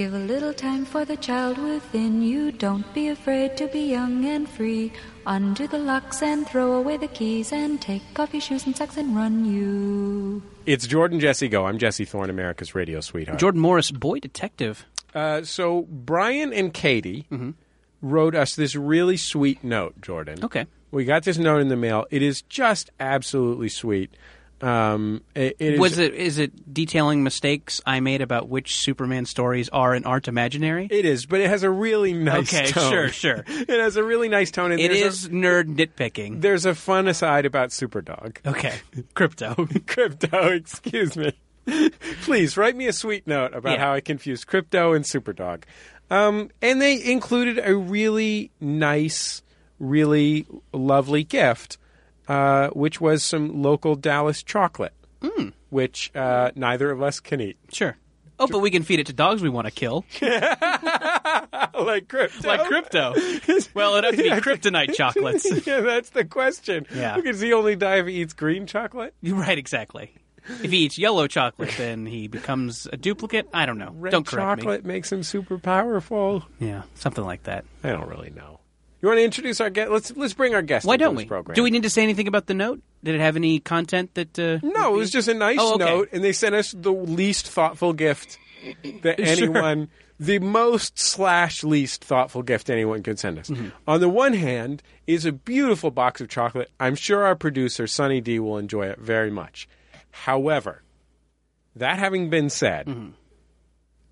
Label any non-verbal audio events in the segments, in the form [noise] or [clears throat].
Give a little time for the child within you. Don't be afraid to be young and free. Undo the locks and throw away the keys and take off your shoes and socks and run you. It's Jordan Jesse Go. I'm Jesse Thorne, America's radio sweetheart. Jordan Morris, boy detective. Uh, so Brian and Katie wrote us this really sweet note, Jordan. Okay. We got this note in the mail. It is just absolutely sweet. Um, it, it is, Was it is it detailing mistakes I made about which Superman stories are and aren't imaginary? It is, but it has a really nice Okay, tone. sure, sure. [laughs] it has a really nice tone. And It there's nerd nitpicking. A, there's a fun aside about Superdog. Okay, [laughs] Krypto. [laughs] Krypto, excuse me. Please write me a sweet note about Yeah. how I confused Krypto and Superdog. Um, and they included a really nice, really lovely gift, uh, which was some local Dallas chocolate, which uh, neither of us can eat. Sure. Oh, but we can feed it to dogs we want to kill, [laughs] like Krypto. like Krypto. Well, it'd have to be kryptonite chocolates. [laughs] yeah, that's the question. Yeah. Because he only die if he eats green chocolate? You're [laughs] right, exactly. If he eats yellow chocolate, then he becomes a duplicate. I don't know. Red don't correct chocolate makes him super powerful. Yeah, something like that. I don't really know. You want to introduce our guest? Let's let's bring our guest. Why don't we? Program. Do we need to say anything about the note? Did it have any content that? Uh, No, it was just a nice Oh, okay. note, and they sent us the least thoughtful gift that [laughs] Sure. anyone, the most slash least thoughtful gift anyone could send us. Mm-hmm. On the one hand, is a beautiful box of chocolate. I'm sure our producer Sunny D will enjoy it very much. However, that having been said, Mm-hmm.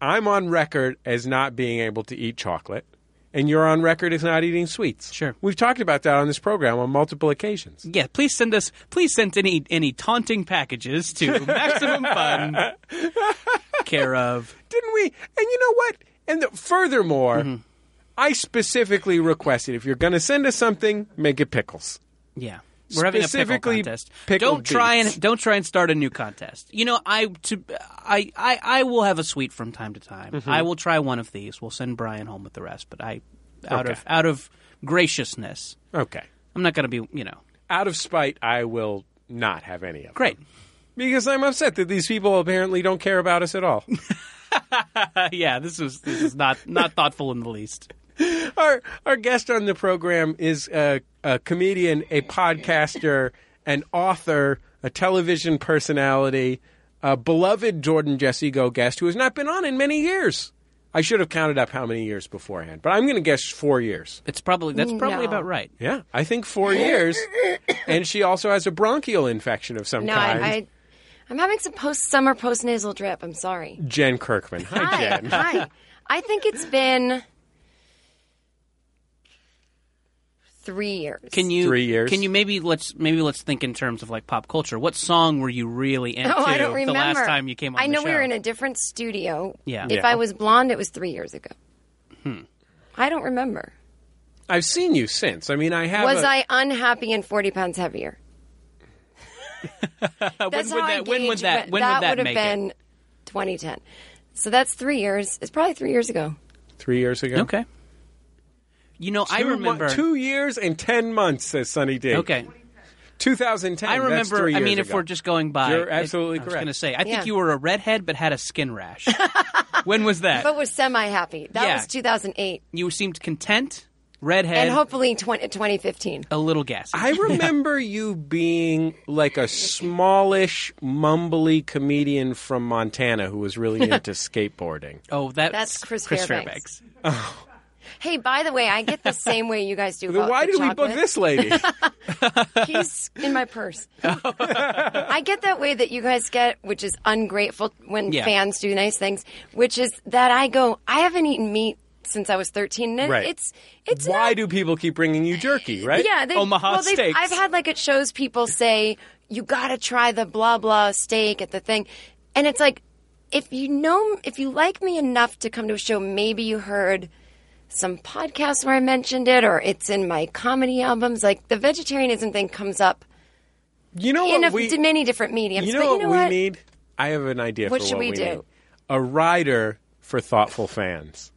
I'm on record as not being able to eat chocolate. And you're on record as not eating sweets. Sure. We've talked about that on this program on multiple occasions. Yeah, please send us. Please send any any taunting packages to [laughs] Maximum Fun, care of. Didn't we? And you know what? And the, furthermore, Mm-hmm. I specifically requested if you're going to send us something, make it pickles. Yeah, we're having a pickle contest. pickled Don't try beets. and don't try and start a new contest. You know, I to I I, I will have a sweet from time to time. Mm-hmm. I will try one of these. We'll send Brian home with the rest. But I, out Okay. of out of graciousness, Okay. I'm not going to be. You know, Out of spite, I will not have any of them. great. Because I'm upset that these people apparently don't care about us at all. [laughs] Yeah, this is this is not not thoughtful in the least. [laughs] our our guest on the program is a, a comedian, a podcaster, an author, a television personality, a beloved Jordan Jesse Go guest who has not been on in many years. I should have counted up how many years beforehand, but I'm going to guess four years. It's probably that's mm, probably No. about right. Yeah, I think four years. [coughs] and she also has a bronchial infection of some No, kind. I, I, I'm having some post summer post nasal drip. I'm sorry. Jen Kirkman. Hi, Hi, Jen. hi. [laughs] I think it's been three years. Can you Three years. Can you maybe let's maybe let's think in terms of like pop culture. What song were you really into [laughs] Oh, I don't remember. the last time you came on? I know the we were in a different studio. Yeah. If Yeah. I was blonde, it was three years ago. Hmm. I don't remember. I've seen you since. I mean, I have. Was a- I unhappy and 40 pounds heavier? [laughs] when That's would how I that when would gauge that when- when that would that would have make been 2010. So that's three years. It's probably three years ago. three years ago? Okay. You know, I Two mo- remember two years and ten months, says Sunny D. Okay. 2010. I that's remember. three I mean, years if we're just going by, You're it- absolutely I was going to say, I think you were a redhead but had a skin rash. [laughs] when was that? But was semi happy. That Yeah. was 2008. you seemed content, redhead, And hopefully 20, 2015. a little gassy. I [laughs] remember you being like a smallish, mumbly comedian from Montana who was really [laughs] into skateboarding. oh, that's, That's Chris Fairbanks. Fairbanks. Oh. Hey, by the way, I get the same way you guys do. about Why did we book this lady? [laughs] [laughs] He's in my purse. I get that way that you guys get, which is ungrateful when Yeah. fans do nice things, which is that I go, I haven't eaten meat since I was 13. And Right. It's, it's Why not, do people keep bringing you jerky, right? yeah, they, Omaha well, steaks. I've had like it shows people say, you got to try the blah, blah steak at the thing. And it's like, if you know, if you like me enough to come to a show, maybe you heard some podcasts where I mentioned it, or it's in my comedy albums. Like the vegetarianism thing comes up You know in what a, we many different mediums. You know but what you know we what? need? I have an idea What for should what we do? need. A rider for thoughtful fans.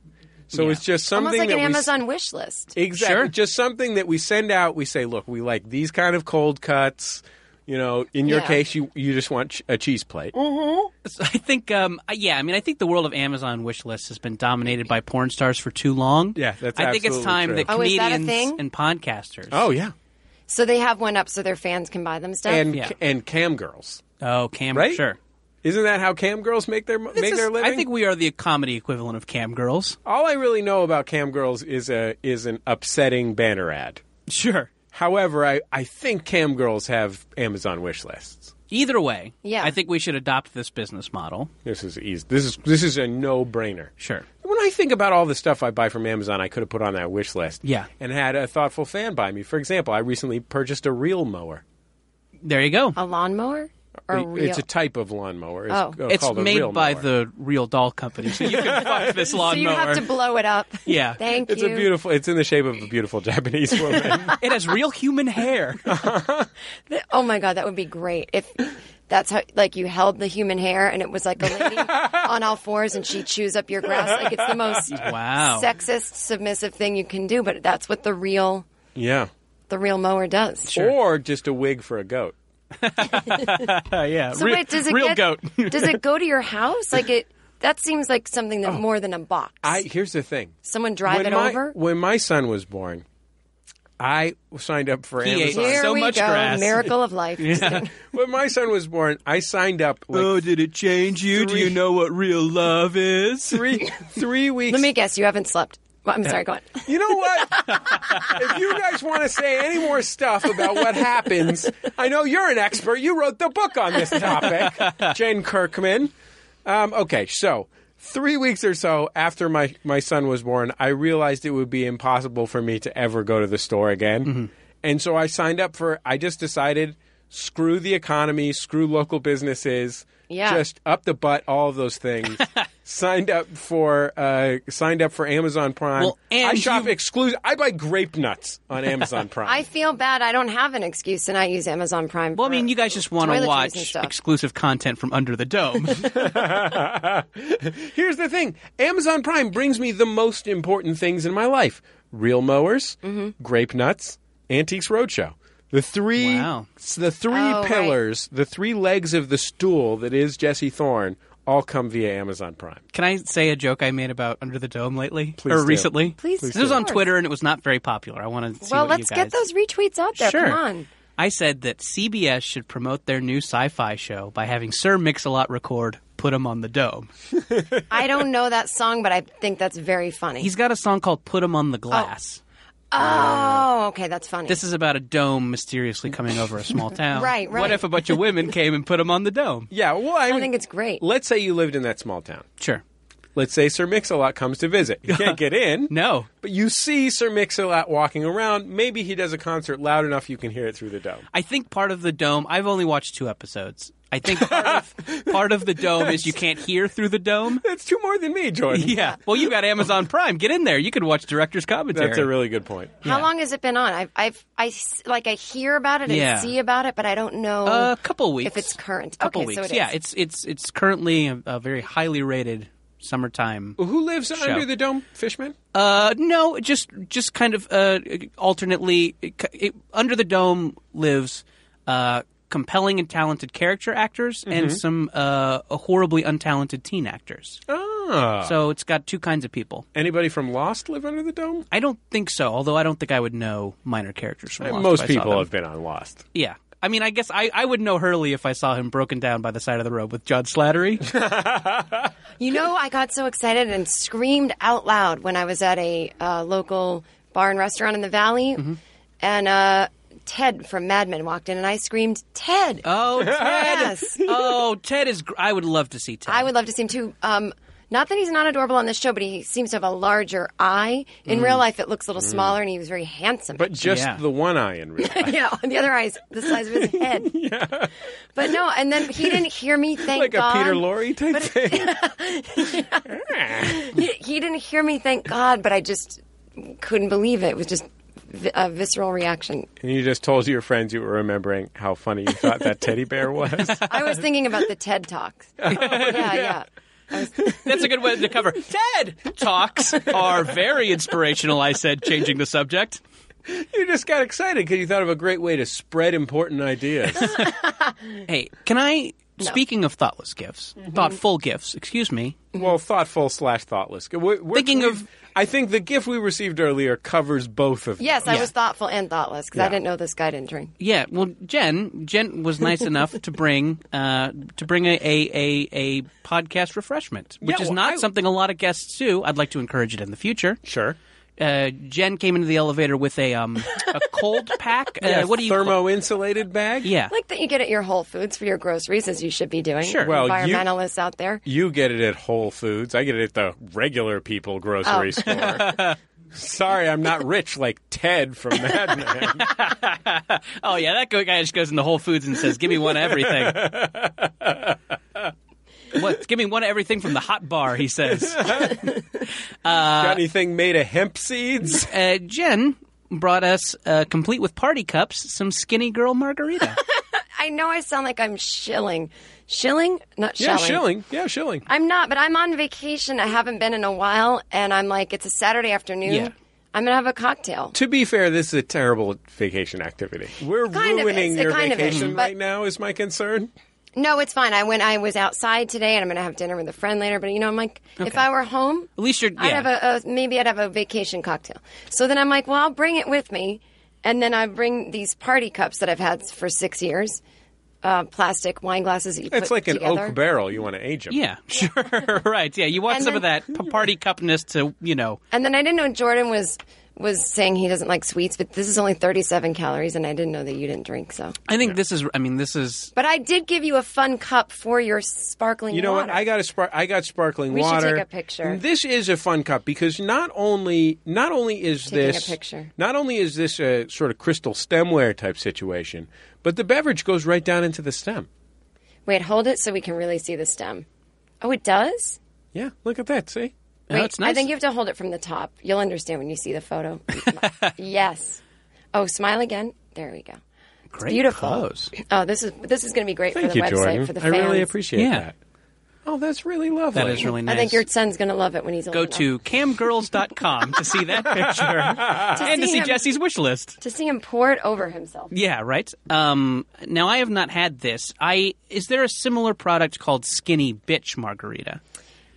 So Yeah. it's just something Almost like that an we Amazon wish list. Exactly. Sure. Just something that we send out. We say, look, we like these kind of cold cuts. You know, in your Yeah. case, you you just want ch- a cheese plate. I think, um, yeah, I mean, I think the world of Amazon wish lists has been dominated by porn stars for too long. Yeah, that's I think it's time true. that Oh, is that comedians thing? and podcasters. Oh yeah, So they have one up so their fans can buy them stuff. and Yeah. and cam girls. oh, cam, Right? sure. Isn't that how cam girls make their This make is- their living? I think we are the comedy equivalent of cam girls. all I really know about cam girls is a is an upsetting banner ad. Sure. However, I, I think cam girls have Amazon wish lists. Either way, Yeah. I think we should adopt this business model. This is easy. This is this is a no brainer. Sure. When I think about all the stuff I buy from Amazon, I could have put on that wish list. Yeah. and had a thoughtful fan buy me. For example, I recently purchased a reel mower. There you go. a lawnmower or a real? It's a type of lawnmower. It's, Oh. uh, it's called a made reel by mower. the Real Doll Company, so you can fuck [laughs] this so lawnmower. you have to blow it up. [laughs] Yeah. Thank It's you. a beautiful. It's in the shape of a beautiful Japanese woman. [laughs] it has real human hair. Oh my god, that would be great if that's how like you held the human hair and it was like a lady on all fours and she chews up your grass. Like it's the most Wow. sexist, submissive thing you can do, but that's what the real yeah, the real mower does. or just a wig for a goat. [laughs] Yeah. So real, wait, does it real get, goat? [laughs] does it go to your house? Like it that seems like something that oh. more than a box. Oh. I here's the thing. Someone drive when it my, over. When my son was born, I signed up for He Amazon. Here so we much go, grass. miracle of life. [laughs] when my son was born, I signed up like Oh, did it change you? Do you know what real love is? three three weeks. Let me guess, you haven't slept. Well, I'm sorry, go on. You know what? [laughs] if you guys want to say any more stuff about what happens, I know you're an expert. You wrote the book on this topic, [laughs] Jen Kirkman. Um, okay, so three weeks or so after my, my son was born, I realized it would be impossible for me to ever go to the store again. And so I signed up for, I just decided screw the economy, screw local businesses. Yeah. Just up the butt, all of those things. [laughs] signed up for uh, signed up for Amazon Prime. Well, and I shop you- exclusive. I buy grape nuts on Amazon [laughs] Prime. I feel bad. I don't have an excuse, and I use Amazon Prime. Well, I mean, you guys just want to watch exclusive content from Under the Dome. [laughs] Here's the thing: Amazon Prime brings me the most important things in my life: real mowers, Mm-hmm. grape nuts, Antiques Roadshow. The three, Wow. the three Oh, right. pillars, the three legs of the stool that is Jesse Thorne, all come via Amazon Prime. Can I say a joke I made about Under the Dome lately Please or do. recently? Please This do. was on Twitter and it was not very popular. I want to see well, what let's you guys... get those retweets out there. Sure. Come on. I said that CBS should promote their new sci-fi show by having Sir Mix-a-Lot record "Put 'Em on the Dome." [laughs] I don't know that song, but I think that's very funny. He's got a song called "Put 'Em on the oh. Glass." oh, Um, oh, okay, that's funny. This is about a dome mysteriously coming over a small [laughs] town. Right, right. What if a bunch of women came and put them on the dome? Yeah, well, I, I mean, think it's great. let's say you lived in that small town. Sure. Let's say Sir Mix-a-Lot comes to visit. You can't get in. [laughs] No. But you see Sir Mix-a-Lot walking around. Maybe he does a concert loud enough you can hear it through the dome. I think part of the dome. I've only watched two episodes. I think part of, [laughs] part of the dome is you can't hear through the dome. That's two more than me, Jordan. Yeah. Well, you got Amazon Prime. Get in there. You can watch director's commentary. That's a really good point. How yeah. long has it been on? I've, I've, I s- like, I hear about it and Yeah. see about it, but I don't know a couple weeks. if it's current. couple okay, weeks. so it is. yeah, it's it's it's currently a, a very highly rated summertime. Who lives under the dome? Fishman? Uh, no, just just kind of uh, alternately it, it, under the dome lives uh, compelling and talented character actors Mm-hmm. and some uh, horribly untalented teen actors. Ah. So it's got two kinds of people. Anybody from Lost live under the dome? I don't think so, although I don't think I would know minor characters from Lost Most if I saw people have been on Lost. Yeah. I mean, I guess I, I would know Hurley if I saw him broken down by the side of the road with John Slattery. [laughs] You know, I got so excited and screamed out loud when I was at a uh, local bar and restaurant in the valley, Mm-hmm. and uh, Ted from Mad Men walked in, and I screamed, "Ted!" Oh, Ted! [laughs] Yes. Oh, Ted is. Gr- I would love to see Ted. I would love to see him too. Um, not that he's not adorable on this show, but he seems to have a larger eye. In real life, it looks a little smaller, and he was very handsome. Mm. But just Yeah. the one eye in real [laughs] life. yeah, the other eye's the size of his [laughs] head. yeah. But no, and then he didn't hear me. Thank like God. a Peter Lorre type thing. [laughs] he, he didn't hear me, thank God, but I just couldn't believe it. It was just a visceral reaction. and you just told your friends you were remembering how funny you thought that teddy bear was. I was thinking about the TED Talks. yeah, yeah. [laughs] That's a good way to cover. Ted talks are very inspirational. I said, changing the subject. You just got excited because you thought of a great way to spread important ideas. [laughs] Hey, can I? Speaking of thoughtless gifts, thoughtful gifts. Excuse me. well, thoughtful slash thoughtless. We're, we're- Thinking of- I think the gift we received earlier covers both of them. Yes, I Yeah. was thoughtful and thoughtless because Yeah. I didn't know this guy didn't drink. Yeah, well, Jen, Jen was [laughs] nice enough to bring uh, to bring a, a, a, a podcast refreshment, which Yeah, is not I- something a lot of guests do. I'd like to encourage it in the future. Sure. Uh, Jen came into the elevator with a um a cold pack. Uh, what do you? call- thermo insulated bag? yeah, Like that you get at your Whole Foods for your groceries, as you should be doing. Sure. Well, you- environmentalists out there. You get it at Whole Foods. I get it at the regular people grocery Oh. store. [laughs] Sorry, I'm not rich like Ted from Mad Men. [laughs] Oh yeah, that guy just goes into Whole Foods and says, "Give me one of everything." [laughs] what? Give me one of everything from the hot bar. He says. [laughs] Got anything made of hemp seeds? Uh, Jen brought us, uh, complete with party cups, some skinny girl margarita. [laughs] I know I sound like I'm shilling. Shilling? Not Yeah, shelling. shilling. Yeah, shilling. I'm not, but I'm on vacation. I haven't been in a while, and I'm like, it's a Saturday afternoon. Yeah. I'm gonna have a cocktail. To be fair, this is a terrible vacation activity. We're kind of ruining is. It your kind of is, vacation but- right now. Is my concern. No, it's fine. I went. I was outside today, and I'm gonna have dinner with a friend later. But you know, I'm like, if I were home, At least you're. I'd have a, a maybe I'd have a vacation cocktail. So then I'm like, well, I'll bring it with me, and then I bring these party cups that I've had for six years, uh, plastic wine glasses that you It's put like an oak barrel. You want to age them. Yeah, [laughs] sure, right. Yeah, you want And some of that party cupness to, you know. And then I didn't know Jordan was was saying he doesn't like sweets, but this is only 37 calories, and I didn't know that you didn't drink. So, I think this is. I mean, this is. but I did give you a fun cup for your sparkling. You know water. what? I got a spark. I got sparkling We should water. take a picture. This is a fun cup because not only not only is Taking a this picture. not only is this a sort of crystal stemware type situation, but the beverage goes right down into the stem. Wait, hold it so we can really see the stem. Oh, it does. Yeah, look at that. See? Oh, Wait, it's nice. I think you have to hold it from the top. You'll understand when you see the photo. [laughs] yes. Oh, smile again. There we go. Great beautiful. pose. Oh, this is this is going to be great Thank for the you, website Jordan. for the fans. I really appreciate Yeah. that. Oh, that's really lovely. That is really nice. I think your son's going to love it when he's old Go enough. to camgirls.com to see that [laughs] picture and to see see him- Jesse's wish list. to see him pour it over himself. Yeah, right. Um, now I have not had this. I is there a similar product called Skinny Bitch Margarita?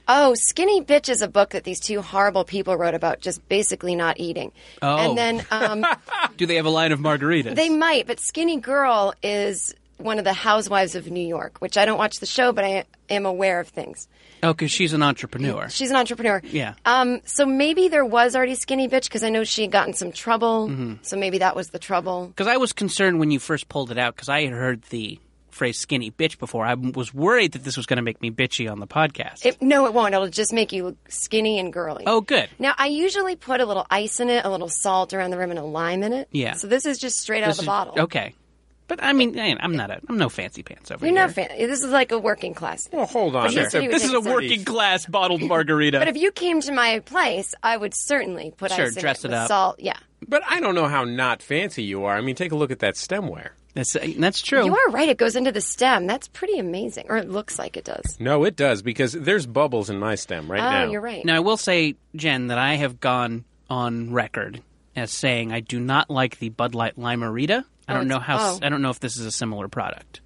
Oh, Skinny Bitch is a book that these two horrible people wrote about just basically not eating. Oh. And then um, [laughs] Do they have a line of margaritas? they might, but Skinny Girl is one of the housewives of New York, which I don't watch the show, but I am aware of things. oh, because she's an entrepreneur. She's an entrepreneur. Yeah. Um, so maybe there was already Skinny Bitch because I know she had gotten some trouble. Mm-hmm. So maybe that was the trouble. Because I was concerned when you first pulled it out because I had heard the phrase "skinny bitch" before. I was worried that this was going to make me bitchy on the podcast. It, no, it won't. It'll just make you look skinny and girly. oh, good. Now, I usually put a little ice in it, a little salt around the rim, and a lime in it. Yeah. So this is just straight out This of is- the bottle. Okay. But I mean, I- I'm not a, I'm no fancy pants over You're here. not fan. This is like a working class. Well, hold on. But you That's said a- you would This is a some. working class bottled [laughs] margarita. But if you came to my place, I would certainly put Sure, ice in dress it, it with up. salt. Yeah. But I don't know how not fancy you are. I mean, take a look at that stemware. That's that's true. You are right. It goes into the stem. That's pretty amazing. Or it looks like it does. No, it does because there's bubbles in my stem right Oh, now. you're right. Now I will say, Jen, that I have gone on record as saying I do not like the Bud Light Lime-A-Rita. I Oh, don't know how. oh. I don't know if this is a similar product.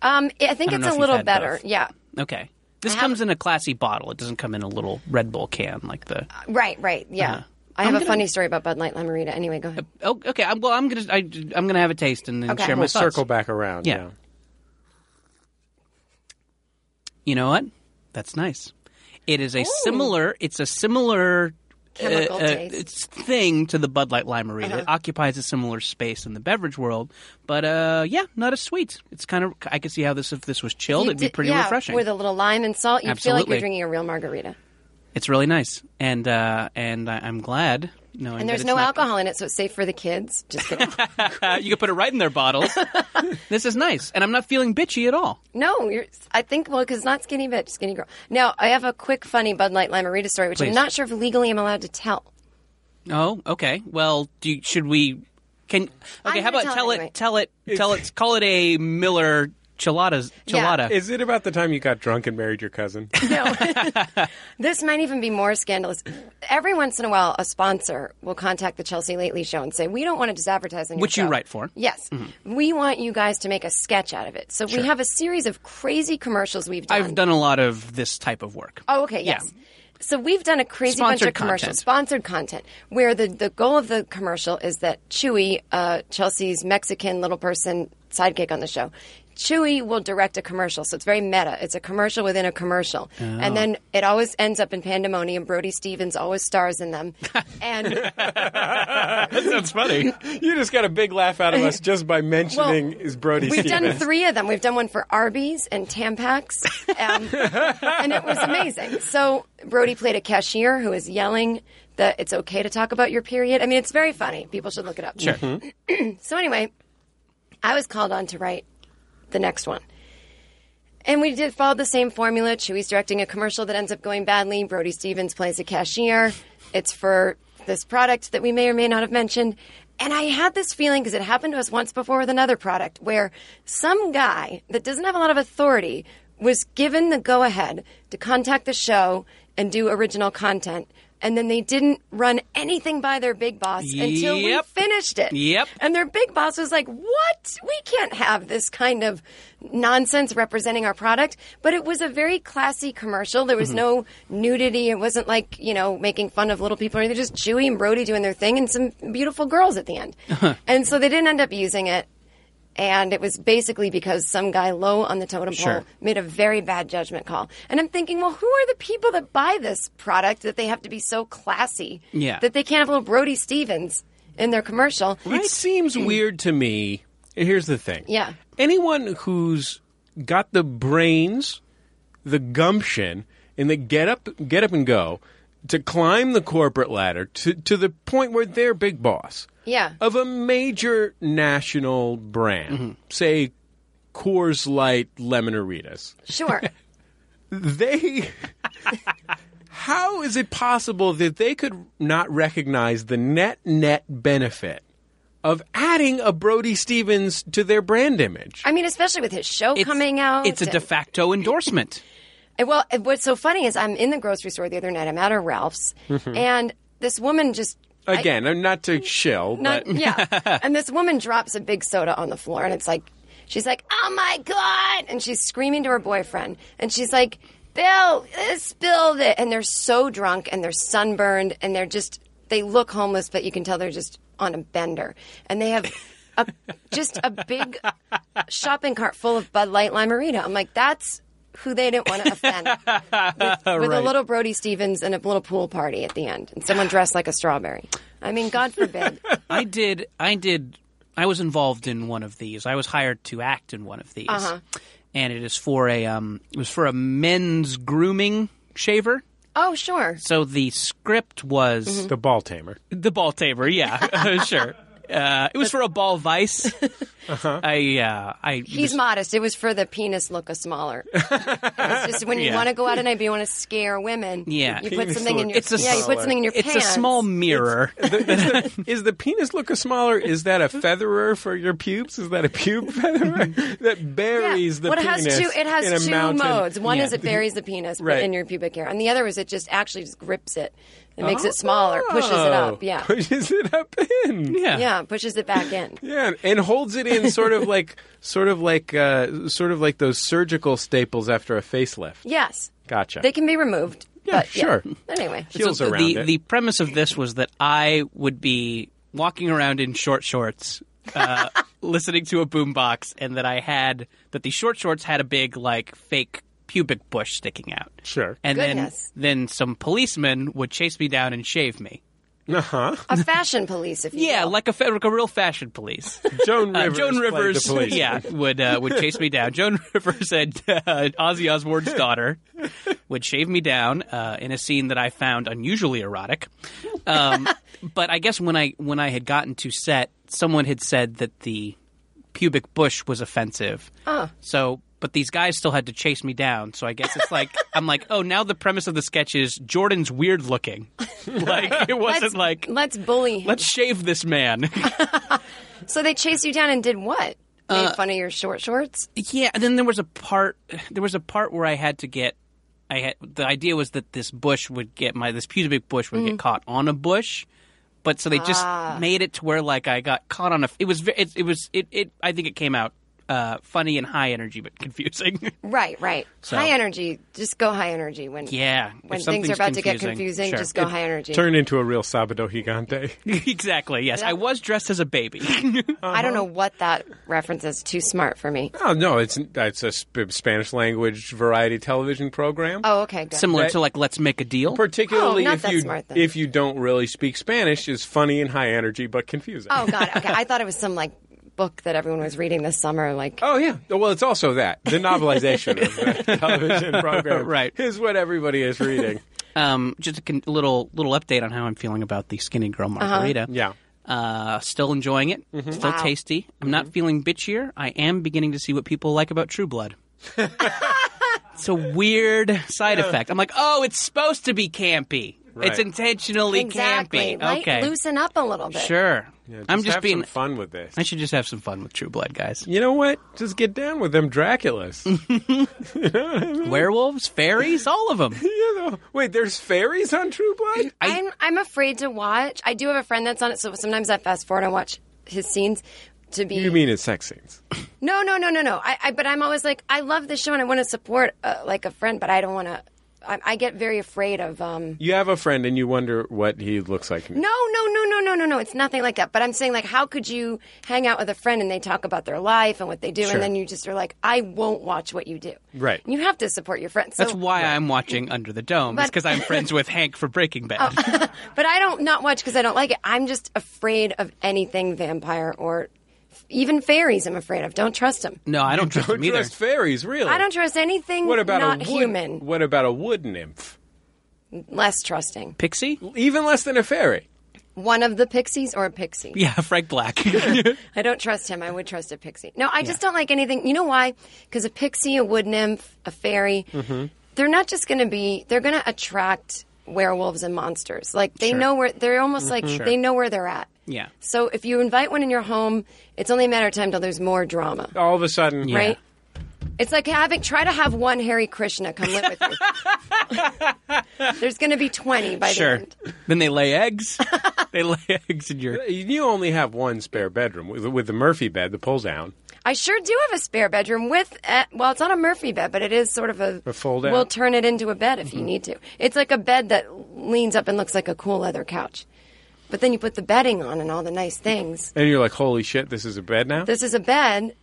Um, I think I it's a little better. both. Yeah. Okay. This comes in a classy bottle. It doesn't come in a little Red Bull can like the. Right. Right. Yeah. Uh-huh. I have I'm a gonna- funny story about Bud Light Lime-A-Rita. Anyway, go ahead. Oh, okay. I'm, well, I'm gonna I, I'm gonna have a taste and then Okay. share my We'll thoughts. circle back around. Yeah. You know what? That's nice. It is a similar. It's a similar. Chemical uh, uh, taste. it's thing to the Bud Light Lime-A-Rita. Uh-huh. It occupies a similar space in the beverage world, but uh, yeah, not as sweet. It's kind of. I could see how this if this was chilled, You it'd be did- pretty yeah, refreshing. With a little lime and salt, you feel like Absolutely. you're drinking a real margarita. It's really nice, and uh, and I, I'm glad. Knowing And that there's it's no not- alcohol in it, so it's safe for the kids. Just kidding. [laughs] You can put it right in their bottles. [laughs] this is nice, and I'm not feeling bitchy at all. no, you're. I think well, because not skinny bitch, skinny girl. Now I have a quick, funny Bud Light Lime-A-Rita story, which I'm not sure if legally I'm allowed to tell. Oh, okay. Well, do you, should we? Can okay? I'm How gonna about tell tell anyway. it? Tell it. Tell it. Call it a Miller Chilada's Yeah. Chilada. Is it about the time you got drunk and married your cousin? [laughs] No. [laughs] this might even be more scandalous. Every once in a while, a sponsor will contact the Chelsea Lately Show and say, "We don't want to just advertise on your Which you write for. Yes, we want you guys to make a sketch out of it. So we have a series of crazy commercials we've done. I've done a lot of this type of work. Oh, okay, yes. Yeah. So we've done a crazy bunch of commercials, content. sponsored content, where the, the goal of the commercial is that Chuy, uh, Chelsea's Mexican little person sidekick on the show, Chuy will direct a commercial. So it's very meta. It's a commercial within a commercial. Oh. And then it always ends up in pandemonium. Brody Stevens always stars in them. [laughs] And that sounds funny. You just got a big laugh out of us just by mentioning Well, is Brody Stevens. We've Stevens. done three of them. We've done one for Arby's and Tampax, um, [laughs] and it was amazing. So Brody played a cashier who is yelling that it's okay to talk about your period. I mean, it's very funny. People should look it up. Sure. [clears throat] So anyway, I was called on to write the next one. And we did follow the same formula. Chuy's directing a commercial that ends up going badly. Brody Stevens plays a cashier. It's for this product that we may or may not have mentioned. And I had this feeling because it happened to us once before with another product where some guy that doesn't have a lot of authority was given the go ahead to contact the show and do original content. And then they didn't run anything by their big boss until we finished it. Yep. And their big boss was like, What? We can't have this kind of nonsense representing our product. But it was a very classy commercial. There was Mm-hmm. no nudity. It wasn't like, you know, making fun of little people or anything. Just Chuy and Brody doing their thing and some beautiful girls at the end. and so they didn't end up using it. And it was basically because some guy low on the totem pole Sure. made a very bad judgment call. And I'm thinking, well, who are the people that buy this product that they have to be so classy Yeah. that they can't have little Brody Stevens in their commercial? It seems mm. weird to me. Here's the thing. Yeah. Anyone who's got the brains, the gumption, and the get up, get up and go to climb the corporate ladder to to the point where they're big boss Yeah. of a major national brand, mm-hmm. say Coors Light Lemonaritas. Sure. [laughs] they how is it possible that they could not recognize the net net benefit of adding a Brody Stevens to their brand image? I mean, especially with his show It's- coming out. It's a de facto endorsement. [laughs] well, what's so funny is I'm in the grocery store the other night. I'm at a Ralph's, mm-hmm. and this woman just. I- Again, I'm not to shill, not, but yeah. [laughs] And this woman drops a big soda on the floor, and it's like, she's like, "Oh my god!" And she's screaming to her boyfriend, and she's like, "Bill, uh, spilled it!" And they're so drunk, and they're sunburned, and they're just, they look homeless, but you can tell they're just on a bender, and they have. A, just a big [laughs] shopping cart full of Bud Light Lime-A-Rita. I'm like, that's who they didn't want to offend [laughs] with, with a little Brody Stevens and a little pool party at the end, and someone dressed like a strawberry. I mean, God forbid. [laughs] I did. I did. I was involved in one of these. I was hired to act in one of these, Uh-huh. and it is for a. Um, it was for a men's grooming shaver. Oh, sure. So the script was the ball tamer. the ball tamer. Yeah, [laughs] sure. Uh, it was for a ball vice. [laughs] I. Uh, I. He's modest. It was for the penis look a smaller. [laughs] it's just when you Yeah. want to go out at night, but you want to scare women. Yeah. you put something in your It's a yeah, you put something in your it's pants. a small mirror. Is the penis look a smaller? Is that a featherer for your pubes? Is that a pube featherer [laughs] that Yeah. buries the well, it has two. It has two mountain? modes. One Yeah. is it buries the penis Right. in your pubic hair, and the other is it just actually just grips it. It makes it smaller, pushes it Oh, up. Yeah, [laughs] pushes it up in. yeah. yeah, pushes it back in. [laughs] Yeah, and holds it in sort of like, sort of like, uh, sort of like those surgical staples after a facelift. Yes, Gotcha. they can be removed. Yeah, but, sure. Anyway, Heels So around the it. the premise of this was that I would be walking around in short shorts, uh, [laughs] listening to a boombox, and that I had that the short shorts had a big like fake pubic bush sticking out. Sure. And Goodness. then then some policemen would chase me down and shave me. Uh huh. a fashion police, if you Yeah, will. like a, fa- like a real fashion police. [laughs] Joan Uh, Rivers. Joan Rivers, the police. yeah, would uh, would chase me down. Joan [laughs] Rivers and uh, Ozzy Osbourne's [laughs] daughter would shave me down uh, in a scene that I found unusually erotic. Um, but I guess when I when I had gotten to set, someone had said that the pubic bush was offensive. Oh. So, but these guys still had to chase me down. So I guess it's like [laughs] I'm like, oh, now the premise of the sketch is Jordan's weird looking. [laughs] like it wasn't let's, like let's bully him. let's shave this man. [laughs] So they chased you down and did what? Made fun of your short shorts. Yeah, and then there was a part. There was a part where I had to get. I had the idea was that this bush would get my this pubic bush would Mm. get caught on a bush, but so they just Ah. made it to where like I got caught on a. It was ve- it, it was it, it I think it came out uh, funny and high energy, but [laughs] confusing. Right, right. So- High energy. Just go high energy when yeah, when things are about to get confusing, confusing. sure. Just go high energy. Turn into a real Sabado Gigante. [laughs] exactly. Yes, I was dressed as a baby. [laughs] I don't know what that reference is. Too smart for me. Oh no, it's it's a sp- Spanish language variety television program. Oh, okay, good. Similar Right. to like Let's Make a Deal. Particularly Oh, if you smart, if you don't really speak Spanish, is funny and high energy but confusing. oh, God. Okay, I thought it was some like book that everyone was reading this summer. Like, Oh yeah. Well, it's also that the novelization of the [laughs] television program, [laughs] Right. is what everybody is reading. Um, just a con- little little update on how I'm feeling about the Skinny Girl Uh-huh. margarita. Yeah. Uh, still enjoying it. Mm-hmm. Still Wow. tasty. I'm not feeling bitchier. I am beginning to see what people like about True Blood. [laughs] it's a weird side effect. I'm like, oh, it's supposed to be campy. Right. It's intentionally exactly. campy. Light- okay, Loosen up a little bit. sure. Yeah, I'm just have being. some fun with this. I should just have some fun with True Blood, guys. You know what? Just get down with them Draculas. [laughs] Werewolves, fairies, all of them. [laughs] you know. Wait, there's fairies on True Blood? I- I'm I'm afraid to watch. I do have a friend that's on it, so sometimes I fast forward and watch his scenes to be. You mean it's sex scenes? No, no, no, no, no. I, I but I'm always like, I love this show and I want to support uh, like a friend, but I don't want to. I, I get very afraid of. um You have a friend and you wonder what he looks like. No, no, no, no, no, no, no. It's nothing like that. But I'm saying, like, how could you hang out with a friend and they talk about their life and what they do, Sure. and then you just are like, I won't watch what you do. Right. You have to support your friends. So, That's why I'm watching Under the Dome. It's But- because I'm friends with Hank for Breaking [laughs] Bad. [laughs] But I don't not watch because I don't like it. I'm just afraid of anything vampire or even fairies. I'm afraid of. Don't trust them. no, I don't trust Don't him either. trust fairies, really. I don't trust anything What about not a wood, human. What about a wood nymph? Less trusting. Pixie? Even less than a fairy. One of the pixies or a pixie. [laughs] Yeah, Frank Black. [laughs] [laughs] I don't trust him. I would trust a pixie. No, I just don't like anything. You know why? Because a pixie, a wood nymph, a fairy, Mm-hmm. they're not just going to be. They're going to attract werewolves and monsters. Like they Sure. know where. They're almost like they know where they're at. Yeah. So if you invite one in your home, it's only a matter of time till there's more drama, All of a sudden, Yeah. right? It's like having try to have one Hare Krishna come live with you. [laughs] there's going to be twenty by the Sure. end. Then they lay eggs. [laughs] they lay eggs in your. You only have one spare bedroom with, with the Murphy bed, the pull down. I sure do have a spare bedroom with, uh, well, it's not a Murphy bed, but it is sort of a. A fold-out? We'll turn it into a bed if you need to. It's like a bed that leans up and looks like a cool leather couch. But then you put the bedding on and all the nice things. And you're like, holy shit, this is a bed now? This is a bed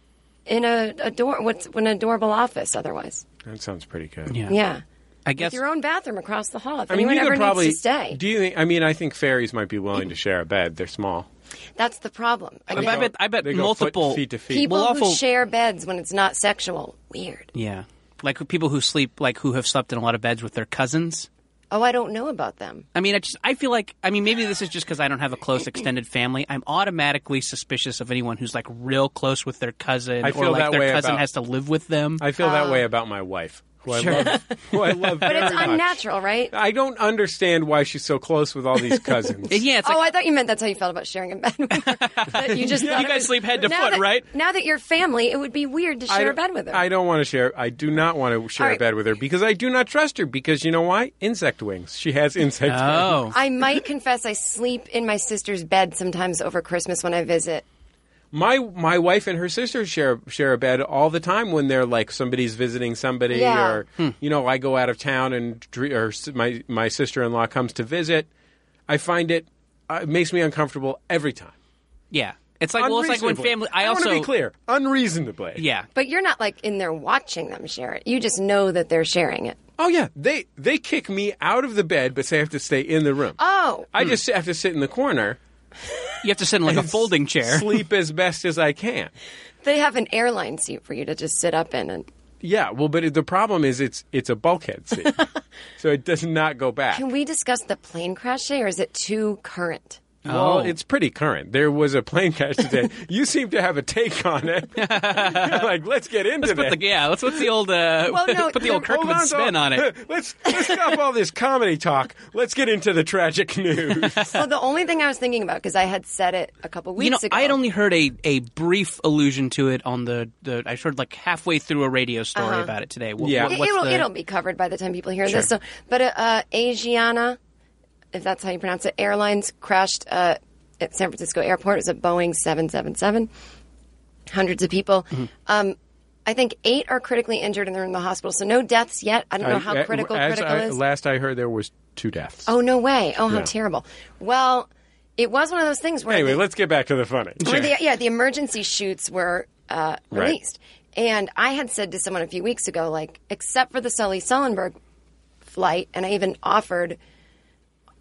in a, a door, what's an adorable office otherwise. that sounds pretty good. Yeah. Yeah. I guess. With your own bathroom across the hall if I mean, anyone you ever could probably. needs to stay. Do you think? I mean, I think fairies might be willing to share a bed. They're small. That's the problem. I Again, bet. I bet They go multiple foot, feet to feet. people Well, who awful- share beds when it's not sexual, weird. Yeah. Like people who sleep, like who have slept in a lot of beds with their cousins. Oh, I don't know about them. I mean, I just I feel like I mean maybe this is just because I don't have a close extended family. I'm automatically suspicious of anyone who's like real close with their cousin I or feel like that their way cousin about- has to live with them. I feel that uh. way about my wife, who I Sure. love. Who I love [laughs] But very it's much. unnatural, right? I don't understand why she's so close with all these [laughs] cousins. yeah, it's oh, like I thought you meant that's how you felt about sharing a bed. [laughs] with her. You just You guys was- sleep head to foot, that- right? Now that you're family, it would be weird to share a bed with her. I don't want to share. I do not want to share All a bed with her because I do not trust her. Because you know why? Insect wings. She has insect oh. wings. oh I might confess I sleep in my sister's bed sometimes over Christmas when I visit. My my wife and her sister share share a bed all the time when they're like somebody's visiting somebody Yeah. or you know I go out of town and or my my sister in law comes to visit. I find it uh, it makes me uncomfortable every time. yeah. It's like well, it's like when family. I, I also want to be clear, unreasonably. Yeah. But you're not like in there watching them share it. You just know that they're sharing it. Oh yeah, they they kick me out of the bed, but say I have to stay in the room. Oh, I just have to sit in the corner, You have to sit in like a folding chair. [laughs] sleep as best as I can. they have an airline seat for you to just sit up in and Yeah, well, but it, the problem is it's it's a bulkhead seat, [laughs] so it does not go back. Can we discuss the plane crash day or is it too current? Well, Oh. it's pretty current. There was a plane crash today. you seem to have a take on it. [laughs] like, let's get into Let's put this. the yeah. Let's what's the old uh, Well, no, [laughs] put the old Hold Kirkman on, spin so- on it. [laughs] let's let's stop all this comedy talk. Let's get into the tragic news. well, the only thing I was thinking about because I had said it a couple weeks You know, ago. I had only heard a, a brief allusion to it on the, the I heard like halfway through a radio story about it today. What, Yeah. what- Uh-huh. It, what's will the- it'll be covered by the time people hear this. So, but uh, uh, Asiana, if that's how you pronounce it, Airlines crashed uh, at San Francisco Airport. It was a Boeing seven seven seven. Hundreds of people. Mm-hmm. Um, I think eight are critically injured and they're in the hospital. So no deaths yet. I don't know how I- critical as critical I- is. Last I heard, there was two deaths. oh no way! Oh how Yeah. terrible. Well, it was one of those things where anyway, the- let's get back to the funny. where the, yeah, the emergency chutes were uh, Right. released. And I had said to someone a few weeks ago, like, except for the Sully Sullenberg flight, and I even offered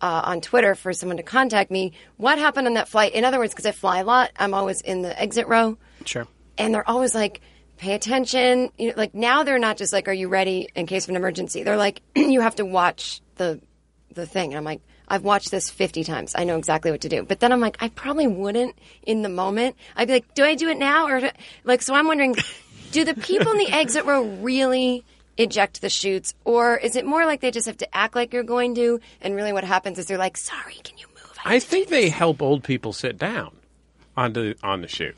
uh, on Twitter for someone to contact me, what happened on that flight? In other words, because I fly a lot, I'm always in the exit row, Sure. and they're always like, pay attention. You know, like now they're not just like, are you ready in case of an emergency? They're like, [clears throat] you have to watch the the thing. And I'm like, I've watched this 50 times. I know exactly what to do. But then I'm like, I probably wouldn't in the moment. I'd be like, do I do it now or like? So I'm wondering, do the people in the [laughs] exit row really? Eject the chutes? or is it more like they just have to act like you're going to, and really what happens is they're like, "Sorry, can you move?" I think they help old people sit down on the on the chute.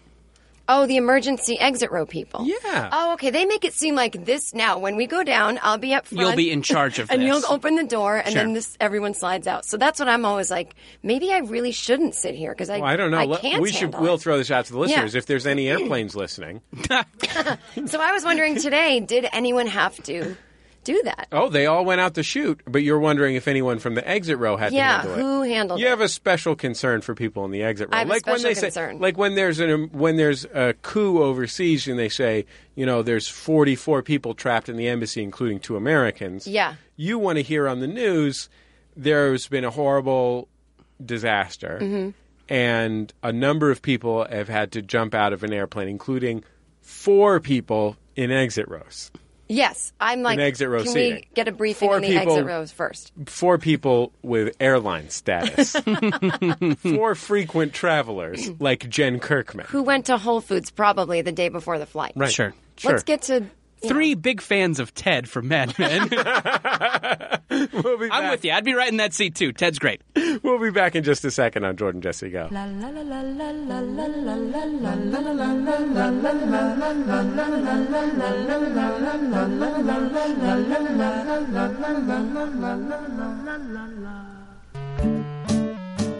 Oh, the emergency exit row people. Yeah. Oh, okay. They make it seem like this now. When we go down, I'll be up front. You'll be in charge of [laughs] and this. you'll open the door, and Sure. then this everyone slides out. So that's what I'm always like. Maybe I really shouldn't sit here because I. Well, I don't know. I can't we should. We'll it. throw this out to the listeners. Yeah. If there's any [clears throat] airplanes listening, [laughs] So I was wondering today, did anyone have to do that? oh, they all went out to shoot. But you're wondering if anyone from the exit row had yeah, to handle it. who handled You it? have a special concern for people in the exit row. I have a like when special they say, concern. like when there's an when there's a coup overseas and they say, you know, there's 44 people trapped in the embassy, including two Americans. Yeah. You want to hear on the news there's been a horrible disaster, Mm-hmm. and a number of people have had to jump out of an airplane, including four people in exit rows. Yes, I'm like. exit row can seating. we get a briefing Four on the people- exit rows first? four people with airline status, [laughs] four frequent travelers like Jen Kirkman. Who went to Whole Foods probably the day before the flight? Right. Sure. Sure. Let's get to you Three big fans of Ted from Mad Men. We'll be I'm with you. I'd be right in that seat too. Ted's great. We'll be back in just a second on Jordan Jesse Go.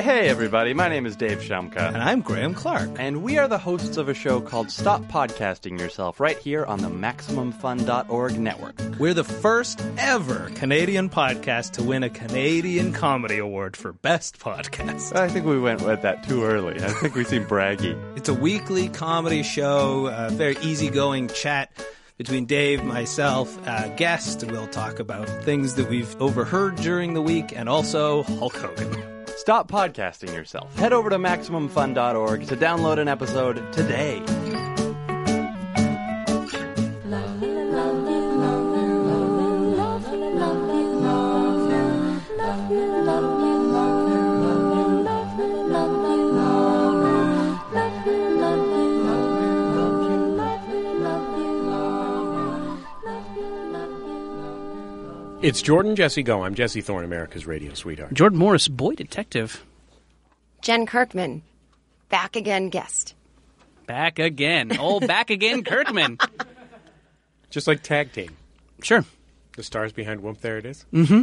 Hey everybody, my name is Dave Shumka. And I'm Graham Clark. And we are the hosts of a show called Stop Podcasting Yourself right here on the MaximumFun.org network. We're the first ever Canadian podcast to win a Canadian Comedy Award for Best Podcast. I think we went with that too early. I think we seem braggy. It's a weekly comedy show, a very easygoing chat between Dave, myself, a guest. We'll talk about things that we've overheard during the week and also Hulk Hogan. Stop podcasting yourself. Head over to MaximumFun.org to download an episode today. It's Jordan Jesse Go. I'm Jesse Thorne, America's radio sweetheart. Jordan Morris, boy detective, Jen Kirkman, back again guest. back again. Oh, back again, Kirkman. Just like tag team. Sure. The stars behind Whoomp, there it is. Mm-hmm.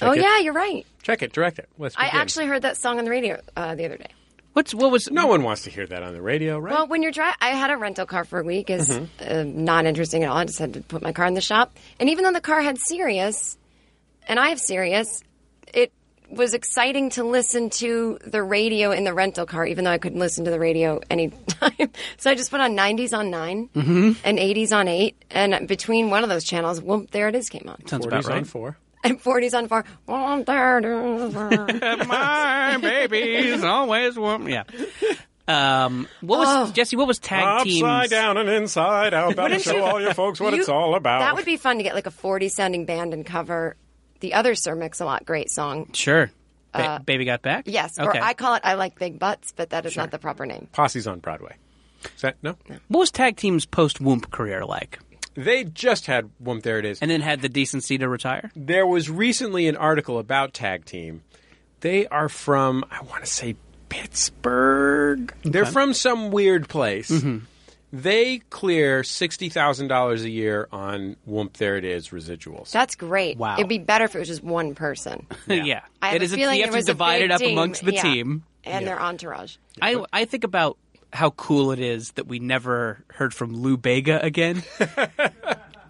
oh it. yeah, you're right. Check it, direct it. Let's I begin. actually heard that song on the radio uh, the other day. What's what was? No one wants to hear that on the radio, right? Well, when you're driving, I had a rental car for a week. Is mm-hmm. uh, not interesting at all. I just had to put my car in the shop, and even though the car had Sirius, and I have Sirius, it was exciting to listen to the radio in the rental car, even though I couldn't listen to the radio anytime. [laughs] so I just put on 90s on 9 mm-hmm. and 80s on 8, and between one of those channels, whoop, well, there it is came on. Sounds about right. on 4. And 40s on 4. Whoop, there. My baby's always warm. Yeah. Um, what was Oh. Jesse? What was tag teams? Upside down and inside out. That'll show you- all your folks what You- it's all about. That would be fun to get like a 40 sounding band and cover the other Sir Mix-a-Lot great song, Sure. Ba- Baby got back. Yes, Okay. or I call it I like big butts, but that is not the proper name. Posse's on Broadway. Is that no? what was tag team's post Whoomp career like? They just had one. There it is. And then had the decency to retire. There was recently an article about Tag Team. They are from, I want to say, Pittsburgh. They're from some weird place. Mm-hmm. They clear $60,000 a year on Whoomp There It Is residuals. That's great. Wow. It'd be better if it was just one person. [laughs] Yeah, I have it a is. A, feeling you it have to was a divide it up team. amongst the Yeah. team. and their entourage. I I think about how cool it is that we never heard from Lou Bega again. [laughs]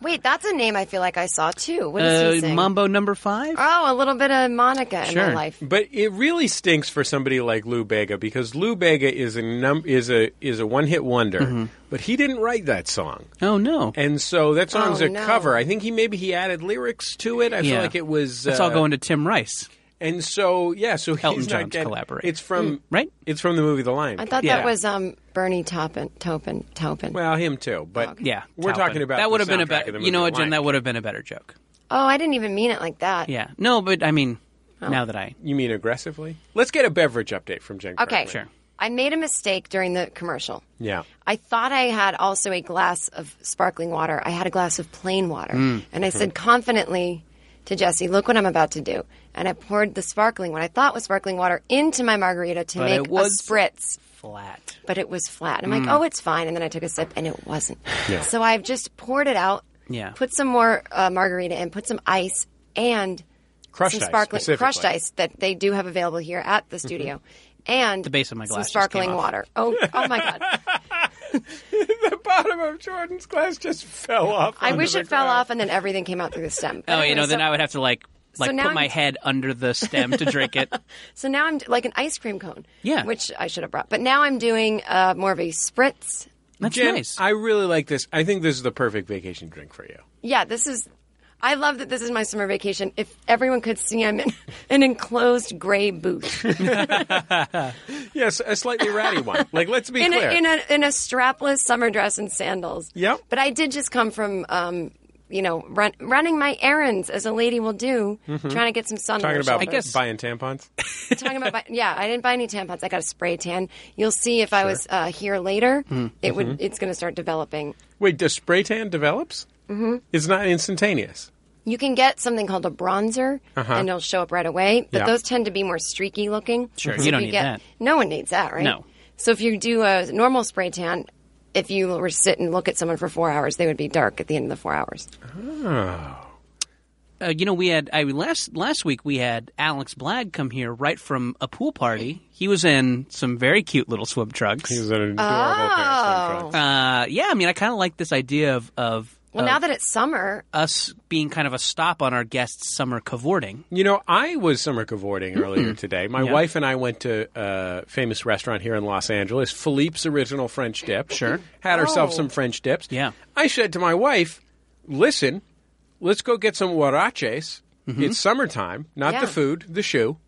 Wait, that's a name I feel like I saw too. What does he Uh, sing? Mambo number five. Oh, a little bit of Monica in Sure. my life. But it really stinks for somebody like Lou Bega because Lou Bega is a num- is a is a one hit wonder, Mm-hmm. but he didn't write that song. Oh no, And so that song's Oh, a no. cover. I think he maybe he added lyrics to it. I feel like it was. it's uh, all going to Tim Rice. And so yeah, so he's Elton not John's getting- collaborate. It's from Right? It's from the movie The Lion. I King. thought Yeah. that was um, Bernie Taupin. Taupin. Taupin. well, him too, but Yeah, we're Taupin. talking about that the would have been a soundtrack better. of the You know what, The Jen? Lion That would have been a better joke. oh, I didn't even mean it like that. Yeah, no, but I mean, Oh. now that I You mean aggressively? Let's get a beverage update from Jen. Okay. Kirkland. Sure. I made a mistake during the commercial. Yeah. I thought I had also a glass of sparkling water. I had a glass of plain water. Mm. And I said confidently to Jesse, look what I'm about to do. And I poured the sparkling, what I thought was sparkling water, into my margarita to But make it was- a spritz. flat. But it was flat. I'm like, oh, it's fine. And then I took a sip and it wasn't. [sighs] Yeah. So I've just poured it out, Yeah. put some more uh, margarita in, put some ice, and Crushed some sparkling specifically. crushed ice that they do have available here at the studio. And The base of my glass just sparkling water. Oh, oh my god! [laughs] the bottom of Jordan's glass just fell off. I wish it fell off and then everything came out through the stem. Oh, you know, Anyway, then I would have to like like now put I'm- my head under the stem to drink it. [laughs] so now I'm like an ice cream cone. Yeah. which I should have brought. But now I'm doing uh, more of a spritz. That's Jen, nice. I really like this. I think this is the perfect vacation drink for you. Yeah, this is. I love that this is my summer vacation. If everyone could see, I'm in [laughs] an enclosed gray booth [laughs] Yes, a slightly ratty one. Like, let's be in clear. a, in a in a strapless summer dress and sandals. Yep. But I did just come from, um, you know, run, running my errands as a lady will do, trying to get some sun. Talking about shoulders. guess- buying tampons. [laughs] talking about buy- yeah i didn't buy any tampons i got a spray tan you'll see if i was uh, here later it would it's going to start developing Wait, does spray tan develops? Mm-hmm. It's not instantaneous. you can get something called a bronzer and it'll show up right away but Yeah. those tend to be more streaky looking Sure, So you don't need get, that. no one needs that right No. so if you do a normal spray tan if you were to sit and look at someone for four hours they would be dark at the end of the four hours uh, you know, we had I last last week we had Alex Blagg come here right from a pool party. He was in some very cute little swim trunks. He's an adorable Oh. pair of swim trunks. Uh, yeah, I mean, I kind of like this idea of of, well of now that it's summer us being kind of a stop on our guests' summer cavorting. You know, I was summer cavorting earlier today. My Yeah. wife and I went to a famous restaurant here in Los Angeles, Philippe's Original French Dip. Sure. Had herself Oh. some French dips. Yeah. I said to my wife, listen, let's go get some huaraches. It's summertime, not Yeah. the food, the shoe.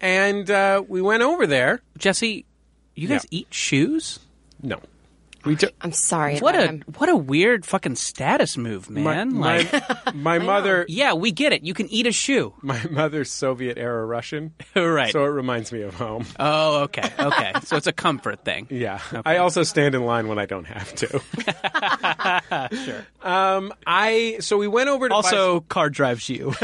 And uh, we went over there. Jesse, you guys Yeah. eat shoes? No. We took i'm sorry What about a what a weird fucking status move, man. my, like, my [laughs] mother. yeah, we get it. You can eat a shoe. [laughs] My mother's Soviet era Russian, [laughs] right. so it reminds me of home. oh, okay, okay. so it's a comfort thing. Yeah, I also stand in line when I don't have to. Sure. Um, I so we went over to Also, car drives you.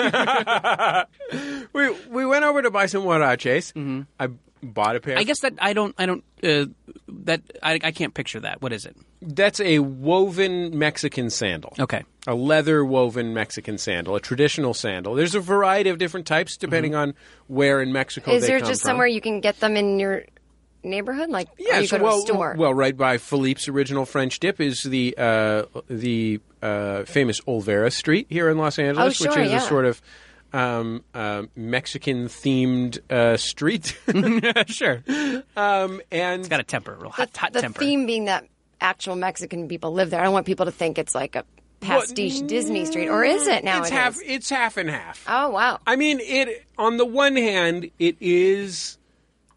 we we went over to buy some huaraches. I bought a pair. Mm-hmm. I guess that I don't. I don't. Uh, that I, I can't picture that. What is it? that's a woven Mexican sandal. Okay. a leather woven Mexican sandal, a traditional sandal. There's a variety of different types depending on where in Mexico is they there come just from. somewhere you can get them in your neighborhood like or Yes, you go to well, a store well, right by Philippe's original French dip is the uh, the uh, famous Olvera Street here in Los Angeles, Oh, which sure, is yeah. a sort of um, uh, Mexican themed uh, street. [laughs] sure. um, and Got a temper, real the, hot, hot the temper. theme being that actual Mexican people live there. I don't want people to think it's like a pastiche Disney Street, or is it now? it's half. It's half and half. Oh wow! I mean, it. On the one hand, it is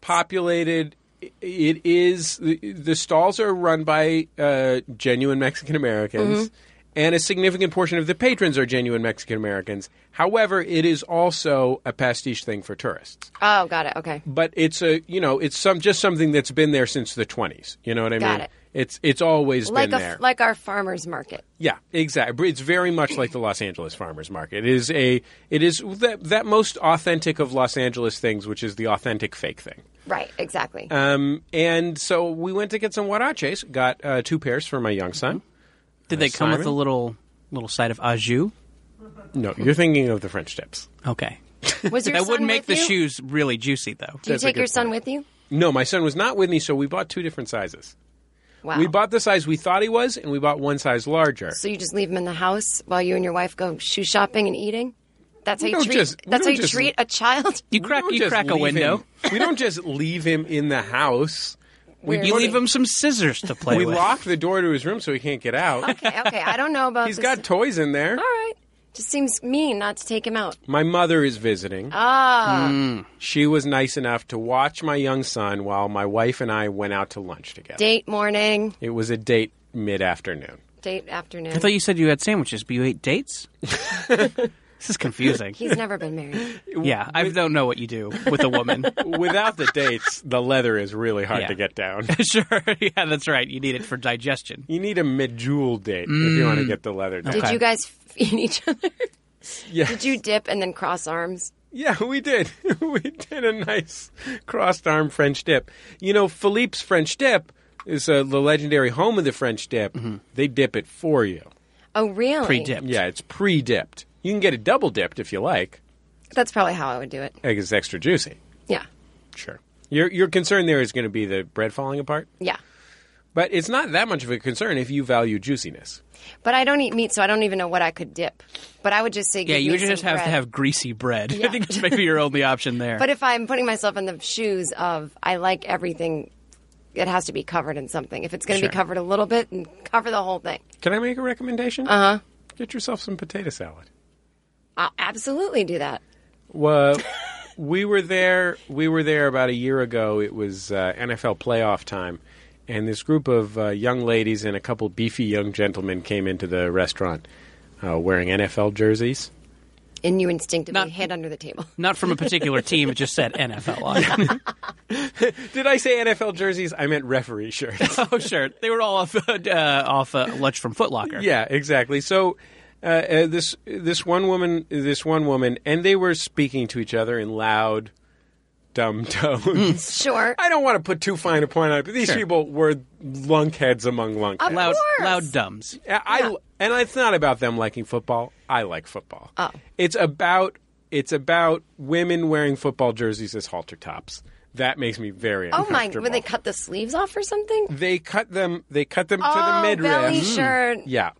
populated. It is the, the stalls are run by uh, genuine Mexican Americans, and a significant portion of the patrons are genuine Mexican Americans. However, it is also a pastiche thing for tourists. Oh, got it. Okay. But it's a you know it's some just something that's been there since the twenties. You know what I Got mean? it. It's it's always Like been a there. like our farmers market. Yeah, exactly. It's very much like the Los Angeles farmers market. It is a it is that that most authentic of Los Angeles things, which is the authentic fake thing. Right. Exactly. Um, and so we went to get some huaraches. Got uh, two pairs for my young son. Did they come with a little little side of au jus? No, you're thinking of the French tips. Okay. Was your [laughs] That son would make with the you? shoes really juicy, though. Do you That's a take good your son point. with you? No, my son was not with me, so we bought two different sizes. Wow. We bought the size we thought he was, and we bought one size larger. So you just leave him in the house while you and your wife go shoe shopping and eating? That's how you don't treat. just- we that's how don't you just- treat a child. You We crack don't you just crack a leave window. him- we don't just leave him in the house. We, You leave him some scissors to play with. We with. lock the door to his room so he can't get out. okay, okay. I don't know about. He's this. got toys in there. All right. Just seems mean not to take him out. My mother is visiting. Ah, She was nice enough to watch my young son while my wife and I went out to lunch together. date morning, It was a date mid afternoon. date afternoon. I thought you said you had sandwiches, but you ate dates? [laughs] this is confusing. He's never been married. Yeah, I don't know what you do with a woman. [laughs] Without the dates, the leather is really hard Yeah. to get down. [laughs] sure, yeah, that's right. You need it for digestion. You need a Medjool date if you want to get the leather down. Did Okay. you guys [laughs] feed each other? Yes. Did you dip and then cross arms? Yeah, we did. we did a nice crossed arm French dip. You know, Philippe's French dip is uh, the legendary home of the French dip. They dip it for you. Oh, really? Pre-dipped. Yeah, it's pre-dipped. You can get it double dipped if you like. That's probably how I would do it. It's extra juicy. Yeah, Sure. Your your concern there is going to be the bread falling apart, yeah. but it's not that much of a concern if you value juiciness. But I don't eat meat, so I don't even know what I could dip. But I would just say, Yeah, you me would just some have to have greasy bread. [laughs] I think that's maybe your only option there. But if I'm putting myself in the shoes of, I like everything. It has to be covered in something. If it's going to Sure. be covered a little bit, and cover the whole thing. Can I make a recommendation? Uh Uh-huh. huh. Get yourself some potato salad. I'll absolutely do that. Well, [laughs] we were there. We were there about a year ago. It was uh, NFL playoff time, and this group of uh, young ladies and a couple beefy young gentlemen came into the restaurant uh, wearing NFL jerseys. And you instinctively Not- hid under the table. Not from a particular team. It just said [laughs] NFL on it. [laughs] Did I say NFL jerseys? I meant referee shirts. oh, sure. They were all off uh, off uh, lunch from Foot Locker. yeah, exactly. So. Uh, uh, this this one woman this one woman and they were speaking to each other in loud dumb [laughs] tones. [laughs] Sure. I don't want to put too fine a point on it, but these Sure. people were lunkheads among lunkheads. Loud, course. loud dumbs. I, I- and it's not about them liking football. I like football. Oh. It's about it's about women wearing football jerseys as halter tops. That makes me very uncomfortable. Oh my! uncomfortable. Would they cut the sleeves off or something? They cut them. They cut them to oh, the midriff. belly shirt. Yeah,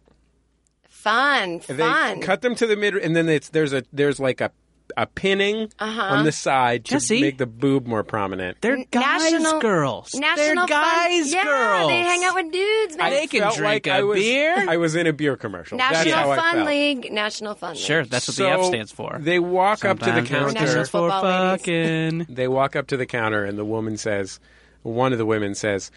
Fun, they fun. cut them to the mid, and then it's there's a there's like a a pinning Uh-huh. on the side to Jesse. make the boob more prominent. They're guys, National- girls. They're National guys, fun. Yeah, girls. they hang out with dudes, man. They can drink like a I was, beer. I was in a beer commercial. That's National how I Fun felt. League. National Fun League. Sure, that's what so the F stands for. They walk up to the counter. National for football ladies. fucking. they walk up to the counter and the woman says one of the women says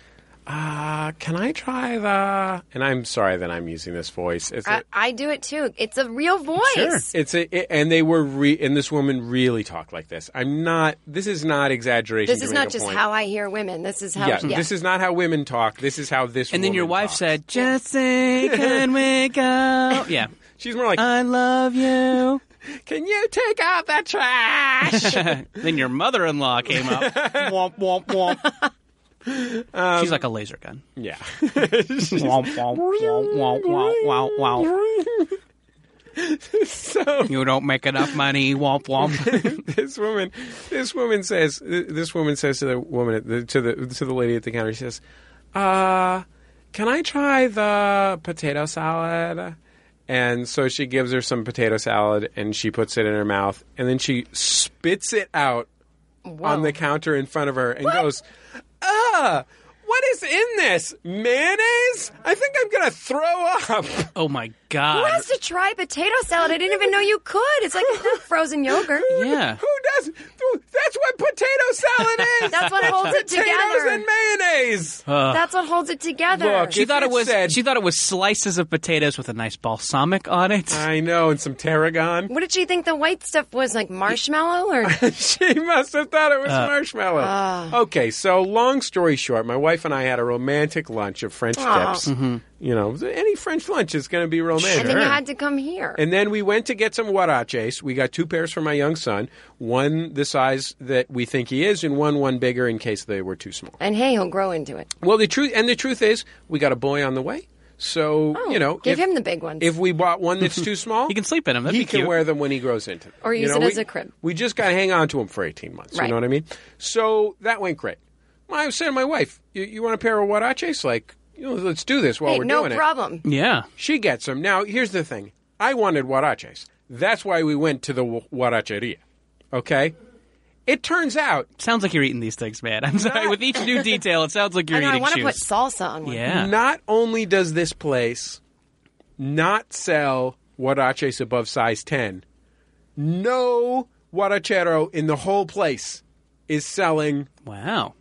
uh, can I try the? And I'm sorry that I'm using this voice. It's a, I, I do it too. It's a real voice. Sure. it's a, it- and they were re, and this woman really talked like this. I'm not. This is not exaggeration. This is not just point. how I hear women. This is how. Yeah, yeah. this is not how women talk. This is how this. And then your wife talks. said, Jesse, [laughs] can we go? Yeah. she's more like, I love you. [laughs] "Can you take out the trash?" [laughs] then your mother in law came up. womp, womp, womp. She's like a laser gun. yeah. [laughs] [laughs] Womp, womp, womp, womp, womp, womp, [laughs] womp. so You don't make enough money. Womp, womp. this woman, this woman says, this woman says to the woman at the, to the to the lady at the counter, she says, "Uh, can I try the potato salad?" And so she gives her some potato salad, and she puts it in her mouth, and then she spits it out on the counter in front of her, and goes, "Ah." What is in this? Mayonnaise? I think I'm gonna throw up. Oh my Who God. has to try potato salad? I didn't even know you could. It's like [laughs] frozen yogurt. Yeah. Who does? That's what potato salad is. [laughs] That's what holds it together. potatoes together. and mayonnaise. That's what holds it together. Look, She thought it it was. said- She thought it was slices of potatoes with a nice balsamic on it. [laughs] I know, and some tarragon. what did she think the white stuff was? Like marshmallow or? she must have thought it was Uh, marshmallow. Ah. okay, so long story short, my wife and I had a romantic lunch of French Aw. dips. You know, any French lunch is going to be romantic. And then you had to come here. And then we went to get some huaraches. We got two pairs for my young son, one the size that we think he is, and one one bigger in case they were too small. And hey, he'll grow into it. Well, the truth and the truth is, we got a boy on the way. So Oh, you know, give if, him the big ones. If we bought one that's too [laughs] small, He can sleep in 'em. That'd he be can wear them when he grows into them. Or You use know, it we- as a crib. We just got to hang on to him for eighteen months. You know what I mean? So that went great. I was saying to my wife, "You, you want a pair of huaraches? Like, you know, let's do this while hey, we're no doing it." No problem. Yeah. She gets them. Now, here's the thing. I wanted huaraches. That's why we went to the hu- huaracheria. Okay? It turns out Sounds like you're eating these things, man. I'm sorry. With each new detail, it sounds like you're I know. I want to put salsa on one. yeah. not only does this place not sell huaraches above size 10, no huarachero in the whole place is selling Wow.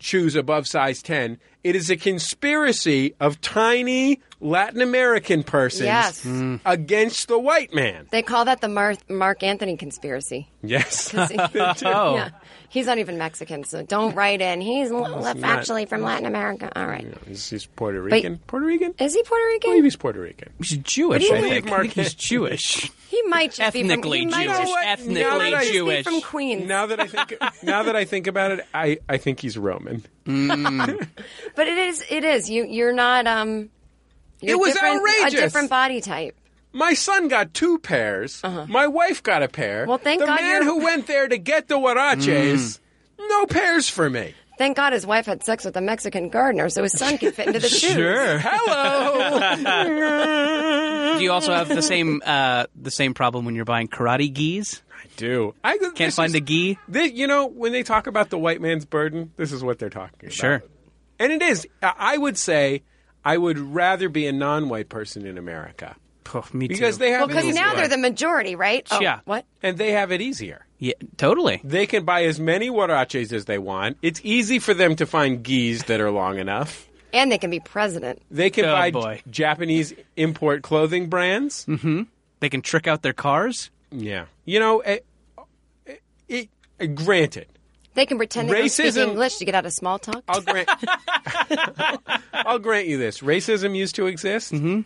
Shoes above size 10. It is a conspiracy of tiny Latin American persons Yes. against the white man. They call that the Mar- Marc Anthony conspiracy. Yes. [laughs] he- [laughs] Oh. yeah. He's not even Mexican, so don't write in. He's l- not. actually from Latin America. All right. He's, he's Puerto Rican. Puerto Rican? Is he Puerto believe Rican? he's Puerto Rican. He's Jewish, do you I mean? think. I think he's [laughs] Jewish. He might just Ethnically be from, he might Jewish. just- Ethnically Now that I- Just Jewish. be from Queens. Now that I think, now that I think about it, I, I think he's Roman. But it is. It is. You. You're not. Um. You're It was different, outrageous. A different body type. My son got two pairs. My wife got a pair. Uh-huh. Well, thank the God man you're- who went there to get the huaraches, no pairs for me. Thank God his wife had sex with a Mexican gardener, so his son could fit into the [laughs] shoes. Sure. Hello. [laughs] Do you also have the same uh, the same problem when you're buying karate gis? I do. I Can't find the gi. This, you know, when they talk about the white man's burden, this is what they're talking about. Sure. And it is. I I would say I would rather be a non-white person in America Oh, me too. because they have Well, because now they're the majority, right? Oh, Yeah. What? and they have it easier. yeah, totally. They can buy as many huaraches as they want. It's easy for them to find gis that are long enough. And they can be president. They can Oh, buy boy. Japanese import clothing brands. Mm-hmm. They can trick out their cars. Yeah. You know, it, it, it, granted, They can pretend they don't speak Racism- English to get out of small talk. I'll grant [laughs] I'll grant you this. Racism used to exist. Mm-hmm.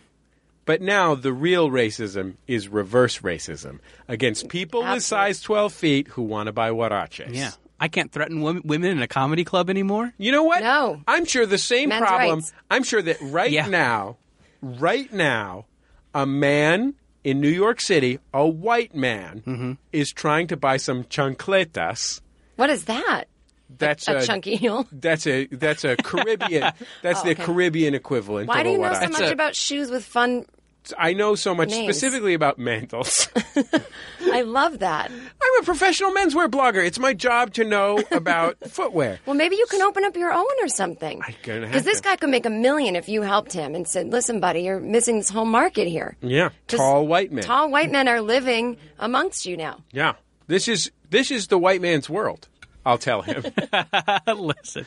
But now the real racism is reverse racism against people with size 12 feet who want to buy huaraches. Yeah. I can't threaten women, women in a comedy club anymore. You know what? No. I'm sure the same Men's problem. rights. I'm sure that right Yeah. now, right now, a man in New York City, a white man, Mm-hmm. is trying to buy some chancletas. What is that? That's A chunky heel? That's a that's a Caribbean. [laughs] Oh, that's the okay. Caribbean equivalent. Why do you know so much a- about shoes with fun? I know so much Names. specifically about mantles. [laughs] I love that. I'm a professional menswear blogger. It's my job to know about [laughs] footwear. Well, maybe you can open up your own or something. I'm gonna have Because this guy could make a million if you helped him and said, "Listen, buddy, you're missing this whole market here. Yeah, tall white men. Tall white men are living amongst you now." Yeah, this is this is the white man's world. I'll tell him. [laughs] Listen,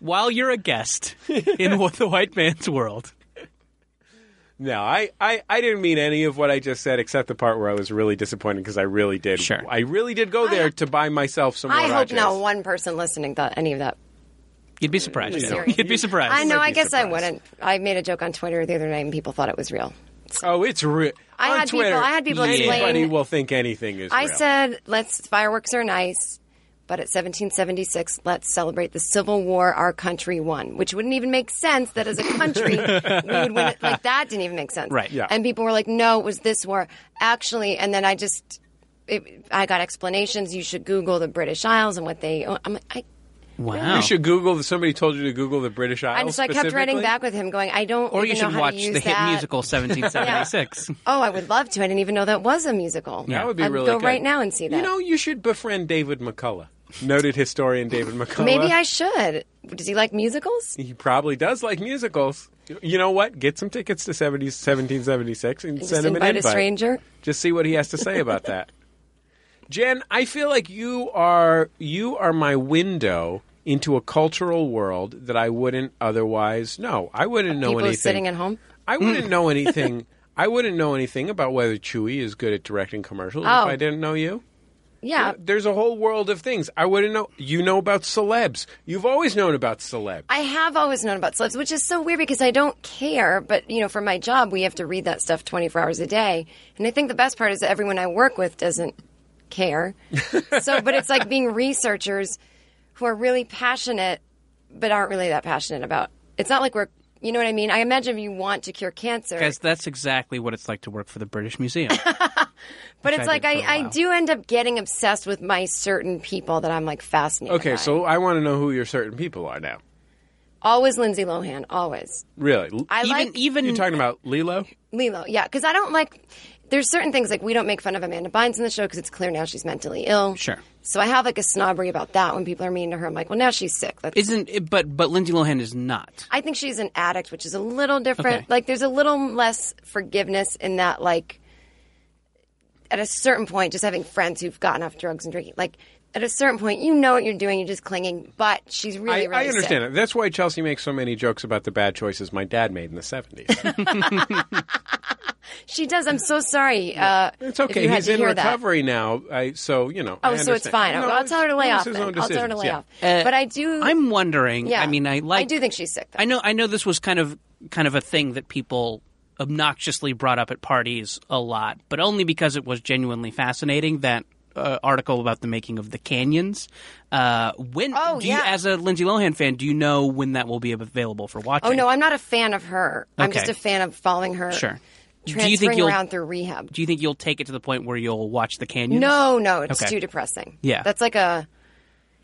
while you're a guest in what [laughs] the white man's world, No, I, I, I didn't mean any of what I just said except the part where I was really disappointed because I really did. Sure. I really did go there to buy myself some. I hope huaraches. not one person listening thought any of that. you'd be surprised. Joe. Serious. You'd be surprised. I know. I be guess I wouldn't. I made a joke on Twitter the other night, and people thought it was real. Oh, it's real. I On had people- Twitter, I had people Anybody explain- will think anything is. I real. said, "Let's fireworks are nice." But at 1776, let's celebrate the Civil War our country won, which wouldn't even make sense that as a country [laughs] we would win it. Like that didn't even make sense. Right. Yeah. And people were like, no, it was this war. Actually, and then I just, it, I got explanations. You should Google the British Isles and what they, I'm like, I, Wow. You should Google. Somebody told you to Google the British Isles. and so I kept writing back with him going, I don't or even you know should how watch to use the hit that. musical [laughs] 1776. Oh, I would love to. I didn't even know that was a musical. That would be I'd really go good. right now and see that. You know, you should befriend David McCullough, noted historian David McCullough. Maybe I should. Does he like musicals? He probably does like musicals. You know what? Get some tickets to 70s, 1776 and Just send him an invite invite. a stranger. Just see what he has to say about that. [laughs] Jen, I feel like you are you are my window into a cultural world that I wouldn't otherwise know. I wouldn't know People anything. sitting at home. I wouldn't know anything. [laughs] I wouldn't know anything about whether Chuy is good at directing commercials Oh. if I didn't know you. Yeah. There's a whole world of things I wouldn't know. You know about celebs. You've always known about celebs. I have always known about celebs, which is so weird because I don't care. But you know, for my job, we have to read that stuff 24 hours a day. And I think the best part is that everyone I work with doesn't care. [laughs] so, but it's like being researchers who are really passionate, but aren't really that passionate about. It's not like we're, you know what I mean. I imagine if you want to cure cancer, Because that's exactly what it's like to work for the British Museum. [laughs] but it's I like I, for a I, I while. do end up getting obsessed with my certain people that I'm like fascinated. Okay, by. so I want to know who your certain people are now. always Lindsay Lohan, always. Really? L- I even like even You're talking about Lilo? Lilo, yeah, because I don't like. There's certain things like we don't make fun of Amanda Bynes in the show because it's clear now she's mentally ill. Sure. So I have like a snobbery about that when people are mean to her. I'm like, well, now she's sick. Let's, isn't it, but but Lindsay Lohan is not. I think she's an addict, which is a little different. Okay. Like, there's a little less forgiveness in that. Like, at a certain point, just having friends who've gotten off drugs and drinking, like. At a certain point, you know what you're doing. You're just clinging, but she's really, I, really I understand sick. it. That's why Chelsea makes so many jokes about the bad choices my dad made in the 70s. [laughs] She does. I'm so sorry. Uh, It's okay. you He's in hear that. recovery now. I, so, you know. I Oh, so it's fine. No, I'll tell her to lay off. his own I'll tell her to lay yeah. off. Uh, but I do. I'm wondering. Yeah. I mean, I like. I do think she's sick. Though. I know. I know this was kind of kind of a thing that people obnoxiously brought up at parties a lot, but only because it was genuinely fascinating. That uh, article about the making of the canyons. Uh, when? Oh, do you, as a Lindsay Lohan fan, do you know when that will be available for watching? Oh no, I'm not a fan of her. I'm just a fan of following her. Sure. Do Transferring you think you'll? around through rehab. Do you think you'll take it to the point where you'll watch the canyons? No, no, it's Okay. too depressing. Yeah. that's like a.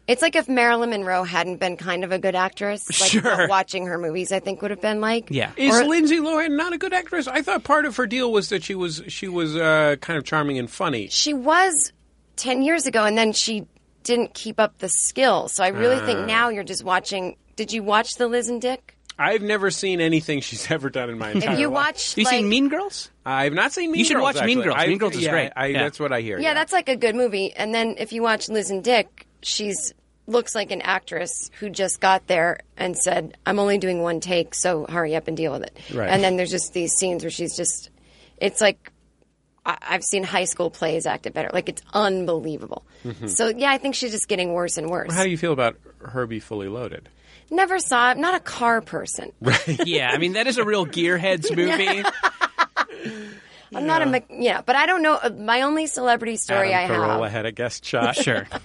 It's like if Marilyn Monroe hadn't been kind of a good actress. Like Sure. what watching her movies, I think would have been like. Yeah. Is Or- Lindsay Lohan not a good actress? I thought part of her deal was that she was she was uh, kind of charming and funny. She was ten years ago, and then she didn't keep up the skill. So I really Ah. think now you're just watching. Did you watch the Liz and Dick? I've never seen anything [laughs] she's ever done in my entire If you life. watch, Have you like, seen Mean Girls? I've not seen Mean Girls. You should Girls, watch Mean. Girls. I- Mean Girls is yeah, great. I, Yeah. That's what I hear. Yeah, that's like a good movie. And then if you watch Liz and Dick, she's looks like an actress who just got there and said, "I'm only doing one take, so hurry up and deal with it." Right. And then there's just these scenes where she's just, it's like. I- I've seen high school plays acted better. Like it's unbelievable. So yeah, I think she's just getting worse and worse. How do you feel about Herbie Fully Loaded? Never saw it. Not a car person. [laughs] yeah, I mean that is a real Gearheads [laughs] movie. I'm not a me- yeah, but I don't know. uh, My only celebrity story Adam I Carolla have. had a guest shot. sure. [laughs]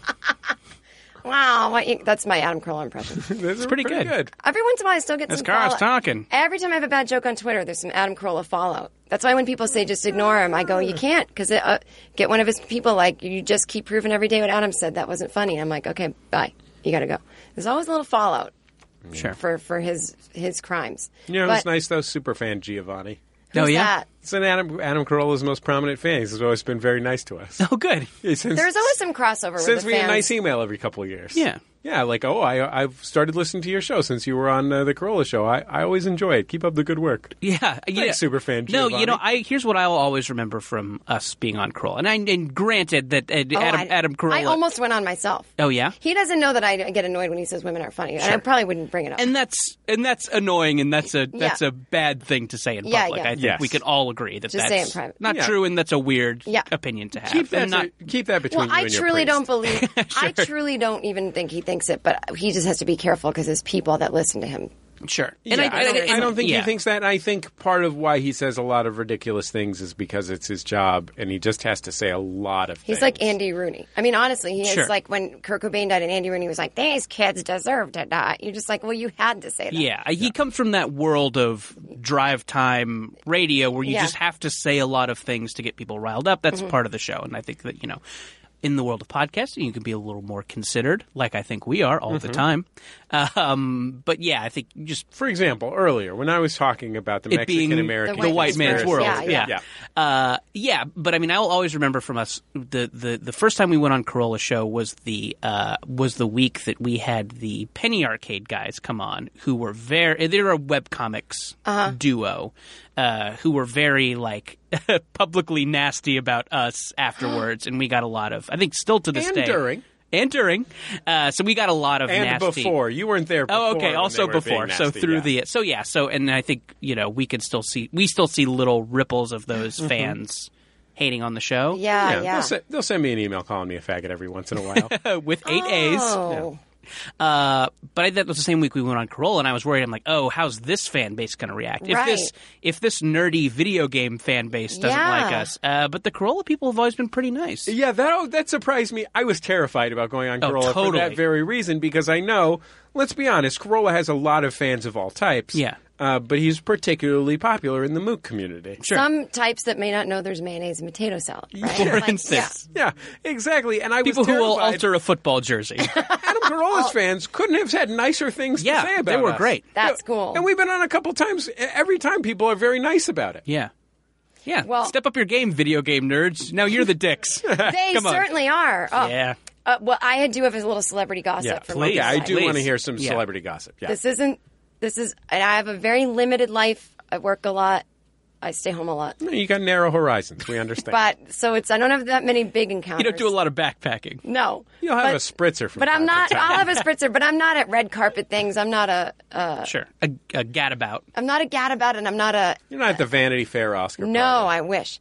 Wow, what you- that's my Adam Carolla impression. [laughs] it's pretty good. Every once in a while, I still get This some. car's follow- talking. Every time I have a bad joke on Twitter, there's some Adam Carolla fallout. That's why when people say just ignore him, I go, you can't, because uh, get one of his people like you just keep proving every day what Adam said that wasn't funny. I'm like, okay, bye, you got to go. There's always a little fallout Sure. for for his his crimes. You know, but, it's nice though. Superfan Giovanni. Oh, Who's Oh, yeah? that? It's an Adam Adam Carolla's most prominent fan. He's always been very nice to us. Oh, good. Since, There's always some crossover. since with the we get a nice email every couple of years. Yeah. Yeah, like oh, I I've started listening to your show since you were on uh, the Carolla show. I, I always enjoy it. Keep up the good work. Yeah, yeah. superfan No, Giovanni. you know, I here's what I'll always remember from us being on Carolla, and I and granted that uh, Oh, Adam I, Adam Carolla. I almost went on myself. oh yeah, He doesn't know that I get annoyed when he says women are funny, and I probably wouldn't bring it up. and that's and that's annoying, and that's a that's a bad thing to say in Yeah, public. yeah. I think Yes. we could all agree that Just say that's it in private. not Yeah. true, and that's a weird Yeah. opinion to have. keep that not, to- keep that between well, you I and truly priest. don't believe. [laughs] I truly don't even think he thinks it, but he just has to be careful because there's people that listen to him. sure. Yeah, And I, don't, and- I don't think yeah. he thinks that. I think part of why he says a lot of ridiculous things is because it's his job, and he just has to say a lot of. Things. He's things. like Andy Rooney. I mean, honestly, he Sure. is like when Kurt Cobain died and Andy Rooney was like, "These kids deserve to die." You're just like, well, you had to say that. Yeah, he comes from that world of drive time radio where you Yeah. just have to say a lot of things to get people riled up. That's mm-hmm. part of the show, and I think that you know, in the world of podcasting, you can be a little more considered, like I think we are all the mm-hmm. time. Um, but yeah, I think just For example, earlier when I was talking about the being Mexican American The the white man's world. Yeah, Yeah, yeah. yeah. Uh, yeah, but I mean, I'll always remember from us the, the, the first time we went on Carolla show was the uh, was the week that we had the Penny Arcade guys come on, who were very they're a webcomics duo. Uh, who were very like [laughs] publicly nasty about us afterwards, and we got a lot of. I think still to this And day during. And during. Uh, so we got a lot of and nasty. before you weren't there. Before Oh, okay. Also before. being so through yeah. the so yeah. So and I think you know we can still see we still see little ripples of those Mm-hmm. fans hating on the show. Yeah, yeah, yeah. They'll, se- they'll send me an email calling me a faggot every once in a while. [laughs] with eight A's. Oh. Uh, but I, that was the same week we went on Carolla, and I was worried. I'm like, oh, how's this fan base going to react if this if this nerdy video game fan base doesn't Yeah. like us? Uh, but the Carolla people have always been pretty nice. Yeah, that oh, that surprised me. I was terrified about going on Oh, Carolla for that very reason because I know, let's be honest, Carolla has a lot of fans of all types. Yeah. Uh, but he's particularly popular in the Mook community. Sure. Some types that may not know there's mayonnaise and potato salad. Right? For Like, instance, Yeah, exactly. And I people was who will alter a football jersey. [laughs] Adam Carolla's fans couldn't have had nicer things Yeah, to say about it. they were us. great. That's Yeah, cool. And we've been on a couple times. Every time people are very nice about it. yeah. Yeah, Well- step up your game, video game nerds. Now you're the dicks. [laughs] They Come on. certainly are. Oh. Yeah. Uh, well, I do have a little celebrity gossip. Yeah, from please. yeah, I do want to hear some Yeah. celebrity gossip. Yeah. This isn't. This is. And I have a very limited life. I work a lot. I stay home a lot. you got narrow horizons. We understand. But so it's. I don't have that many big encounters. You don't do a lot of backpacking. No. You'll have but, a spritzer. From but I'm not. time. I'll have a [laughs] spritzer. But I'm not at red carpet things. I'm not a. Uh, Sure. A, a gadabout. I'm not a gadabout, and I'm not a. You're not at the Vanity Fair Oscar. No, party. I wish.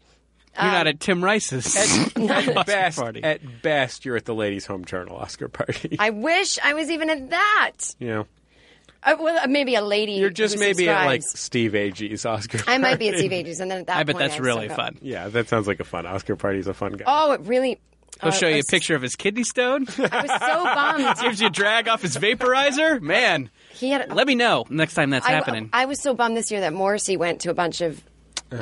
You're not at Tim Rice's [laughs] [laughs] At Oscar best, party. at best, you're at the Ladies' Home Journal Oscar party. I wish I was even at that. you know, Uh, well, maybe a lady. you're just who maybe at like. Steve Agee's Oscar. I might be at. Steve Agee's, and then at that I bet point, that's I'd really still go. fun. Yeah, that sounds like a fun Oscar party. He's a fun guy. Oh, it really. He'll uh, show I you a picture of his kidney stone. [laughs] I was so bummed. [laughs] Gives you a drag off his vaporizer. Man, He had. let me know next time that's I, happening. I was so bummed this year that Morrissey went to a bunch of Oh.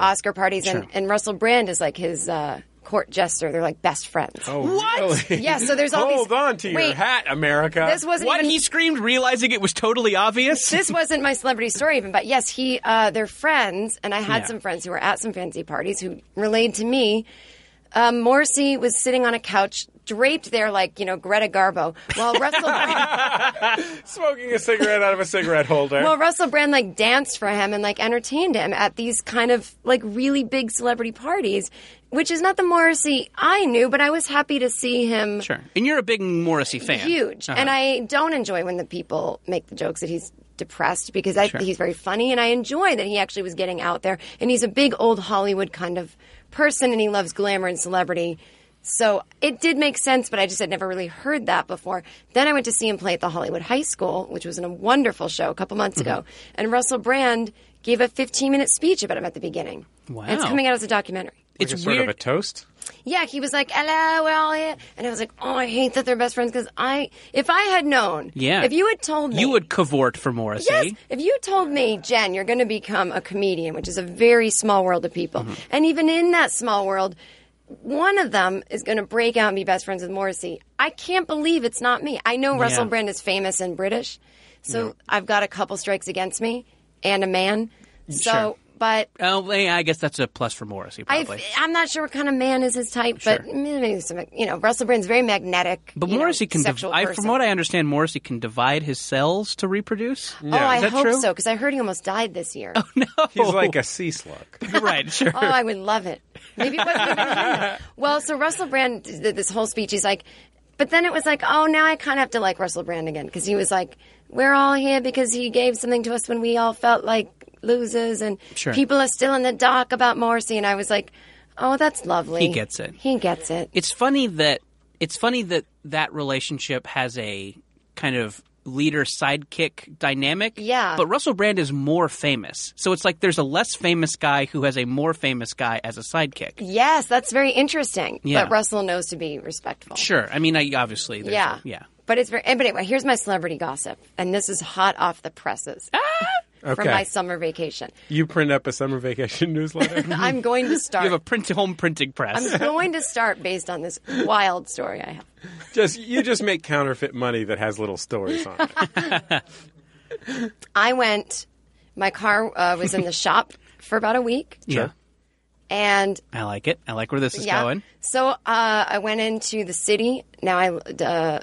Oscar parties, and, and Russell Brand is like his uh, court jester. They're like best friends. Oh, What? really? Yeah, so there's all these- Hold on to your Wait. hat, America. This wasn't what even. he screamed, realizing it was totally obvious. this wasn't my celebrity story even, but yes, he uh, they're friends, and I had Yeah. some friends who were at some fancy parties who relayed to me. Um, Morrissey was sitting on a couch, draped there like you know Greta Garbo, while Russell Brand, [laughs] Smoking a cigarette out of a cigarette holder. well Russell Brand like danced for him and like entertained him at these kind of like really big celebrity parties, which is not the Morrissey I knew, but I was happy to see him Sure. And you're a big Morrissey fan. huge. Uh-huh. And I don't enjoy when the people make the jokes that he's depressed because I, think he's very funny and I enjoy that he actually was getting out there. And he's a big old Hollywood kind of person and he loves glamour and celebrity. So it did make sense, but I just had never really heard that before. Then I went to see him play at the Hollywood High School, which was in a wonderful show a couple months ago. Mm-hmm. And Russell Brand gave a 15 minute speech about him at the beginning. Wow. And it's coming out as a documentary. It's Like a sort weird. of a toast. Yeah, he was like, "Hello, we're all here," and I was like, "Oh, I hate that they're best friends." Because I, if I had known, Yeah. if you had told me, you would cavort for Morrissey. yes, if you told me, Jen, you're going to become a comedian, which is a very small world of people, Mm-hmm. and even in that small world, one of them is going to break out and be best friends with Morrissey. I can't believe it's not me. I know Russell Yeah. Brand is famous and British, so I've got a couple strikes against me and a man. So, Sure. But Oh, eh, yeah, I guess that's a plus for Morrissey, I, probably. I'm not sure what kind of man is his type, Sure. but maybe some, you know, Russell Brand's very magnetic. but you know, Morrissey can, div- I, from what I understand, Morrissey can divide his cells to reproduce. oh, I that hope true? so because I heard he almost died this year. Oh, No, He's like a sea slug. [laughs] right, sure. Oh, I would love it. Maybe it wasn't. Well, so Russell Brand this whole speech. He's like, but then it was like, oh, now I kind of have to like Russell Brand again because he was like, we're all here because he gave something to us when we all felt like losers, and Sure. people are still in the dark about Morrissey. And I was like, oh, that's lovely. He gets it. He gets it. it's funny that it's funny that that relationship has a kind of leader sidekick dynamic. Yeah. But Russell Brand is more famous. So it's like there's a less famous guy who has a more famous guy as a sidekick. Yes, that's very interesting. Yeah. But Russell knows to be respectful. Sure. I mean, I, obviously. there's Yeah. a- yeah. But it's very. But anyway, here's my celebrity gossip, and this is hot off the presses from Okay. my summer vacation. You print up a summer vacation [laughs] newsletter. [laughs] I'm going to start. You have a print home printing press. I'm going to start based on this wild story I have. just you just make counterfeit money that has little stories on it. [laughs] I went. My car uh, was in the shop for about a week, yeah. and I like it. I like where this is yeah. going. So uh, I went into the city. Now I. Uh,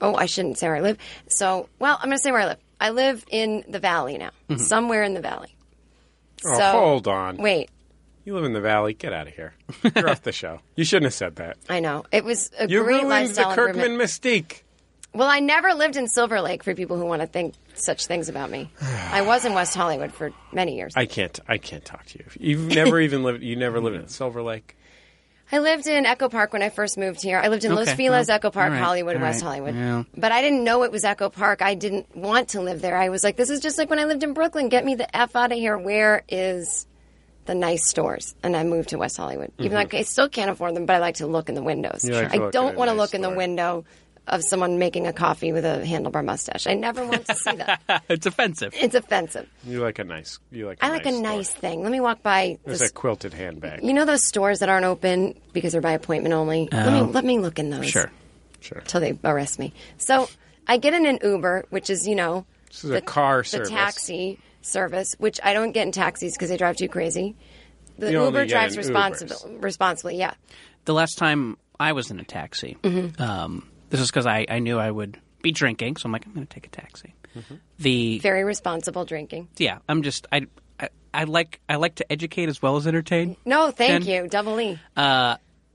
oh, I shouldn't say where I live. So, well, I'm going to say where I live. I live in the valley now, mm-hmm. somewhere in the valley. Oh, So- hold on. Wait, You live in the valley. Get out of here. [laughs] You're off the show. You shouldn't have said that. I know it was a You great ruined the Kirkman mystique. Well, I never lived in Silver Lake for people who want to think such things about me. I was in West Hollywood for many years. I can't. I can't talk to you. You've never [laughs] even lived. You never lived in Silver Lake. I lived in Echo Park when I first moved here. I lived in Los Okay, Feliz, well, Echo Park, right, Hollywood, all West right, Hollywood. yeah. But I didn't know it was Echo Park. I didn't want to live there. I was like, this is just like when I lived in Brooklyn. Get me the F out of here. Where is the nice stores? And I moved to West Hollywood. Even though mm-hmm. I still can't afford them, but I like to look in the windows. I don't want to nice look in the window of someone making a coffee with a handlebar mustache. I never want to see that. [laughs] it's offensive. it's offensive. You like a nice. You like. A I like nice a store. nice thing. Let me walk by There's this a quilted handbag. you know those stores that aren't open because they're by appointment only? let me let me look in those. Sure. Sure. Till they arrest me. So I get in an Uber, which is, you know, This is a car service. the taxi service, which I don't get in taxis because they drive too crazy. The You Uber drives in responsible, responsibly, yeah. the last time I was in a taxi, Mm-hmm. um, this is because I, I knew I would be drinking, so I'm like, I'm going to take a taxi. Mm-hmm. The Very responsible drinking. yeah, I'm just I, I I like I like to educate as well as entertain. No, thank Jen? you. Double E.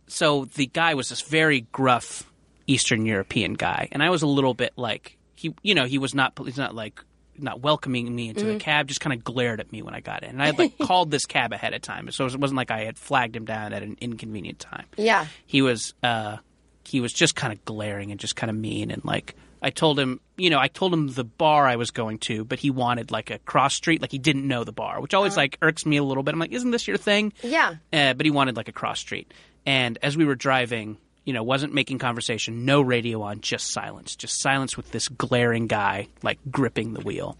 So the guy was this very gruff Eastern European guy, and I was a little bit like he, you know, he was not he's not like not welcoming me into the cab, just kind of glared at me when I got in. And I had like [laughs] called this cab ahead of time, so it wasn't like I had flagged him down at an inconvenient time. Yeah. he was uh he was just kind of glaring and just kind of mean and like I told him, you know, I told him the bar I was going to, but he wanted like a cross street, like he didn't know the bar, which always like irks me a little bit. I'm like, isn't this your thing? Yeah. Uh, but he wanted like a cross street. And as we were driving, you know, wasn't making conversation, no radio on, just silence, just silence with this glaring guy like gripping the wheel.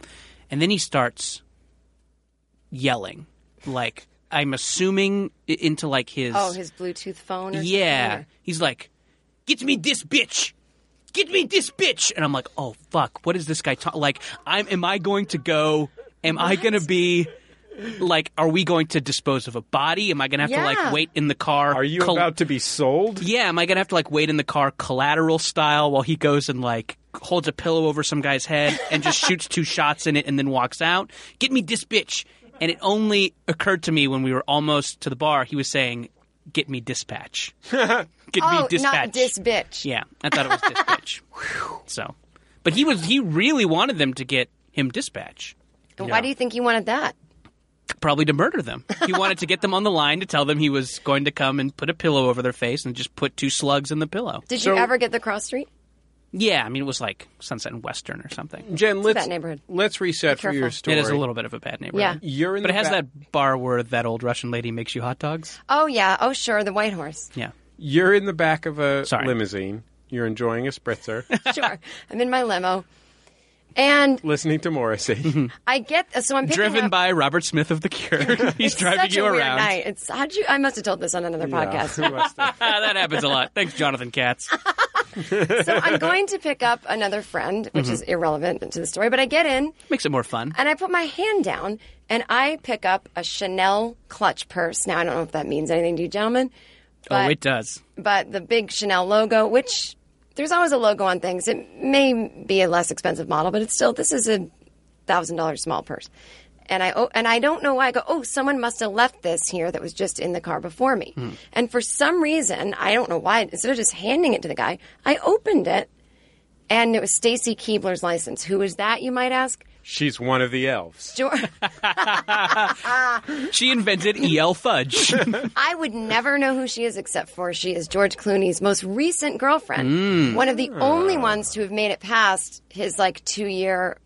And then he starts yelling, like I'm assuming into like his Oh, his Bluetooth phone or yeah. something? He's like, "Get me this bitch." Get me this bitch, and I'm like, "Oh fuck! What is this guy talking? Like, I'm. Am I going to go? Am I going to be like? Are we going to dispose of a body? Am I going to have to like wait in the car? Are you col- about to be sold? Yeah, am I gonna have to like wait in the car collateral style while he goes and like holds a pillow over some guy's head and just [laughs] shoots two shots in it and then walks out? Get me this bitch. And it only occurred to me when we were almost to the bar, he was saying, Get me dispatch. [laughs] Get me Oh, dispatch. not this bitch. Yeah, I thought it was dispatch. [laughs] so but he was he really wanted them to get him dispatch. And Why do you think he wanted that? Probably to murder them. He wanted to get them on the line to tell them he was going to come and put a pillow over their face and just put two slugs in the pillow. Did So- you ever get the cross street? Yeah, I mean it was like Sunset and Western or something. Jen, let's bad neighborhood. let's reset Be for your careful. story. It is a little bit of a bad neighborhood. Yeah. You're in but the it has ba- that bar where that old Russian lady makes you hot dogs. Oh, yeah. Oh, sure. The White Horse. Yeah. You're in the back of a Sorry. limousine. You're enjoying a spritzer, [laughs] sure. I'm in my limo. And listening to Morrissey. [laughs] I get, so I'm Driven up, by Robert Smith of the Cure. [laughs] He's driving such you a weird around. night. It's how'd you? I must have told this on another Yeah, podcast. who must have? [laughs] That happens a lot. Thanks, Jonathan Katz. so I'm going to pick up another friend, which Mm-hmm. is irrelevant to the story. But I get in Makes it more fun. and I put my hand down and I pick up a Chanel clutch purse. Now I don't know if that means anything to you, gentlemen. But, oh, it does. but the big Chanel logo, which there's always a logo on things. It may be a less expensive model, but it's still this is a thousand dollar small purse. And I oh, and I don't know why. I go, oh, someone must have left this here that was just in the car before me. Hmm. And for some reason, I don't know why. Instead of just handing it to the guy, I opened it, and it was Stacy Keibler's license. Who is that? You might ask. She's one of the elves. George, [laughs] She invented EL Fudge. [laughs] I would never know who she is except for she is George Clooney's most recent girlfriend. Hmm. One of the only ah. ones to have made it past his like two year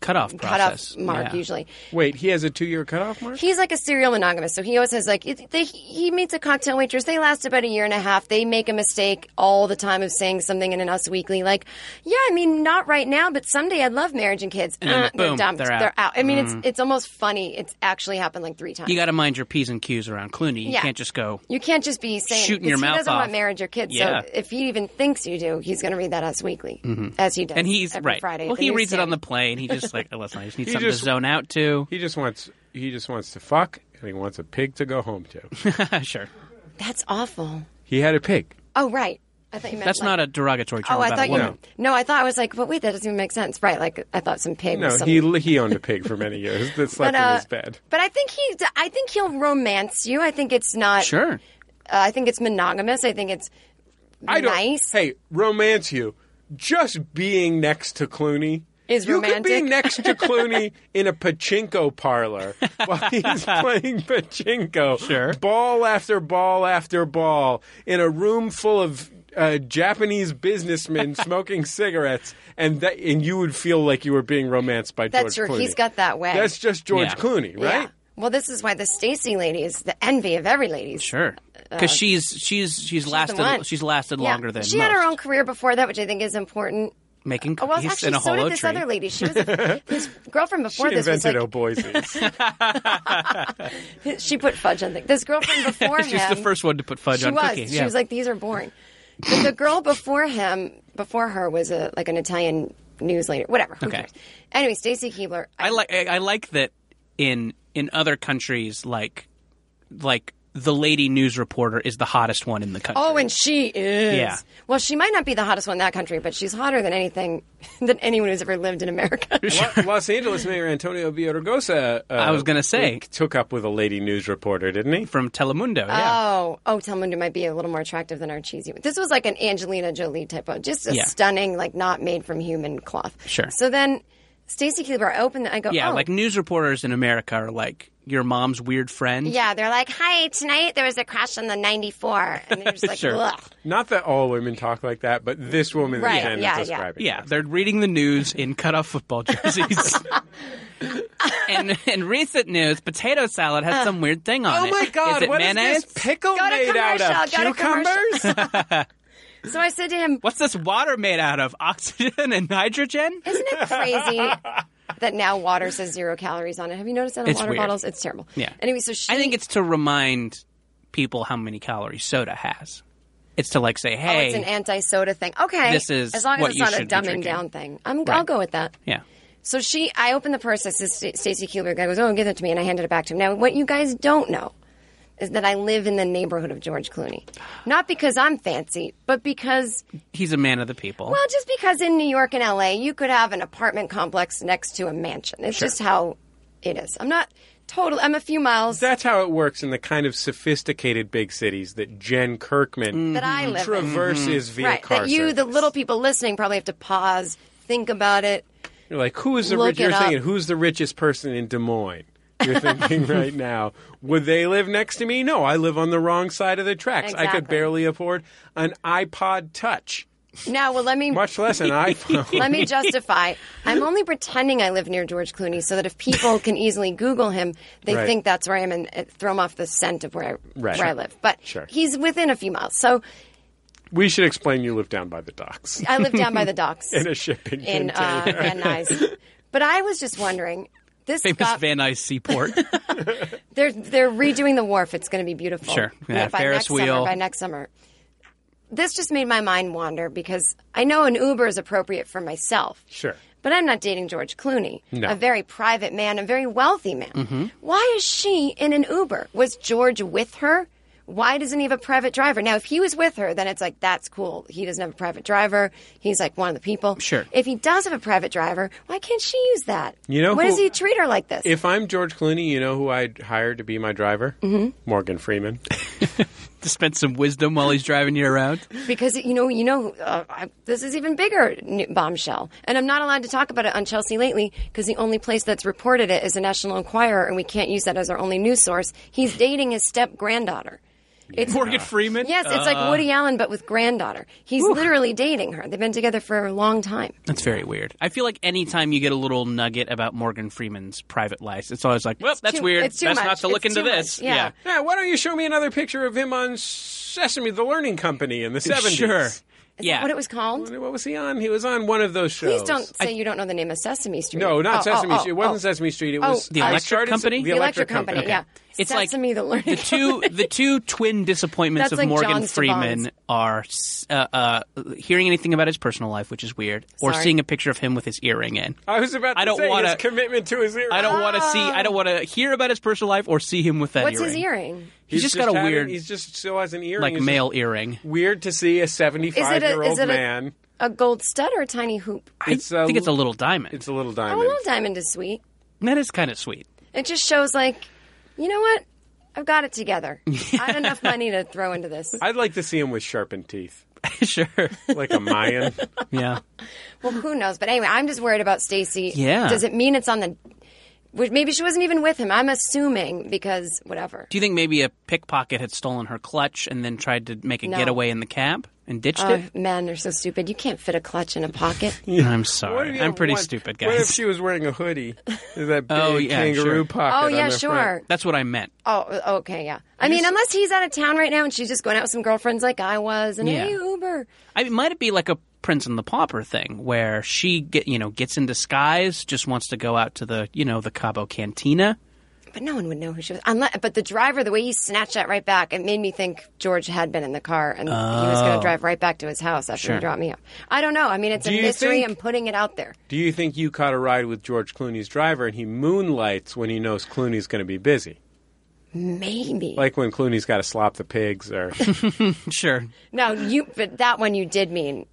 Cutoff process. cutoff mark Yeah. usually. Wait, he has a two-year cutoff mark. He's like a serial monogamous, so he always has like it- they, he meets a cocktail waitress. They last about a year and a half. They make a mistake all the time of saying something in an Us Weekly, like, "Yeah, I mean, not right now, but someday I'd love marriage and kids." And Uh, boom, dumped. they're out. I mean, it's it's almost funny. It's actually happened like three times. You got to mind your P's and Q's around Clooney. You Yeah. can't just go. You can't just be saying Shooting 'cause your he mouth doesn't off. want marriage or kids. Yeah. So if he even thinks you do, he's going to read that Us Weekly, as he does. And he's every right. Friday. at well, the he reads it on the plane. He just [laughs] [laughs] like, oh, listen, I just need He something just- to zone out to. He just wants he just wants to fuck and he wants a pig to go home to. [laughs] sure. That's awful. He had a pig. Oh right. I thought you meant That's like- not a derogatory term Oh, I about thought a you. woman. No, I thought I was like, but wait, that doesn't even make sense, right? Like I thought some pig. No, was some, he he owned a pig for many years that slept [laughs] But, uh, in his bed. But I think he. I think he'll romance you. I think it's not. Sure. Uh, I think it's monogamous. I think it's I don't. nice. Hey, romance you. Just being next to Clooney. Is you could be next to [laughs] Clooney in a pachinko parlor while he's [laughs] playing pachinko. Sure. Ball after ball after ball in a room full of uh, Japanese businessmen [laughs] smoking cigarettes, and that and you would feel like you were being romanced by George Clooney. That's George true. Clooney. He's got that way. That's just George Yeah. Clooney, right? Yeah. Well, this is why the Stacy lady is the envy of every lady. Sure. Because she's she's she's the lasted she's lasted Yeah. longer than she most. had her own career before that, which I think is important. Making Oh, well, actually, in a so hollow did this tree. other lady. She was a, [laughs] his girlfriend She before this was invented like Oboises. [laughs] she put fudge on things. This girlfriend [laughs] before She's him, the first one to put fudge on was. cookies. She was like, these are boring. But the girl before him, before her, was a like an Italian news lady. Whatever. Who Okay. cares? Anyway, Stacy Keibler. I like I I like that in in other countries like like the lady news reporter is the hottest one in the country. Oh, and she is. Yeah. Well, she might not be the hottest one in that country, but she's hotter than anything [laughs] than anyone who's ever lived in America. [laughs] Lo- Los Angeles Mayor Antonio Villaraigosa. Uh, I was gonna say. took up with a lady news reporter, didn't he? from Telemundo. Yeah. Oh, oh, Telemundo might be a little more attractive than our cheesy. This was like an Angelina Jolie type of, just a Yeah. stunning, like not made from human cloth. Sure. So then, Stacy Keibler, opened. open, I go, yeah, oh. like news reporters in America are like your mom's weird friend. Yeah, they're like, "Hi, tonight there was a crash on the '94," and they're just like, Sure. "Ugh." Not that all women talk like that, but this woman Right, that yeah, is yeah. describing. Yeah, they're reading the news in cut-off football jerseys. [laughs] and in recent news, potato salad has some weird thing on Oh it. Oh my God! Is it what is mayonnaise? this pickle Go to made out of? commercial, go to commercial. Cucumbers? [laughs] So I said to him, What's this water made out of? Oxygen and nitrogen? "Isn't it crazy [laughs] that now water says zero calories on it? Have you noticed that on It's water weird. bottles? It's terrible." Yeah. Anyway, so she, I think it's to remind people how many calories soda has. It's to like say, oh, hey, it's an anti-soda thing. Okay, This is as long as it's not a dumbing down thing. I'm, I'll Right. go with that. yeah. So she, I opened the purse. I said, "St- Stacy Keibler. Guy goes, oh, give that to me, and I handed it back to him. Now, what you guys don't know is that I live in the neighborhood of George Clooney, not because I'm fancy, but because, He's a man of the people. well, just because in New York and L.A. you could have an apartment complex next to a mansion. It's just how it is. I'm not total. I'm a few miles That's how it works in the kind of sophisticated big cities that Jen Kirkman that I live in. Mm-hmm. traverses mm-hmm. via Right, car that you, the little people listening, probably have to pause, think about it. You're like, who is the rich? You're it up. thinking, who's the richest person in Des Moines? You're [laughs] thinking right now, would they live next to me? No, I live on the wrong side of the tracks. I could barely afford an iPod Touch, Now, well, let me much less an iPhone. [laughs] Let me justify. I'm only pretending I live near George Clooney so that if people can easily Google him, they Right. think that's where I am and throw them off the scent of where I, Right. where I live. But Sure. he's within a few miles. So we should explain you live down by the docks I live down by the [laughs] docks in a shipping in uh, container. Van Nuys. But I was just wondering. This Famous got, Van Nuys seaport. [laughs] they're they're redoing the wharf. It's going to be beautiful. Sure. Yeah, by Ferris next wheel. Summer, by next summer. This just made my mind wander because I know an Uber is appropriate for myself. Sure. But I'm not dating George Clooney, No. a very private man, a very wealthy man. Mm-hmm. Why is she in an Uber? Was George with her? Why doesn't he have a private driver? Now, if he was with her, then it's like, that's cool. He doesn't have a private driver. He's like one of the people. Sure. If he does have a private driver, why can't she use that? You know Why who- does he treat her like this? If I'm George Clooney, you know who I'd hire to be my driver? Mm-hmm. Morgan Freeman. [laughs] to spend some wisdom while he's driving you around. because you know, you know, uh, I, this is even bigger bombshell, and I'm not allowed to talk about it on Chelsea lately because the only place that's reported it is the National Enquirer, and we can't use that as our only news source. He's dating his step granddaughter. It's Morgan Freeman? Yes, it's like Woody uh. Allen, but with granddaughter. He's literally dating her. They've been together for a long time. That's very weird. I feel like anytime you get a little nugget about Morgan Freeman's private life, it's always like, well, that's too- weird. it's too Best much. not to look It's into too this. much. Yeah. Yeah, why don't you show me another picture of him on Sesame, the Learning Company in the 70s? [laughs] Sure. Is yeah. that what it was called? What was he on? He was on one of those shows. Please don't say you don't know the name of Sesame Street. No, not Oh, Sesame oh, oh, Street. It wasn't oh. Sesame Street. It Oh, was The Electric Company? The The Electric, Electric Company, yeah. It's Sesame, like the learning. the two the two twin disappointments That's of like Morgan John Freeman Stavons. are uh, uh, hearing anything about his personal life, which is weird, or seeing a picture of him with his earring in. I was about to I don't say wanna- his commitment to his ear. I don't want to see. I don't want to hear about his personal life or see him with that What's earring. his earring? He's just got a having- weird- He's just still has an earring. like He's male earring. Weird to see a seventy-five year is old it a- man. A gold stud or a tiny hoop? It's I a, think it's a little diamond. It's a little Oh, diamond. a little diamond is sweet. that is kind of sweet. It just shows like, you know what? I've got it together. [laughs] I had enough money to throw into this. I'd like to see him with sharpened teeth, [laughs] sure. like a Mayan. [laughs] Yeah. Well, who knows? But anyway, I'm just worried about Stacy. Yeah. Does it mean it's on the? Which Maybe she wasn't even with him. I'm assuming because whatever. Do you think maybe a pickpocket had stolen her clutch and then tried to make a No. getaway in the cab and ditched Oh, it? man, they're so stupid. You can't fit a clutch in a pocket. [laughs] I'm What sorry. you I'm pretty one- stupid, guys. What if she was wearing a hoodie? Is that [laughs] big Oh, yeah, kangaroo sure. pocket? oh on yeah, the sure. front? That's what I meant. Oh, okay, yeah. I mean, unless he's out of town right now and she's just going out with some girlfriends like I was, and Yeah. hey Uber. I mean, might it be like a Prince and the Pauper thing where she get you know gets in disguise, just wants to go out to the you know the Cabo Cantina. But no one would know who she was. Unless, but the driver, the way he snatched that right back, it made me think George had been in the car and he was going to oh. drive right back to his house after Sure. he dropped me off. I don't know. I mean, it's Do a mystery. think- I'm putting it out there. Do you think you caught a ride with George Clooney's driver and he moonlights when he knows Clooney's going to be busy? Maybe. Like when Clooney's got to slop the pigs or. [laughs] Sure. no, you. But that one you did mean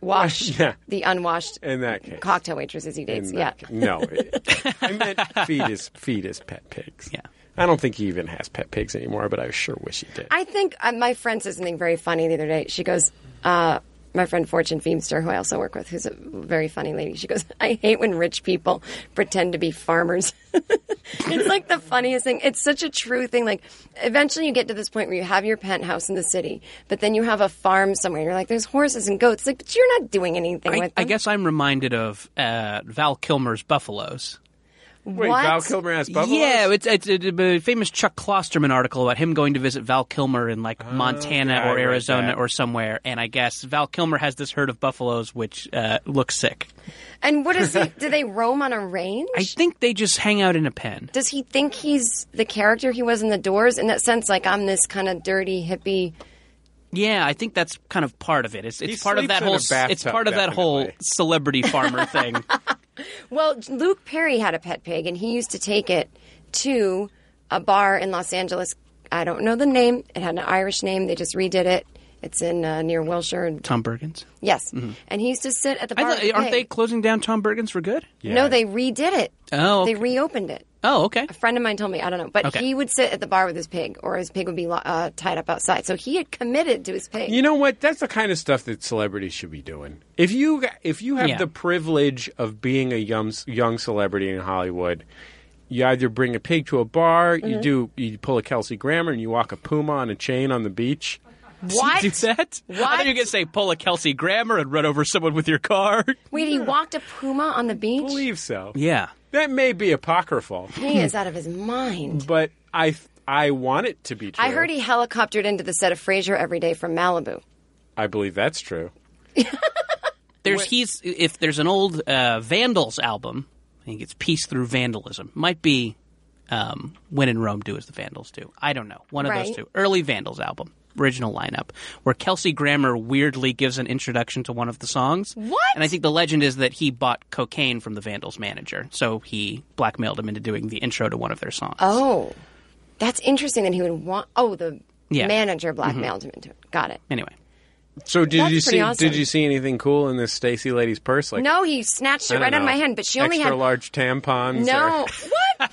wash [laughs] Yeah. the unwashed In that case. cocktail waitresses he dates. Yeah. ca- No. it- I meant feed his, feed his pet pigs. Yeah. I don't think he even has pet pigs anymore, but I sure wish he did. I think uh, my friend said something very funny the other day. She goes, uh, my friend Fortune Feemster, who I also work with, who's a very funny lady, she goes, I hate when rich people pretend to be farmers. [laughs] it's like the funniest thing. It's such a true thing. Like, eventually you get to this point where you have your penthouse in the city, but then you have a farm somewhere. And you're like, there's horses and goats. Like, but you're not doing anything I, with I guess I'm reminded of uh, Val Kilmer's Buffaloes. Wait, What? Val Kilmer has buffaloes? Yeah, it's, it's a, a famous Chuck Klosterman article about him going to visit Val Kilmer in like Montana yeah, or Arizona or somewhere, and I guess Val Kilmer has this herd of buffaloes which uh, looks sick. And what is he? [laughs] do they roam on a range? I think they just hang out in a pen. Does he think he's the character he was in the doors? In that sense, like, I'm this kind of dirty hippie. Yeah, I think that's kind of part of it. It's, it's part of that in a whole. It's part of that whole celebrity farmer thing. [laughs] Well, Luke Perry had a pet pig, and he used to take it to a bar in Los Angeles. I don't know the name. It had an Irish name. They just redid it. It's in uh, near Wilshire. Tom Bergin's. Yes, and he used to sit at the I bar. thought, aren't they closing down Tom Bergin's for good? Yeah. No, they redid it. Oh, They reopened it. Oh, okay. A friend of mine told me. I don't know, but Okay. he would sit at the bar with his pig, or his pig would be uh, tied up outside. So he had committed to his pig. You know what? That's the kind of stuff that celebrities should be doing. If you if you have Yeah. the privilege of being a young young celebrity in Hollywood, you either bring a pig to a bar, Mm-hmm. you do you pull a Kelsey Grammer, and you walk a puma on a chain on the beach. [laughs] what? Do that? I thought you were going to say pull a Kelsey Grammer and run over someone with your car. [laughs] Wait, he walked a puma on the beach? I believe so. Yeah. That may be apocryphal, He is out of his mind. but I I want it to be true. I heard he helicoptered into the set of Frasier every day from Malibu. I believe that's true. [laughs] There's he's if there's an old uh, Vandals album, I think it's Peace Through Vandalism. Might be um, When in Rome Do as the Vandals Do. I don't know. One of those two. Early Vandals album, original lineup, where Kelsey Grammer weirdly gives an introduction to one of the songs. What? And I think the legend is that he bought cocaine from the Vandals manager, so he blackmailed him into doing the intro to one of their songs. Oh, that's interesting that he would want. Oh, the Yeah. Mm-hmm. manager blackmailed him into it. Got it. Anyway, So did That's you see awesome. did you see anything cool in this Stacy lady's purse? Like No, he snatched it don't right out of my hand, but she only extra had large tampons. no. or- [laughs] what?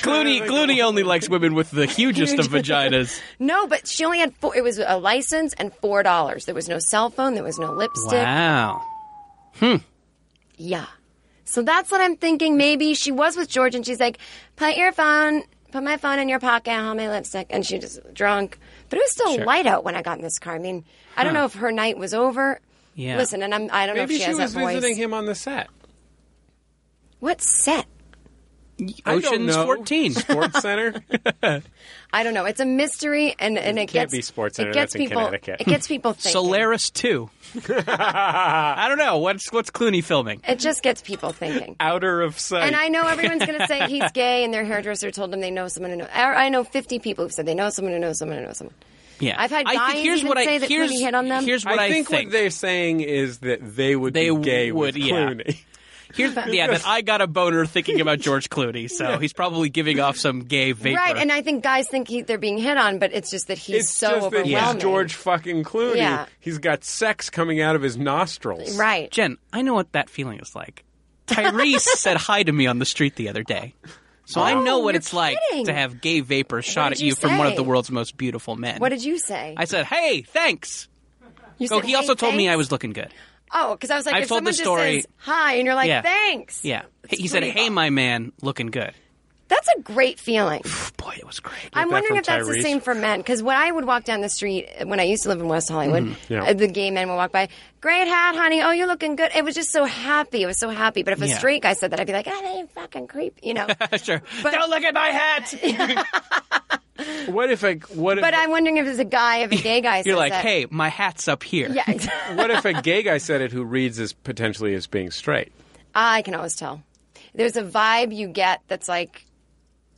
Clooney Clooney only likes women with the hugest of [laughs] vaginas. No, but she only had four. It was a license and four dollars. There was no cell phone. There was no lipstick. Wow. Hmm. Yeah. So that's what I'm thinking. Maybe she was with George and she's like, put your phone, put my phone in your pocket, hold my lipstick. And she just drunk. But it was still Sure. light out when I got in this car. I mean, I don't know if her night was over. Yeah. Listen, and I'm, I don't know if she, she has was that voice. visiting him on the set. What set? I don't Ocean's know. 14. Sports Center. [laughs] [laughs] I don't know. It's a mystery, and, and it, can't gets be Sports It gets people. It gets people [laughs] thinking. Solaris 2. I don't know. What's what's Clooney filming? It just gets people thinking. Outer of sight. And I know everyone's going to say he's [laughs] gay, and their hairdresser told them they know someone who knows. I er, I know 50 people who've said they know someone who knows someone who knows someone. Yeah. I've had I guys think here's even what I say that here's, Clooney hit on them. Here's what I I, think, what they're saying is that they would They be gay would, with yeah. Clooney. Here's yeah, that I got a boner thinking about George Clooney, so he's probably giving off some gay vapor. Right, and I think guys think he, they're being hit on, but it's just that he's It's so just that overwhelming. he's George fucking Clooney. Yeah. He's got sex coming out of his nostrils. Right. Jen, I know what that feeling is like. Tyrese [laughs] said hi to me on the street the other day. So I Oh, know what you're it's like to have gay vapor shot did at you you from one of the world's most beautiful men. What did you say? I said, "Hey, thanks." you Oh, said, he "Hey, also told me I was looking good. Oh, because I was like, I've if someone the just says hi and you're like, Yeah. thanks. Yeah. It's he said, "Hey, bomb. my man, looking good." That's a great feeling. [sighs] Boy, it was great. I'm wondering from if that's the same for men. Because when I would walk down the street when I used to live in West Hollywood, Mm-hmm. Yeah. uh, the gay men would walk by. Great hat, honey. Oh, you're looking good. It was just so happy. It was so happy. But if a Yeah. straight guy said that, I'd be like, ah, that ain't fucking creep. You know. [laughs] sure. But- Don't look at my hat. [laughs] [laughs] [laughs] What if a what if but I'm wondering if it's a guy, if a gay guy. [laughs] You're says like, that. "Hey, my hat's up here." Yeah. [laughs] what if a gay guy said it who reads as potentially as being straight? Ah, I can always tell. There's a vibe you get that's like,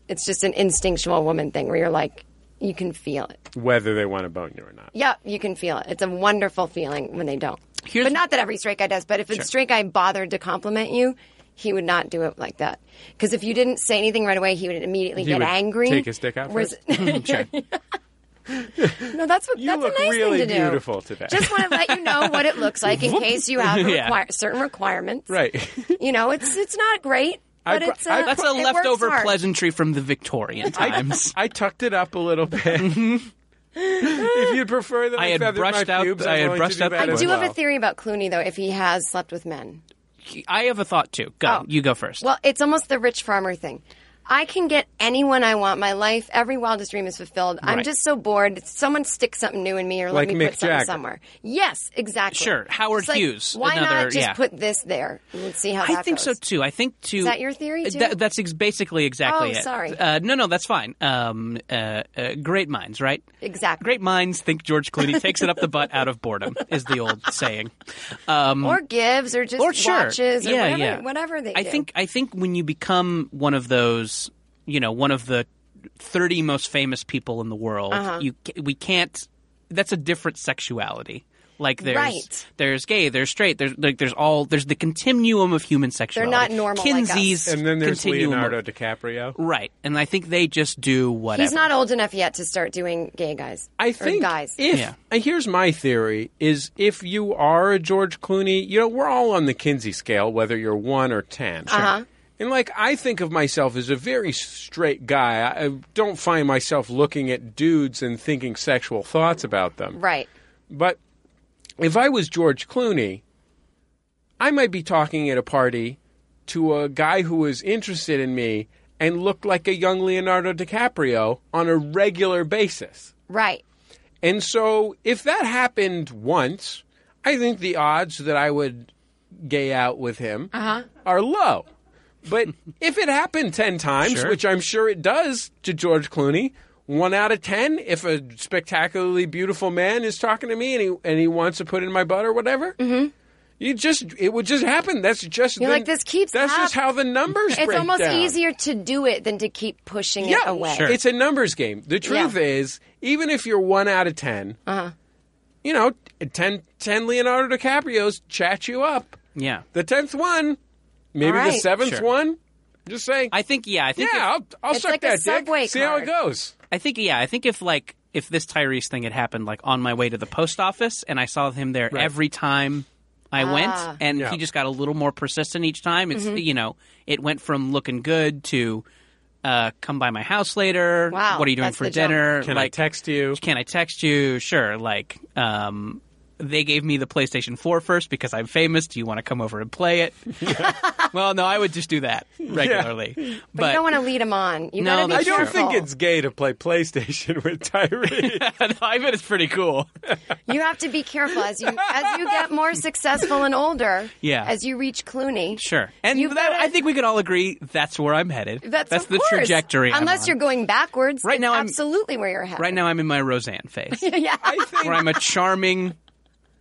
it's just an instinctual woman thing where you're like, you can feel it. Whether they want to bone you or not. Yeah, you can feel it. It's a wonderful feeling when they don't. Here's- but not that every straight guy does. But if a straight guy bothered to compliment you, he would not do it like that. Because if you didn't say anything right away, he would immediately He get would angry. take his dick out Whereas- Sure. [laughs] [laughs] no, that's what You that's look a nice really thing to do. beautiful today. Just want to let you know what it looks like in [laughs] case you have Yeah. require- certain requirements. Right. You know, it's it's not great, I but pro- it's uh, I- That's a it leftover pleasantry from the Victorian times. I tucked it up a little bit. if you'd prefer that I, I had brushed out- pubes, I I'm had brushed to out do the I as do have a theory about Clooney though. If he has slept with men, I have a thought too. Go, Oh. you go first. Well, it's almost the rich farmer thing. I can get anyone I want. My life, every wildest dream is fulfilled. I'm just so bored. Someone stick something new in me or Like let me Mick put something Jagger. somewhere. Yes, exactly. Sure, Howard like, Hughes, Why another- not just yeah. put this there and see how I think goes? so too. I think too. Is that your theory, too? That- that's ex- basically exactly Oh, it. sorry. Uh, no, no, that's fine. Um, uh, uh, great minds, right? Exactly. Great minds think George Clooney takes it up the butt out of boredom, is the old saying. Um, Or gives, or just or sure, watches, or yeah, whatever, yeah. whatever they I do. think I think when you become one of those, you know, one of the thirty most famous people in the world, Uh-huh. you we can't. That's a different sexuality. Like there's Right. there's gay, there's straight, there's like there's all there's the continuum of human sexuality. They're not normal like us. Kinsey's And then there's continuum of- Leonardo DiCaprio. Right, and I think they just do whatever. He's not old enough yet to start doing gay guys. I or think guys. if Yeah. uh, here's my theory is if you are a George Clooney, you know we're all on the Kinsey scale, whether you're one or 10 Uh-huh. And like I think of myself as a very straight guy. I don't find myself looking at dudes and thinking sexual thoughts about them. right. But if I was George Clooney, I might be talking at a party to a guy who was interested in me and looked like a young Leonardo DiCaprio on a regular basis. Right. And so if that happened once, I think the odds that I would gay out with him Uh-huh. are low. But if it happened 10 times, Sure. which I'm sure it does to George Clooney, one out of 10, if a spectacularly beautiful man is talking to me and he, and he wants to put in my butt or whatever, mm-hmm. you just, it would just happen. That's just, You're the- like, this keeps That's just how the numbers It's break almost down. easier to do it than to keep pushing Yeah, it away. Sure. It's a numbers game. The truth Yeah. is, even if you're one out of 10, Uh-huh. you know, 10, 10 Leonardo DiCaprios chat you up. Yeah, The 10th one, maybe All the right. 7th Sure. one, just saying, I think yeah, I think yeah, if, I'll, I'll suck like that dick. subway See how it goes. I think yeah, I think if like if this Tyrese thing had happened like on my way to the post office and I saw him there Right. every time I Ah. went and Yeah. he just got a little more persistent each time. It's Mm-hmm. you know, it went from looking good to uh, come by my house later. Wow, what are you doing for the jump. dinner? Can I text you? can I text you? Sure. Like, um, they gave me the PlayStation 4 first because I'm famous. Do you want to come over and play it? [laughs] well, no, I would just do that regularly. but, you don't want to lead them on. You No, be I don't careful. think it's gay to play PlayStation [laughs] with Tyrese. [laughs] I bet it's pretty cool. You have to be careful as you as you get more successful and older. Yeah. As you reach Clooney. Sure. And that, gotta- I think we could all agree that's where I'm headed. That's, of the course. trajectory. I'm Unless on. you're going backwards. Right now I'm- absolutely where you're headed. Right now, I'm in my Roseanne phase, yeah. I think where I'm a charming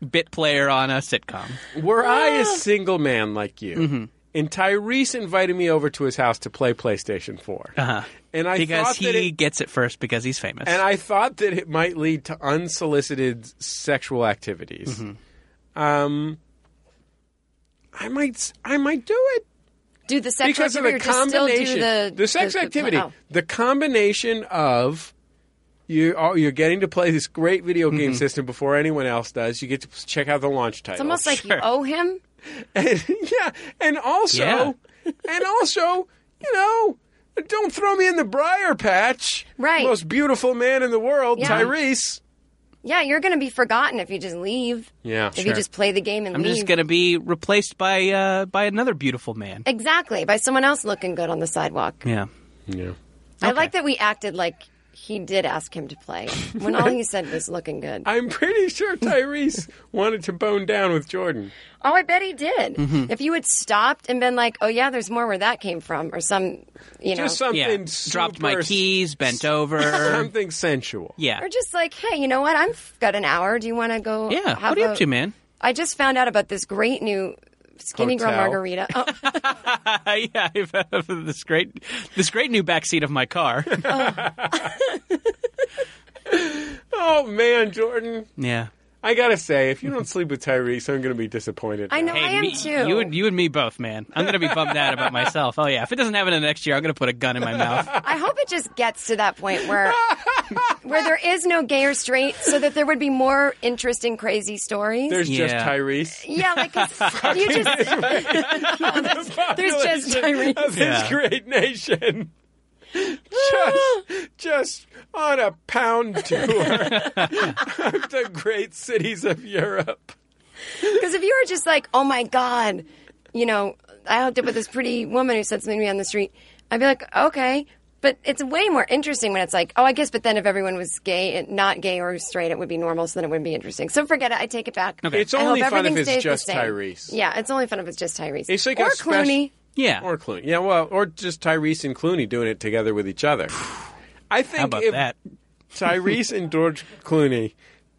bit player on a sitcom. were I Ah. single man like you, Mm-hmm. and Tyrese invited me over to his house to play PlayStation 4, Uh-huh. and I Because thought he that it, gets it first because he's famous. and I thought that it might lead to unsolicited sexual activities. Mm-hmm. Um, I might s- I might do it Do the sexual because of the or just still combination do the sex the- the- activity oh. the combination of you oh, you're getting to play this great video Mm-hmm. game system before anyone else does. You get to check out the launch title. It's almost like you owe him. [laughs] And, yeah, and also, Yeah. [laughs] and also, you know, don't throw me in the briar patch. Right. Most beautiful man in the world, Yeah. Tyrese. Yeah, you're going to be forgotten if you just leave. Yeah, If you just play the game and leave. I'm leave. just going to be replaced by uh, by another beautiful man. Exactly, by someone else looking good on the sidewalk. Yeah. Yeah. I like that we acted like he did ask him to play [laughs] when all he said was looking good. I'm pretty sure Tyrese [laughs] wanted to bone down with Jordan. Oh, I bet he did. Mm-hmm. If you had stopped and been like, "Oh yeah, there's more where that came from," or some, you know, Just something Yeah. super, Dropped my keys, bent over. [laughs] Something sensual. yeah. or just like, "Hey, you know what? I've got an hour. Do you want to go?" Yeah. have What are you a- up to, man? I just found out about this great new skinny girl margarita. Oh, [laughs] yeah, I've this great this great new backseat of my car. Oh, [laughs] oh man, Jordan. yeah. I gotta say, if you don't [laughs] sleep with Tyrese, I'm gonna be disappointed. I know. I am me, too. You and you and me both, man. I'm gonna be bummed out about myself. Oh yeah, if it doesn't happen in the next year, I'm gonna put a gun in my mouth. [laughs] I hope it just gets to that point where [laughs] where there is no gay or straight, so that there would be more interesting, crazy stories. There's just Tyrese. yeah, like it's- you just there's just Tyrese. of this Yeah. great nation. Just, just on a pound tour of the great cities of Europe. Because if you were just like, oh my god, you know, I hooked up with this pretty woman who said something to me on the street, I'd be like, okay. But it's way more interesting when it's like, oh, I guess, but then if everyone was gay, and not gay or straight, it would be normal, so then it wouldn't be interesting. So forget it. I take it back. Okay. It's I only hope fun if everything it's stays the just same. Tyrese. Yeah, it's only fun if it's just Tyrese. It's like or a special- Clooney. Yeah. Or Clooney. Yeah, well, or just Tyrese and Clooney doing it together with each other. [sighs] I think How about if that? [laughs] Tyrese and George Clooney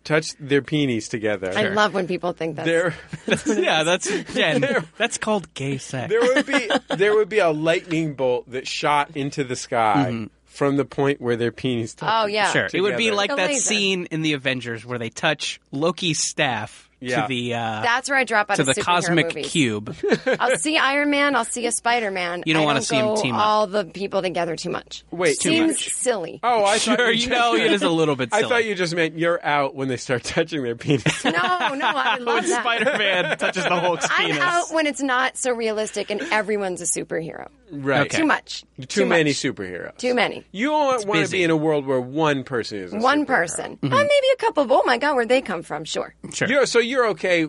touch their peenies together, I love when people think that. there, [laughs] [laughs] yeah, that's Jen. That's called gay sex. there would be there would be a lightning bolt that shot into the sky mm-hmm. from the point where their peenies touch. Oh yeah, Sure. It would be together. like A that laser. scene in the Avengers where they touch Loki's staff Yeah. to the uh, That's where I drop out to of the cosmic movies. cube. [laughs] I'll see Iron Man. I'll see a Spider Man. You don't wanna don't see 'em go team up. all the people together too much. Wait, too seems much. silly. Oh, I thought sure, you you just know meant- it is a little bit [laughs] I thought you just meant you're out when they start touching their penis. [laughs] No, no, I would love when that. Spider-Man touches the Hulk's penis. I'm out when it's not so realistic and everyone's a superhero. Right. Okay. Too much. Too, many much. superheroes. Too many. You want to be in a world where one person is a One superhero. person. Uh, maybe a couple. Of, oh my god, where'd they come from? Sure. Sure. You're, so you're okay.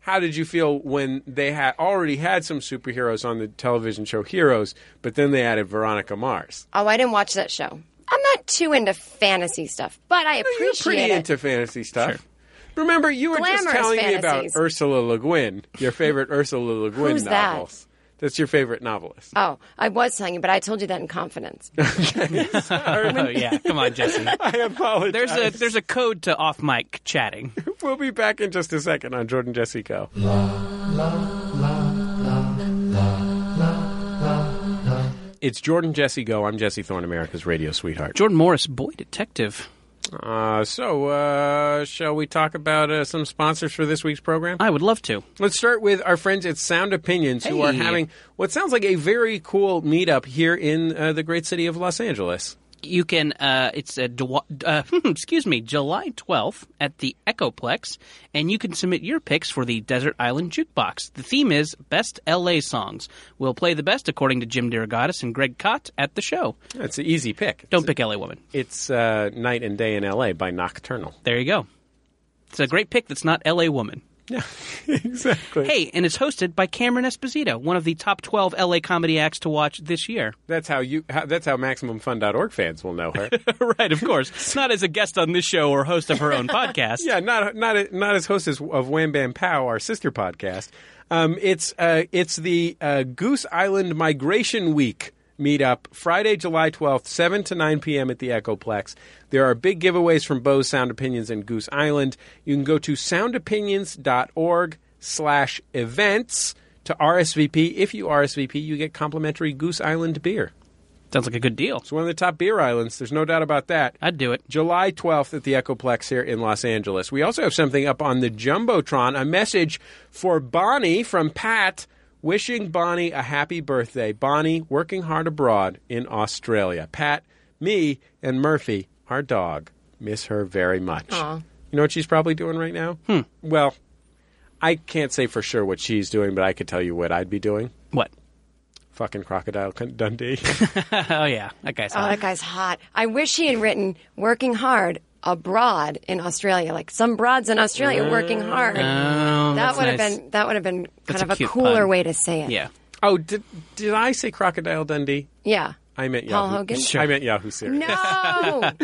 How did you feel when they had already had some superheroes on the television show Heroes, but then they added Veronica Mars? Oh, I didn't watch that show. I'm not too into fantasy stuff, but I You're appreciate pretty it. into fantasy stuff. Remember, you were just Glamorous telling me about. Ursula Le Guin, your favorite Ursula Le Guin Who's that? Novels. That's your favorite novelist. oh, I was telling you, but I told you that in confidence. [laughs] [laughs] Oh yeah, come on, Jesse. [laughs] I apologize. There's a there's a code to off mic chatting. We'll be back in just a second on Jordan Jesse Go. La, la, la, It's Jordan Jesse Go. I'm Jesse Thorne, America's radio sweetheart. Jordan Morris, boy detective. Uh, so, uh, shall we talk about uh, some sponsors for this week's program? I would love to. Let's start with our friends at Sound Opinions, who are having what sounds like a very cool meetup here in uh, the great city of Los Angeles. You can. Uh, it's a uh, [laughs] excuse me, July twelfth at the Echoplex, and you can submit your picks for the Desert Island Jukebox. The theme is best LA songs. We'll play the best according to Jim DeRogatis and Greg Kot at the show. It's an easy pick. Don't pick LA Woman. It's uh, Night and Day in L.A. by Nocturnal. There you go. It's a great pick. That's not LA Woman. Yeah, [laughs] exactly. Hey, and it's hosted by Cameron Esposito, one of the top 12 LA comedy acts to watch this year. That's how you. How, that's how MaximumFun.org fans will know her. [laughs] right, of course. Not as a guest on this show or host of her own [laughs] podcast. yeah, not not not as hostess of Wham Bam Pow, our sister podcast. Um, it's uh, it's the uh, Goose Island Migration Week meetup Friday, July twelfth, seven to nine p.m. at the Echoplex. There are big giveaways from Bose Sound Opinions and Goose Island. You can go to soundopinions.org slash events to RSVP. If you RSVP, you get complimentary Goose Island beer. Sounds like a good deal. It's one of the top beer islands. There's no doubt about that. I'd do it. July 12th at the Echoplex here in Los Angeles. We also have something up on the Jumbotron, a message for Bonnie from Pat, wishing Bonnie a happy birthday. Bonnie, working hard abroad in Australia. Pat, me, and Murphy, our dog, miss her very much. Aw. You know what she's probably doing right now? Hmm. Well, I can't say for sure what she's doing, but I could tell you what I'd be doing. What? Fucking Crocodile Dundee. [laughs] oh yeah, that guy's Oh, that guy's hot. I wish he had written working hard abroad in Australia. Like some broads in Australia working hard. Oh, that that's would have been that would have been kind a of a, cute cooler pun. way to say it. Yeah. oh, did did I say Crocodile Dundee? Yeah. I meant Paul Yahoo. Hogan? I meant Yahoo Serious. No. [laughs]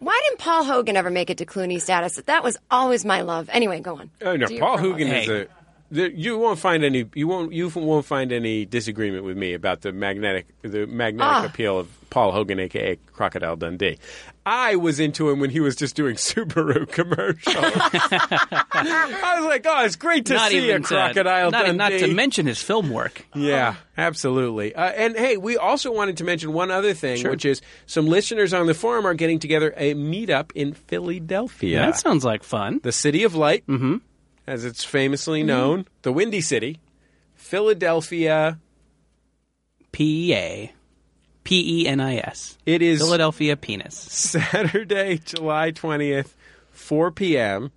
Why didn't Paul Hogan ever make it to Clooney status? That was always my love. Anyway, go on. Oh no, Paul promo. Hogan is a. You won't find any. You won't. You won't find any disagreement with me about the magnetic, the magnetic Ah. appeal of Paul Hogan, aka Crocodile Dundee. I was into him when he was just doing [laughs] Subaru commercials. [laughs] I was like, oh, it's great to not see even a Crocodile to, not, Dundee. not to mention his film work. Yeah, absolutely. Uh, and hey, we also wanted to mention one other thing, Sure. which is some listeners on the forum are getting together a meetup in Philadelphia. That sounds like fun. the City of Light, as it's famously known, the Windy City, Philadelphia. P E A. P E N I S. It is Philadelphia penis. Saturday, July 20th, 4 p.m.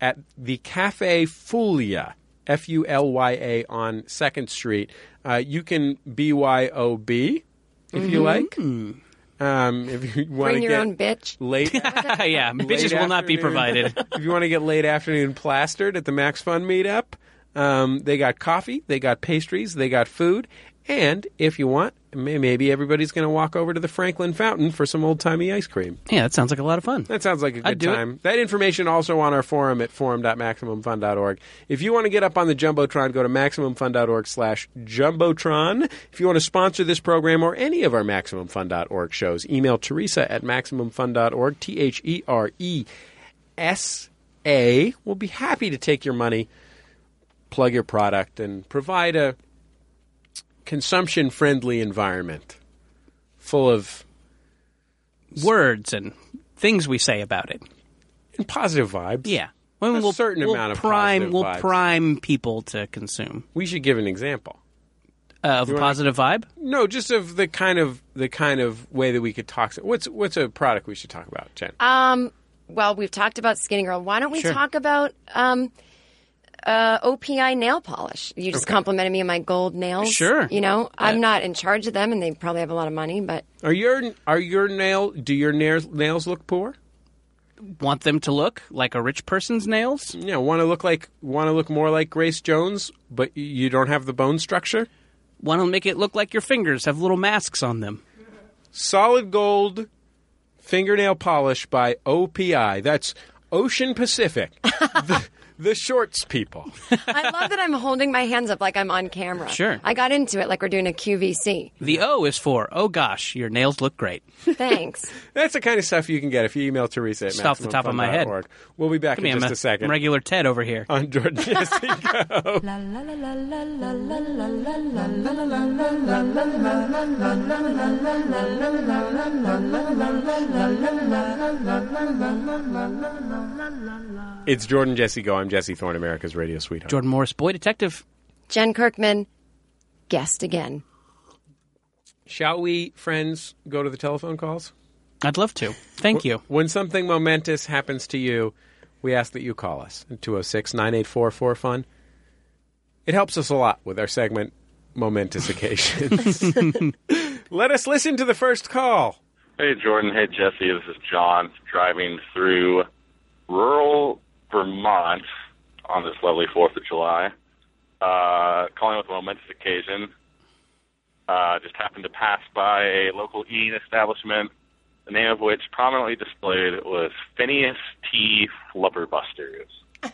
at the Cafe Fulya, F U L Y A, on 2nd Street. Uh, you can BYOB if you like. Um, if you want to Bring your get own bitch. late. [laughs] yeah, bitches will not be afternoon. provided. [laughs] if you want to get late afternoon plastered at the Max Fun meetup, um, they got coffee, they got pastries, they got food, and if you want, may- maybe everybody's going to walk over to the Franklin Fountain for some old timey ice cream. yeah, that sounds like a lot of fun. That sounds like a good do it. time. That information also on our forum at forum.maximumfun.org. If you want to get up on the Jumbotron, go to maximumfun.org slash Jumbotron. If you want to sponsor this program or any of our MaximumFun.org shows, email Teresa at maximumfun.org, T-H-E-R-E-S-A. We'll be happy to take your money, plug your product, and provide a consumption-friendly environment full of Words and things we say about it. and positive vibes. Yeah. Well, A we'll, certain we'll amount of prime. We'll vibes. prime people to consume We should give an example. uh, of a wanna- positive vibe. No, just of the kind of the kind of way that we could talk. What's what's a product we should talk about, Jen? Um, well, we've talked about Skinny Girl. Why don't we Sure. talk about um, uh, OPI nail polish? You just complimented me on my gold nails. Sure. You know, I'm not in charge of them, and they probably have a lot of money, but Are your are your nail? Do your nails nails look poor? Want them to look like a rich person's nails? Yeah, want to look like want to look more like Grace Jones, but you don't have the bone structure. Want to make it look like your fingers have little masks on them? Solid gold fingernail polish by OPI. That's Ocean Pacific. [laughs] the, the shorts people. [laughs] I love that I'm holding my hands up like I'm on camera. Sure. I got into it like we're doing a QVC. The O is for oh gosh, your nails look great. Thanks. That's the kind of stuff you can get if you email Teresa at Just off the top of my head. org. We'll be back Give in me just a, a second. regular Ted over here. On Jordan Jesse Go. It's Jordan Jesse Go. I'm Jesse Thorne, America's radio sweetheart. Jordan Morris, boy detective. Jen Kirkman, guest again. Shall we, friends, go to the telephone calls? I'd love to. Thank you. When something momentous happens to you, we ask that you call us at 206 984 4FUN. It helps us a lot with our segment, Momentous Occasions. [laughs] Let us listen to the first call. Hey, Jordan. Hey, Jesse. This is John driving through rural Vermont on this lovely 4th of July. Uh, calling with a momentous occasion. Uh, just happened to pass by a local eating establishment, the name of which prominently displayed was Phineas T. Flubberbusters. [laughs]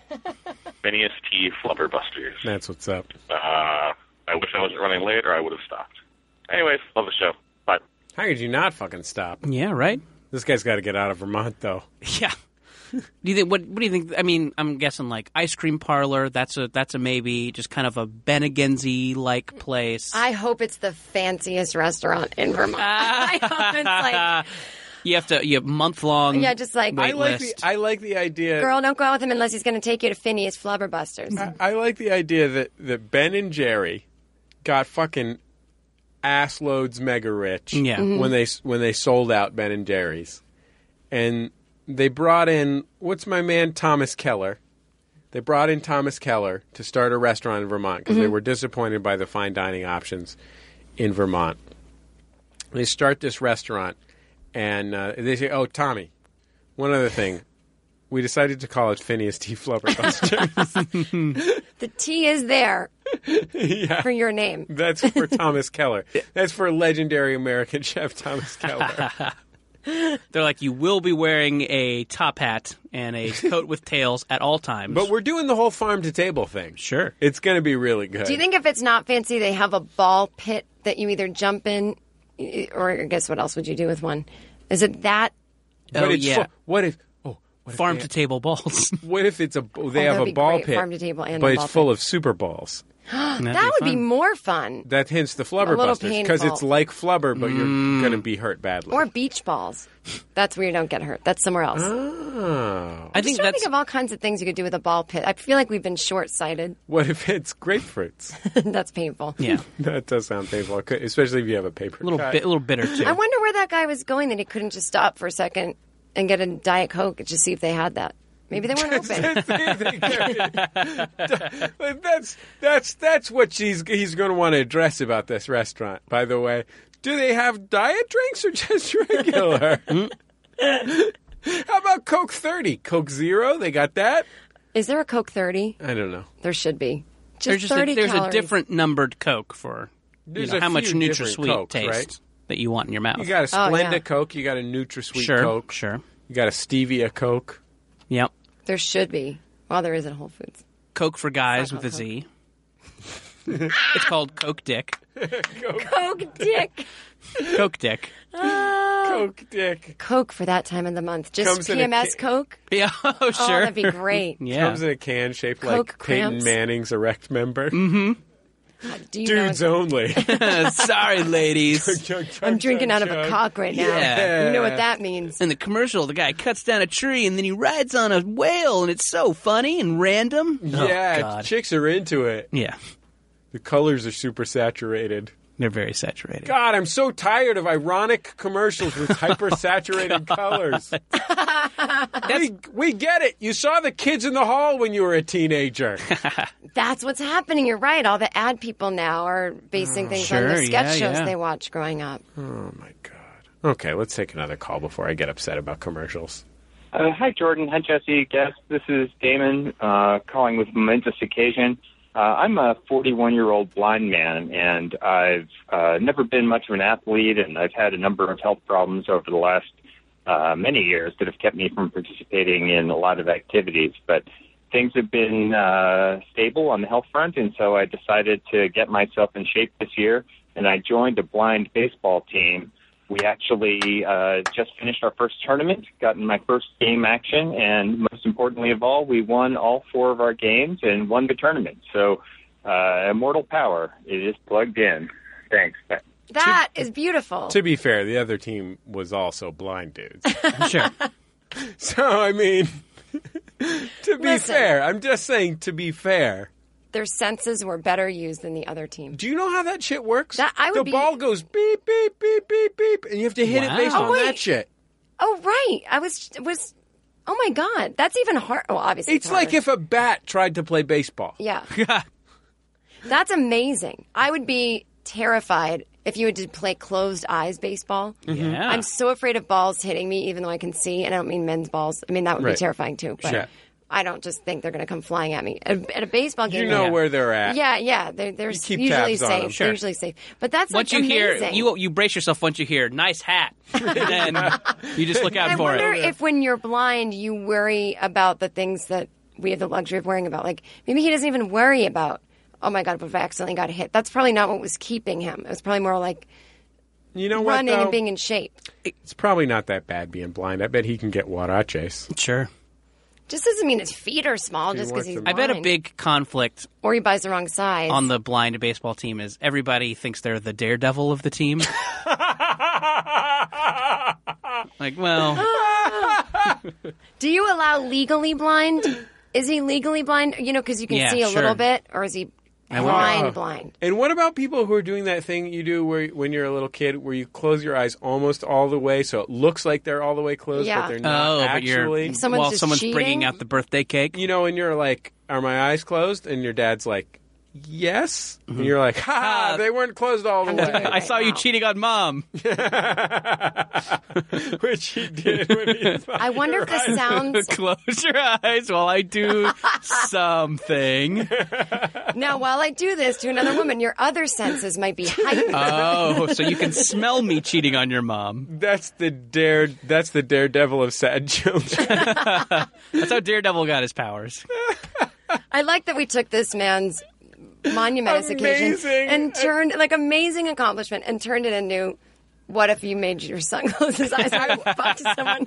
Phineas T. Flubberbusters. That's what's up. Uh, I wish I wasn't running late or I would have stopped. Anyways, love the show. Bye. How could you not fucking stop? Yeah, right? This guy's got to get out of Vermont, though. [laughs] Yeah. [laughs] Do you think what? What do you think? I mean, I'm guessing like ice cream parlor. That's a that's a maybe. Just kind of a Benniganzy like place. I hope it's the fanciest restaurant in Vermont. [laughs] I hope it's like, [laughs] you have to you have month long. yeah, just like, I like the. I like the idea. girl, don't go out with him unless he's going to take you to Phineas Flubberbusters. I like the idea that, that Ben and Jerry got fucking ass loads mega rich. Yeah. Mhm. when they when they sold out Ben and Jerry's, and they brought in what's my man Thomas Keller. They brought in Thomas Keller to start a restaurant in Vermont because they were disappointed by the fine dining options in Vermont. They start this restaurant, and uh, they say, "Oh, Tommy, one other thing." We decided to call it Phineas T. Flubberbuster. [laughs] The T is there yeah. for your name. That's for Thomas [laughs] Keller. That's for legendary American chef Thomas Keller. [laughs] [laughs] They're like, you will be wearing a top hat and a [laughs] coat with tails at all times. But we're doing the whole farm to table thing. sure. It's going to be really good. Do you think if it's not fancy, they have a ball pit that you either jump in, or I guess what else would you do with one? Is it that? But oh it's yeah, fu- what if? Oh, what farm they- to table balls. [laughs] What if it's a? They Oh, have a ball great, pit, farm to table and but a it's ball full pit. of super balls. That would be more fun. That hints the little flubberbusters because it's like flubber, but you're mm. going to be hurt badly. Or beach balls. That's where you don't get hurt. That's somewhere else. oh, I Just think trying to think of all kinds of things you could do with a ball pit. I feel like we've been short sighted. [laughs] what if it's grapefruits? [laughs] That's painful. yeah, [laughs] that does sound painful, especially if you have a paper a little cut. bit, a little bitter too. I wonder where that guy was going that he couldn't just stop for a second and get a Diet Coke and just see if they had that. Maybe they weren't open. But [laughs] that's that's that's what she's he's going to want to address about this restaurant. By the way, do they have diet drinks or [laughs] just regular? How about Coke thirty, Coke Zero? They got that? Is there a Coke 30? I don't know. There should be. Just there's just 30 a, there's calories. a different numbered Coke for you know, how much few NutraSweet Cokes, taste right? that you want in your mouth. You got a Oh, Splenda yeah. Coke, you got a NutraSweet sure, Coke, sure. you got a Stevia Coke. Yep. There should be. Well, there is at Whole Foods. Coke for guys with a called Z. it's called Coke Dick. Coke Dick. Coke Dick. Oh. Coke Dick Coke for that time of the month. Just Comes in a PMS ca- Coke? Yeah, [laughs] oh, Oh, sure. that'd be great. yeah. comes in a can shaped Coke like Peyton. Manning's erect member. Mm-hmm. Do you Dudes know, only. [laughs] Sorry, ladies. [laughs] I'm drinking out of a cock right now. Yeah. You know what that means. In the commercial, the guy cuts down a tree and then he rides on a whale, and it's so funny and random. Yeah, oh, God. chicks are into it. yeah, The colors are super saturated. They're very saturated. God, I'm so tired of ironic commercials with [laughs] hyper-saturated colors. [laughs] we, we get it. You saw the kids in the hall when you were a teenager. [laughs] That's what's happening. You're right. All the ad people now are basing things on the sketch yeah, shows yeah. they watched growing up. oh my god. Okay, let's take another call before I get upset about commercials. Uh, hi, Jordan. Hi, Jesse. Guest. This is Damon uh, calling with momentous occasion. Uh, I'm a 41 year old blind man, and I've uh, never been much of an athlete, and I've had a number of health problems over the last uh, many years that have kept me from participating in a lot of activities. But things have been uh, stable on the health front, and so I decided to get myself in shape this year, and I joined a blind baseball team. We actually uh, just finished our first tournament, gotten my first game action, and most importantly of all, we won all four of our games and won the tournament. So, uh, Immortal Power it is plugged in. Thanks. Bye. That is beautiful. To be fair, the other team was also blind dudes. [laughs] Sure. so, I mean, [laughs] to be Listen. fair, I'm just saying to be fair. Their senses were better used than the other team. Do you know how that shit works? That- I would the be- ball goes beep, beep, beep, beep, beep, and you have to hit it based Oh, on wait. that shit. Oh, right. I was was. Oh my god, that's even hard. Well, obviously, It's like if a bat tried to play baseball. [laughs] yeah, that's amazing. I would be terrified if you had to play closed eyes baseball. Yeah. I'm so afraid of balls hitting me, even though I can see, and I don't mean men's balls. I mean that would Right. be terrifying too. But Sure. I don't just think they're going to come flying at me at, at a baseball game. You know yeah. where they're at. Yeah, yeah, they're, they're You keep usually tabs on safe. them. Sure. They're usually safe. But that's once like you hear amazing. you, you brace yourself. Once you hear "nice hat," [laughs] and then you just look out I for wonder it. if when you're blind, you worry about the things that we have the luxury of worrying about. Like maybe he doesn't even worry about. Oh my God! If I accidentally got hit, that's probably not what was keeping him. It was probably more like You know what? running though? and being in shape. It's probably not that bad being blind. I bet he can get huaraches. Sure. Just doesn't mean his feet are small just because wants he's them- I bet a blind. big conflict or he buys the wrong size. on the blind baseball team is everybody thinks they're the daredevil of the team. [laughs] like, well, [laughs] Do you allow legally blind? Is he legally blind? You know, because you can Yeah, see a sure. little bit, or is he I wonder- blind? Oh. Blind. And what about people who are doing that thing you do where when you're a little kid where you close your eyes almost all the way so it looks like they're all the way closed Yeah. Oh, but they're not oh, but actually. you're Someone's while just someone's cheating? bringing out the birthday cake. you know, and you're like, "Are my eyes closed?" and your dad's like, "Yes." And you're like, "Ha, Ah. they weren't closed all the way." I saw you cheating on mom. [laughs] Which he did when he [laughs] thought I wonder if this sounds. [laughs] Close your eyes while I do something. Now, while I do this to another woman, your other senses might be heightened. Oh, so you can smell me cheating on your mom. That's the dare. That's the daredevil of sad children. That's how Daredevil got his powers. I like that we took this man's monumentous occasion and turned like amazing accomplishment and turned it into. What if you made your son close his eyes and fucked someone?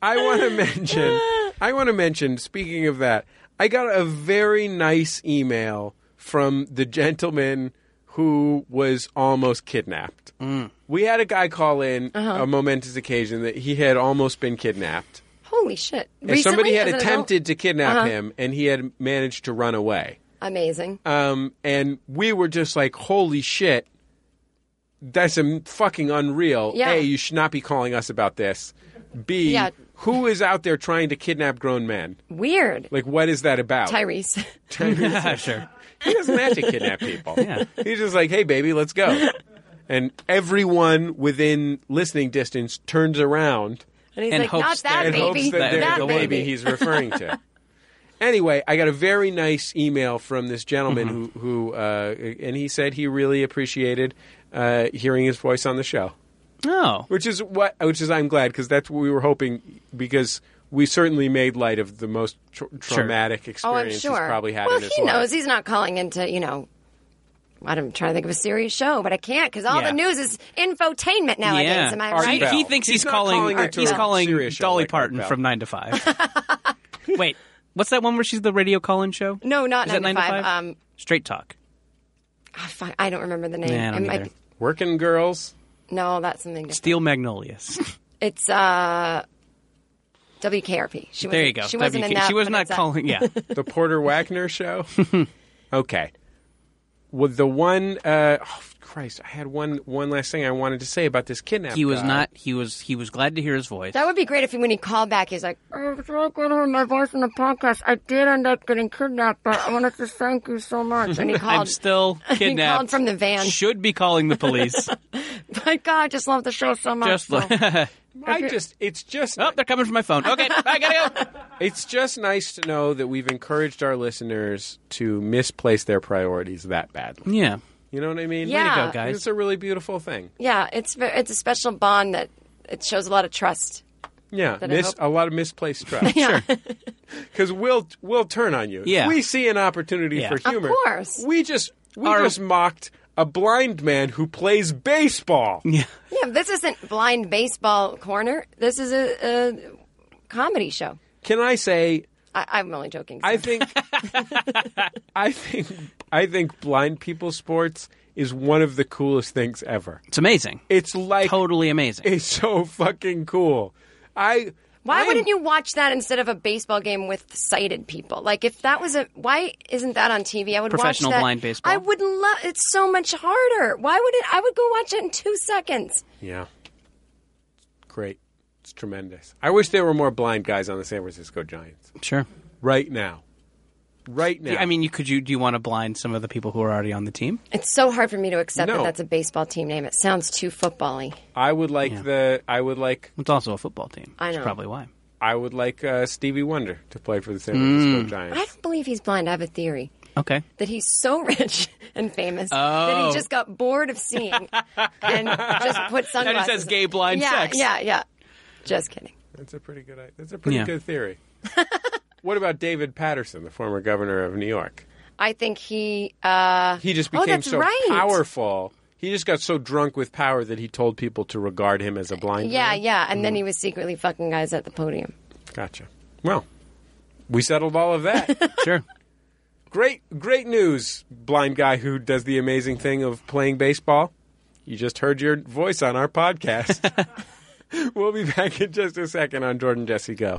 I want to mention. I want to mention. Speaking of that, I got a very nice email from the gentleman who was almost kidnapped. We had a guy call in Uh-huh. a momentous occasion that he had almost been kidnapped. Holy shit! And Recently, somebody had as an adult? attempted to kidnap Uh-huh. him, and he had managed to run away. Amazing. Um, and we were just like, "Holy shit, that's a fucking unreal." Yeah. A, you should not be calling us about this. B, Yeah. who is out there trying to kidnap grown men? Weird. Like, what is that about? Tyrese. [laughs] Tyrese. [laughs] sure. He doesn't have to kidnap people. [laughs] Yeah. He's just like, "Hey, baby, let's go." And everyone within listening distance turns around And he's And like, hopes not that that- and baby. hopes that That they're that the baby. baby he's referring to. Anyway, I got a very nice email from this gentleman Mm-hmm. who, who uh, and he said he really appreciated uh, hearing his voice on the show, Oh. which is what, which is I'm glad because that's what we were hoping because we certainly made light of the most tr- traumatic Oh, I'm experience he's sure. probably had well, in his he life. knows he's not calling into, you know, I'm trying to think of a serious show, but I can't because all Yeah. the news is infotainment nowadays. Yeah. Am I right? Bell. He thinks He's he's, calling. calling he's calling Dolly like Parton from Nine to Five. [laughs] Wait, what's that one where she's the radio call-in show? No, not Is nine that to nine to five. five? Um, Straight Talk. ah, fuck, I don't remember the name. Nah, I don't it might either. be, Working girls. no, that's something different. Steel Magnolias. [laughs] It's uh, WKRP. She there wasn't- you go. She wasn't in WK that. she was but not it's, calling. Yeah. [laughs] The Porter Wagoner show. [laughs] okay. With the one. Uh, oh, Christ! I had one one last thing I wanted to say about this kidnapping. he was guy. not. He was. He was glad to hear his voice. That would be great if he, when he called back, he's like, "Oh, it's really good to hear my voice in the podcast. I did end up getting kidnapped, but I wanted to thank you so much." And he [laughs] I'm [laughs] called. still kidnapped. called from the van. Should be calling the police. [laughs] My God, I just love the show so much. Just so- like. I just. It's just. oh, they're coming from my phone. Okay, I gotta go. It's just nice to know that we've encouraged our listeners to misplace their priorities that badly. Yeah. You know what I mean? Yeah. Way to go, guys. It's a really beautiful thing. yeah, it's it's a special bond that it shows a lot of trust. Yeah, mis- a lot of misplaced trust. [laughs] Yeah. Because we'll we'll turn on you. Yeah. If we see an opportunity Yeah. for humor. Of course. We just we Our- just mocked a blind man who plays baseball. Yeah. Yeah, this isn't blind baseball corner. This is a, a comedy show. Can I say I, I'm only joking. I think [laughs] I think I think blind people sports is one of the coolest things ever. It's amazing. It's like Totally amazing. it's so fucking cool. I why I'm- wouldn't you watch that instead of a baseball game with sighted people? Like if that was a why isn't that on TV? I would Professional watch that. blind baseball? I would love. It's so much harder. Why would it? I would go watch it in two seconds. Yeah. Great. It's tremendous. I wish there were more blind guys on the San Francisco Giants Sure. right now. Right now. I mean, you could you do you want to blind some of the people who are already on the team? It's so hard for me to accept No. that that's a baseball team name. It sounds too football-y. I would like Yeah. the I would like It's also a football team. I That's know. probably why. I would like uh, Stevie Wonder to play for the San Mm. Francisco I Giants. don't believe he's blind. I have a theory Okay. that he's so [laughs] rich and famous that Oh. he just got bored of seeing and just put [laughs] sunglasses. says gay blind yeah, sex. Yeah, yeah. Just kidding. That's a pretty good. That's a pretty Yeah. good theory. [laughs] what about David Paterson, the former governor of New York? I think he. Uh, He just oh, became that's so right. powerful. He just got so drunk with power that he told people to regard him as a blind Yeah, man. yeah. And then he was secretly fucking guys at the podium. Gotcha. Well, We settled all of that. [laughs] Sure. great, great news, blind guy who does the amazing thing of playing baseball. You just heard your voice on our podcast. [laughs] We'll be back in just a second on Jordan Jesse Go.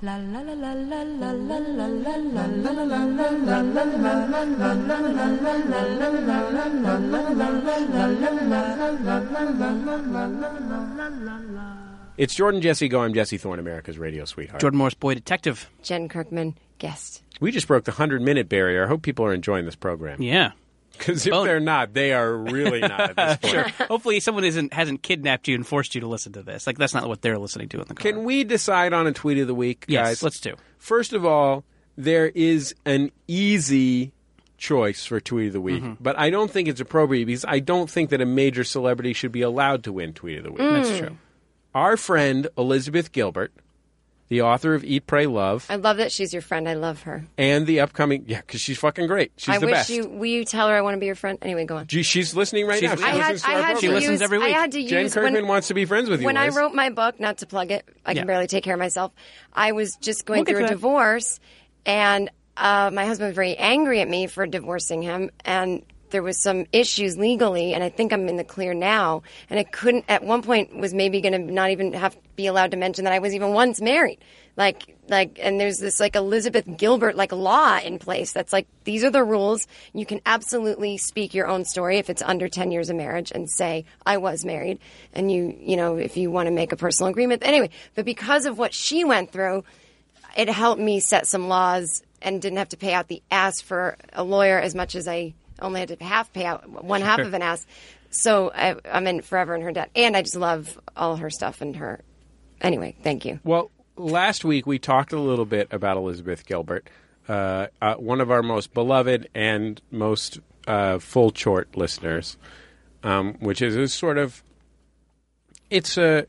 It's Jordan Jesse Go. I'm Jesse Thorne, America's radio sweetheart. Jordan Morris, boy detective. Jen Kirkman, guest. We just broke the 100 minute barrier. I hope people are enjoying this program. Yeah. Because if they're not, they are really not at this [laughs] point. Hopefully, someone isn't hasn't kidnapped you and forced you to listen to this. Like that's not what they're listening to in the car. Can we decide on a tweet of the week, yes, guys? let's do. First of all, there is an easy choice for tweet of the week, Mm-hmm. but I don't think it's appropriate because I don't think that a major celebrity should be allowed to win tweet of the week. That's true. Our friend Elizabeth Gilbert, the author of Eat, Pray, Love, I love that she's your friend. I love her. and the upcoming yeah, because she's fucking great. She's I the wish best. you. Will you tell her I want to be your friend? Anyway, go on. Gee, she's listening right She's- now. She I I had, listens to I our had to She program. listens use. every I week. had to Jen use Kirkman when, wants to be friends with you. when I Liz. wrote my book, not to plug it, I Yeah. can barely take care of myself. I was just going We'll get through a to that. divorce, and uh, my husband was very angry at me for divorcing him, and there was some issues legally, and I think I'm in the clear now. And I couldn't at one point was maybe going to not even have to be allowed to mention that I was even once married. Like, like, and there's this like Elizabeth Gilbert like law in place that's like these are the rules. You can absolutely speak your own story if it's under ten years of marriage and say I was married, and you, you know, if you want to make a personal agreement. Anyway, but because of what she went through, it helped me set some laws and didn't have to pay out the ass for a lawyer as much as I only had to half pay out one half of an ass. So I, I'm in forever in her debt, and I just love all her stuff and her. Anyway, thank you. Well, last week we talked a little bit about Elizabeth Gilbert, uh, uh, one of our most beloved and most uh, full chort listeners, um, which is a sort of it's a.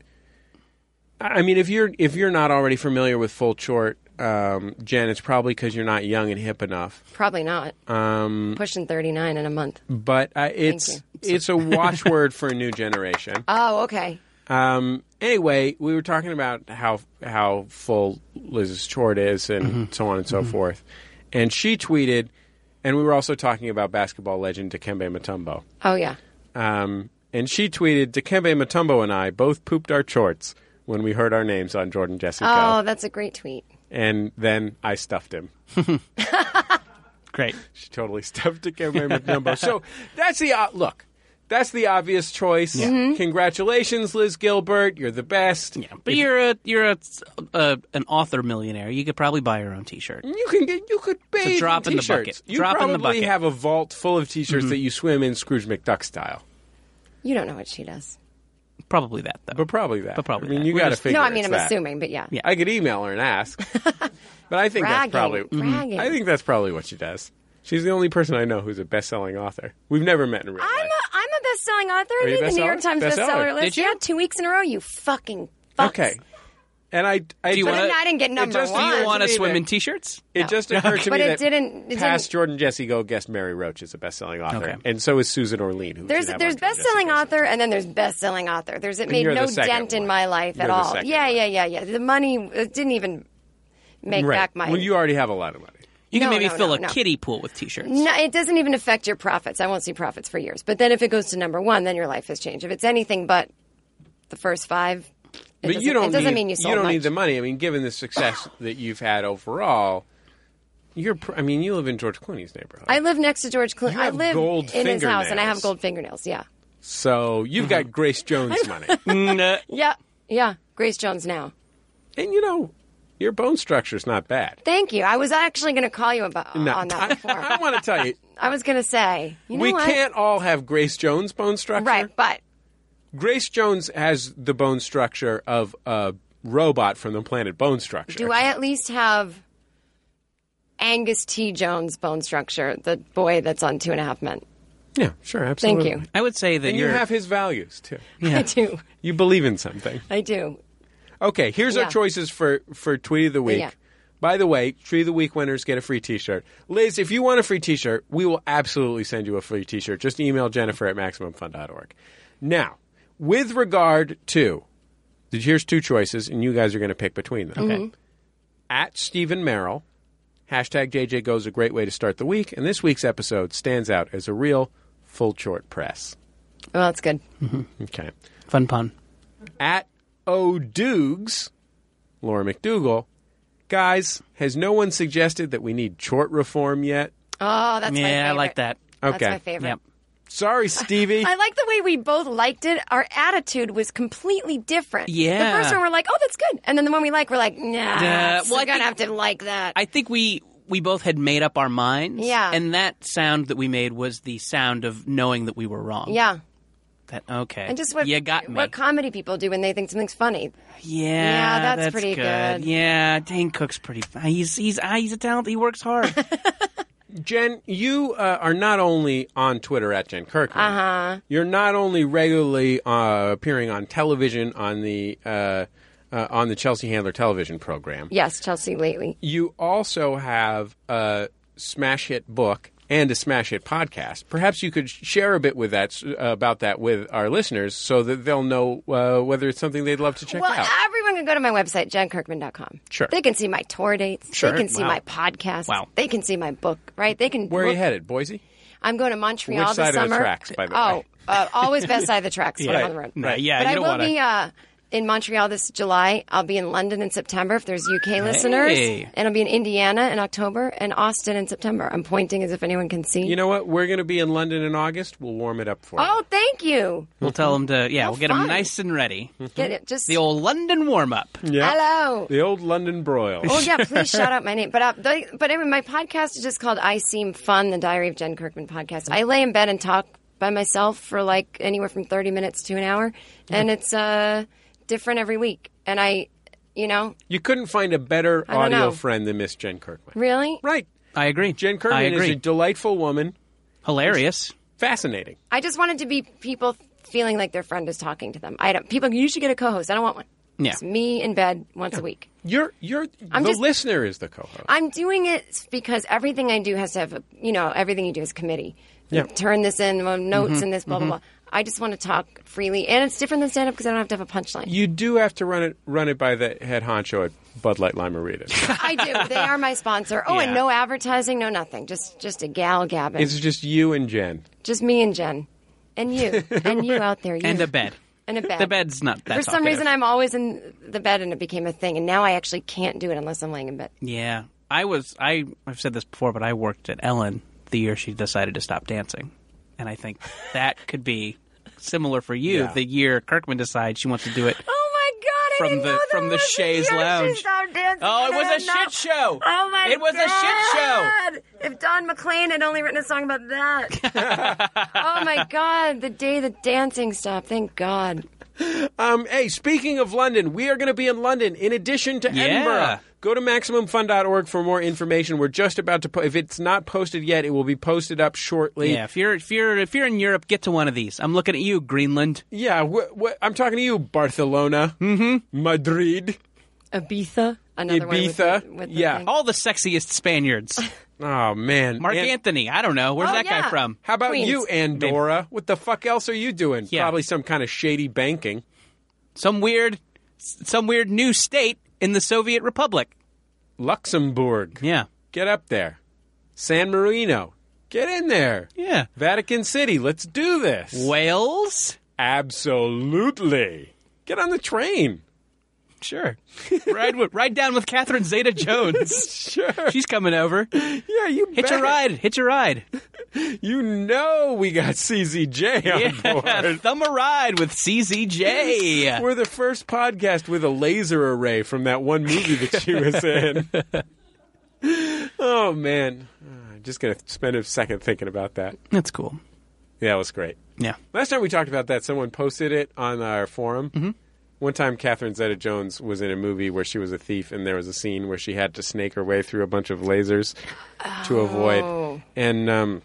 I mean, if you're if you're not already familiar with full chort, um, Jen, it's probably because you're not young and hip enough. Probably not. Um, Pushing 39 in a month. but uh, it's it's a watchword for a new generation. [laughs] Oh, okay. Um, anyway, we were talking about how how full Liz's chort is and so on and so forth. And she tweeted, and we were also talking about basketball legend Dikembe Mutombo. Oh, yeah. Um, and she tweeted, Dikembe Mutombo and I both pooped our chorts when we heard our names on Jordan Jesse Oh, Go. that's a great tweet. And then I stuffed him. [laughs] Great. She totally stuffed Dikembe Mutombo. So that's the, uh, look, that's the obvious choice. Congratulations, Liz Gilbert. You're the best. Yeah, but you're a you're a, a an author millionaire. You could probably buy your own T-shirt. You can get you could bathe drop in the t-shirts. bucket. You Drop in probably the bucket. have a vault full of t-shirts that you swim in Scrooge McDuck style. You don't know what she does. Probably that though. But probably that. But probably I mean, that. you got to just- figure. no, I mean, I'm that. assuming, but yeah. Yeah. I could email her and ask. [laughs] but I think that's probably. Mm-hmm. I think that's probably what she does. She's the only person I know who's a best-selling author. We've never met in real I'm life. a, I'm a best-selling author. I Are you made the New York? Times Bestseller. bestseller list. Did you? Yeah, two weeks in a row. You fucking fucks. Okay. And I, I Do you wanna- I didn't get number just- Do you want to to swim in T-shirts? It just occurred to But me it that didn't- it past didn't- Jordan Jesse Go guest Mary Roach is a best-selling author, Okay. and so is Susan Orlean. Who we There's there's on Jordan Jesse best-selling Go. author, and then there's best-selling author. There's it made no second dent in my life You're at all. Yeah, yeah, yeah, yeah. The money it didn't even make Right. back my. Well, you already have a lot of money. You can No, maybe no, fill no, a no. kiddie pool with T-shirts. No, it doesn't even affect your profits. I won't see profits for years. But then if it goes to number one, then your life has changed. If it's anything but the first five, it But you don't it doesn't need, mean you sold don't much. need the money. I mean, given the success [coughs] that you've had overall, you're. I mean, you live in George Clooney's neighborhood, I live next to George Clooney. I live gold in his house, and I have gold fingernails. Yeah, so you've got mm-hmm. Grace Jones [laughs] money, [laughs] yeah, yeah. Grace Jones now. and you know your bone structure's not bad. Thank you. I was actually going to call you about No, on that I. [laughs] I want to tell you, I was going to say, you know we what? can't all have Grace Jones bone structure. Right, but Grace Jones has the bone structure of a robot from the planet Bone Structure. do I at least have Angus T. Jones bone structure, the boy that's on Two and a Half Men? Yeah, sure, absolutely. Thank you. I would say that And you you're have his values too. I do. You believe in something. I do. Okay, here's our choices for for tweet of the week. Yeah. By the way, tweet of the week winners get a free T-shirt. Liz, if you want a free T-shirt, we will absolutely send you a free T-shirt. Just email Jennifer at maximumfun.org. Now, with regard to, here's two choices, and you guys are going to pick between them. Mm-hmm. Okay. At Stephen Merrill Hashtag JJ goes a great way to start the week, and this week's episode stands out as a real full short press. Well, that's good. Okay. Fun pun. At O'Doogs, Laura McDougal, guys, has no one suggested that we need short reform yet? Oh, that's my yeah, favorite. I like that. That's Okay. my favorite. Yep. Sorry, Stevie. I like the way we both liked it. Our attitude was completely different. Yeah. The first one, we're like, oh, that's good. And then the one we like, we're like, nah, Yeah, I'm well, going to have to like that. I think we we both had made up our minds. Yeah. And that sound that we made was the sound of knowing that we were wrong. yeah. That okay. And just what, you got me. what comedy people do when they think something's funny. yeah, Yeah, that's pretty good. Yeah, Dane Cook's pretty. He's he's he's a talent. He works hard. [laughs] Jen, you uh, are not only on Twitter at Jen Kirkman. Uh-huh. You're not only regularly uh, appearing on television on the uh, uh, on the Chelsea Handler television program. Yes, Chelsea lately. You also have a smash hit book and a smash hit podcast. Perhaps you could share a bit with that about that with our listeners, so that they'll know uh, whether it's something they'd love to check well, out. everyone can go to my website, jenkirkman.com. Sure. They can see my tour dates. Sure. They can see Wow. my podcast. Wow. They can see my book, right? They can Where are you headed, Boise? I'm going to Montreal Which this side of the summer. tracks, by the oh, way? uh, always best side of the tracks [laughs] when I'm Right. on the road. No, yeah, but I don't will be uh, in Montreal this July. I'll be in London in September if there's UK listeners, and I'll be in Indiana in October and Austin in September. I'm pointing as if anyone can see. You know what? We're going to be in London in August. We'll warm it up for you. oh, thank you. we'll tell them to. Yeah, How we'll get him fun. nice and ready. Get it? Just The old London warm up. Yeah. hello. The old London broil. Oh yeah, [laughs] please shout out my name. But uh, the, but anyway, my podcast is just called "I Seem Fun," the Diary of Jen Kirkman podcast. I lay in bed and talk by myself for like anywhere from thirty minutes to an hour, and it's uh different every week. And I, you know, You couldn't find a better I don't audio know. friend than Miss Jen Kirkman. really, Right. I agree. Jen I Kirkman is a delightful woman. Hilarious. Fascinating. I just wanted to be people feeling like their friend is talking to them. I don't. People, you should get a co-host. I don't want one. Yeah. It's me in bed once a week. You're you're I'm the just- listener is the co-host. I'm doing it because everything I do has to have, a, you know, everything you do is committee. Yeah. Turn this in, well, notes mm-hmm. in this, blah, blah, blah. Mm-hmm. I just want to talk freely. And it's different than stand up because I don't have to have a punchline. you do have to run it run it by the head honcho at Bud Light Lime-A-Rita. [laughs] I do. They are my sponsor. Oh, and no advertising, no nothing. Just just a gal gabbing. it's just you and Jen. just me and Jen. And you. [laughs] and you out there. You. And a bed. And a bed. The bed's not that For some talkative. reason, I'm always in the bed and it became a thing. And now I actually can't do it unless I'm laying in bed. Yeah, I was. I I've said this before, but I worked at Ellen the year she decided to stop dancing, and I think that could be similar for you. Yeah. The year Kirkman decides she wants to do it. [laughs] Oh my God! I From didn't the- know from the was Shays Lounge. She stopped dancing Oh, it was I a didn't know. shit show. Oh my God! It was a shit show. If Don McLean had only written a song about that. [laughs] oh my God! The day the dancing stopped. Thank God. Um, hey, speaking of London, we are going to be in London in addition to Yeah. Edinburgh. Go to MaximumFun.org for more information. We're just about to put, if it's not posted yet, it will be posted up shortly. Yeah, if you're if you're if you're in Europe, get to one of these. I'm looking at you, Greenland. Yeah, wh- wh- I'm talking to you, Barcelona, mm-hmm. Madrid, Ibiza. Another one with Ibiza. the- with the yeah. thing. All the sexiest Spaniards. [laughs] Oh, man. Marc An- Anthony. I don't know. Where's Oh, that guy yeah. from? How about Queens. you, Andorra? What the fuck else are you doing? Yeah. Probably some kind of shady banking. Some weird, some weird new state in the Soviet Republic. Luxembourg. Yeah. Get up there. San Marino. Get in there. Yeah. Vatican City. Let's do this. Wales. Absolutely. Get on the train. Sure. ride with, ride down with Catherine Zeta Jones. [laughs] Sure. She's coming over. yeah, you Hitch bet. a ride. Hitch a ride. [laughs] You know we got CZJ on Yeah. board. [laughs] Thumb a ride with CZJ. We're the first podcast with a laser array from that one movie that she was in. oh man, I'm just gonna spend a second thinking about that. That's cool. Yeah, it was great. Yeah. Last time we talked about that, someone posted it on our forum. Mm-hmm. One time, Catherine Zeta-Jones was in a movie where she was a thief, and there was a scene where she had to snake her way through a bunch of lasers to Oh. avoid. And um,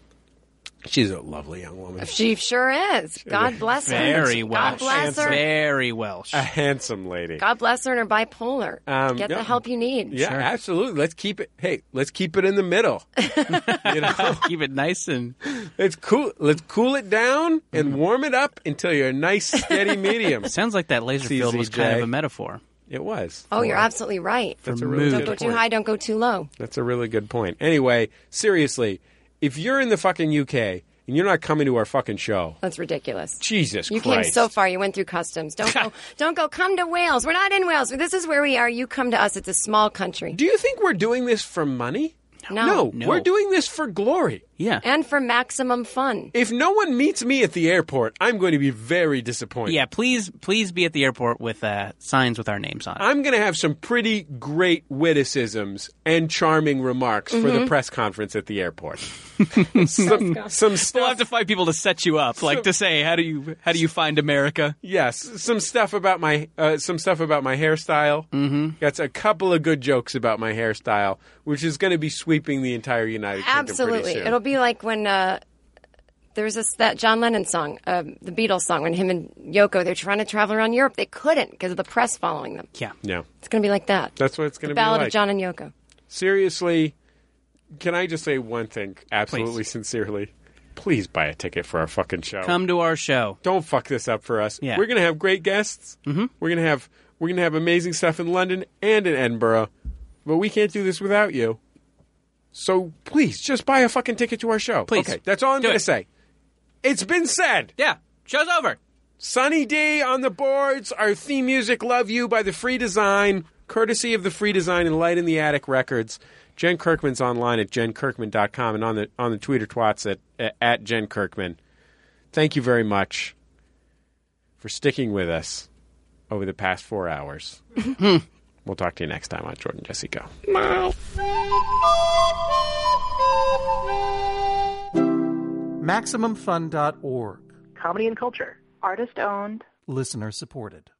she's a lovely young woman, She sure is. God bless her. Very God Welsh. bless her. Very Welsh. a handsome lady. God bless her and her bipolar. Um, Get yeah. the help you need. Yeah, absolutely. Let's keep it. Hey, let's keep it in the middle. [laughs] you know, [laughs] Keep it nice and let's cool. Let's cool it down and warm it up until you're a nice, steady [laughs] medium. sounds like that laser field was kind of a metaphor. It was. Oh, you're absolutely right. That's a For really mood. Don't good go too high, don't go too low. That's a really good point. Anyway, seriously, if you're in the fucking UK and you're not coming to our fucking show, That's ridiculous. Jesus Christ. You Christ. came so far. You went through customs. Don't go. [laughs] don't go. Come to Wales. We're not in Wales. This is where we are. You come to us. It's a small country. Do you think we're doing this for money? No. No. we're doing this for glory. Yeah. And for maximum fun. If no one meets me at the airport, I'm going to be very disappointed. Yeah, please, please be at the airport with uh, signs with our names on. it. I'm going to have some pretty great witticisms and charming remarks for Mm-hmm. the press conference at the airport. [laughs] some, some We'll have to find people to set you up, like to say, how do you how do you find America? Yes, some stuff about my uh, some stuff about my hairstyle. Mm-hmm. Got a couple of good jokes about my hairstyle, which is going to be sweeping the entire United Kingdom. pretty Absolutely. soon. It'll be like when uh, there's this that John Lennon song, uh, the Beatles song, when him and Yoko they're trying to travel around Europe. They couldn't because of the press following them. Yeah. yeah, It's going to be like that. that's what it's going to be Ballad like. of John and Yoko. Seriously, can I just say one thing, absolutely Please. sincerely? Please buy a ticket for our fucking show. Come to our show. Don't fuck this up for us. Yeah. We're gonna have great guests. Mm-hmm. We're gonna have we're gonna have amazing stuff in London and in Edinburgh, but we can't do this without you. So please, just buy a fucking ticket to our show. Please. Okay, that's all I'm Do gonna it. say. It's been said. Yeah. Show's over. Sunny D on the boards. Our theme music, "Love You" by the Free Design, courtesy of the Free Design and Light in the Attic Records. Jen Kirkman's online at jenkirkman.com and on the on the Twitter twats at at Jen Kirkman. Thank you very much for sticking with us over the past four hours. [laughs] [laughs] we'll talk to you next time on Jordan Jesse Go. MaximumFun.org. comedy and culture. Artist owned. Listener supported.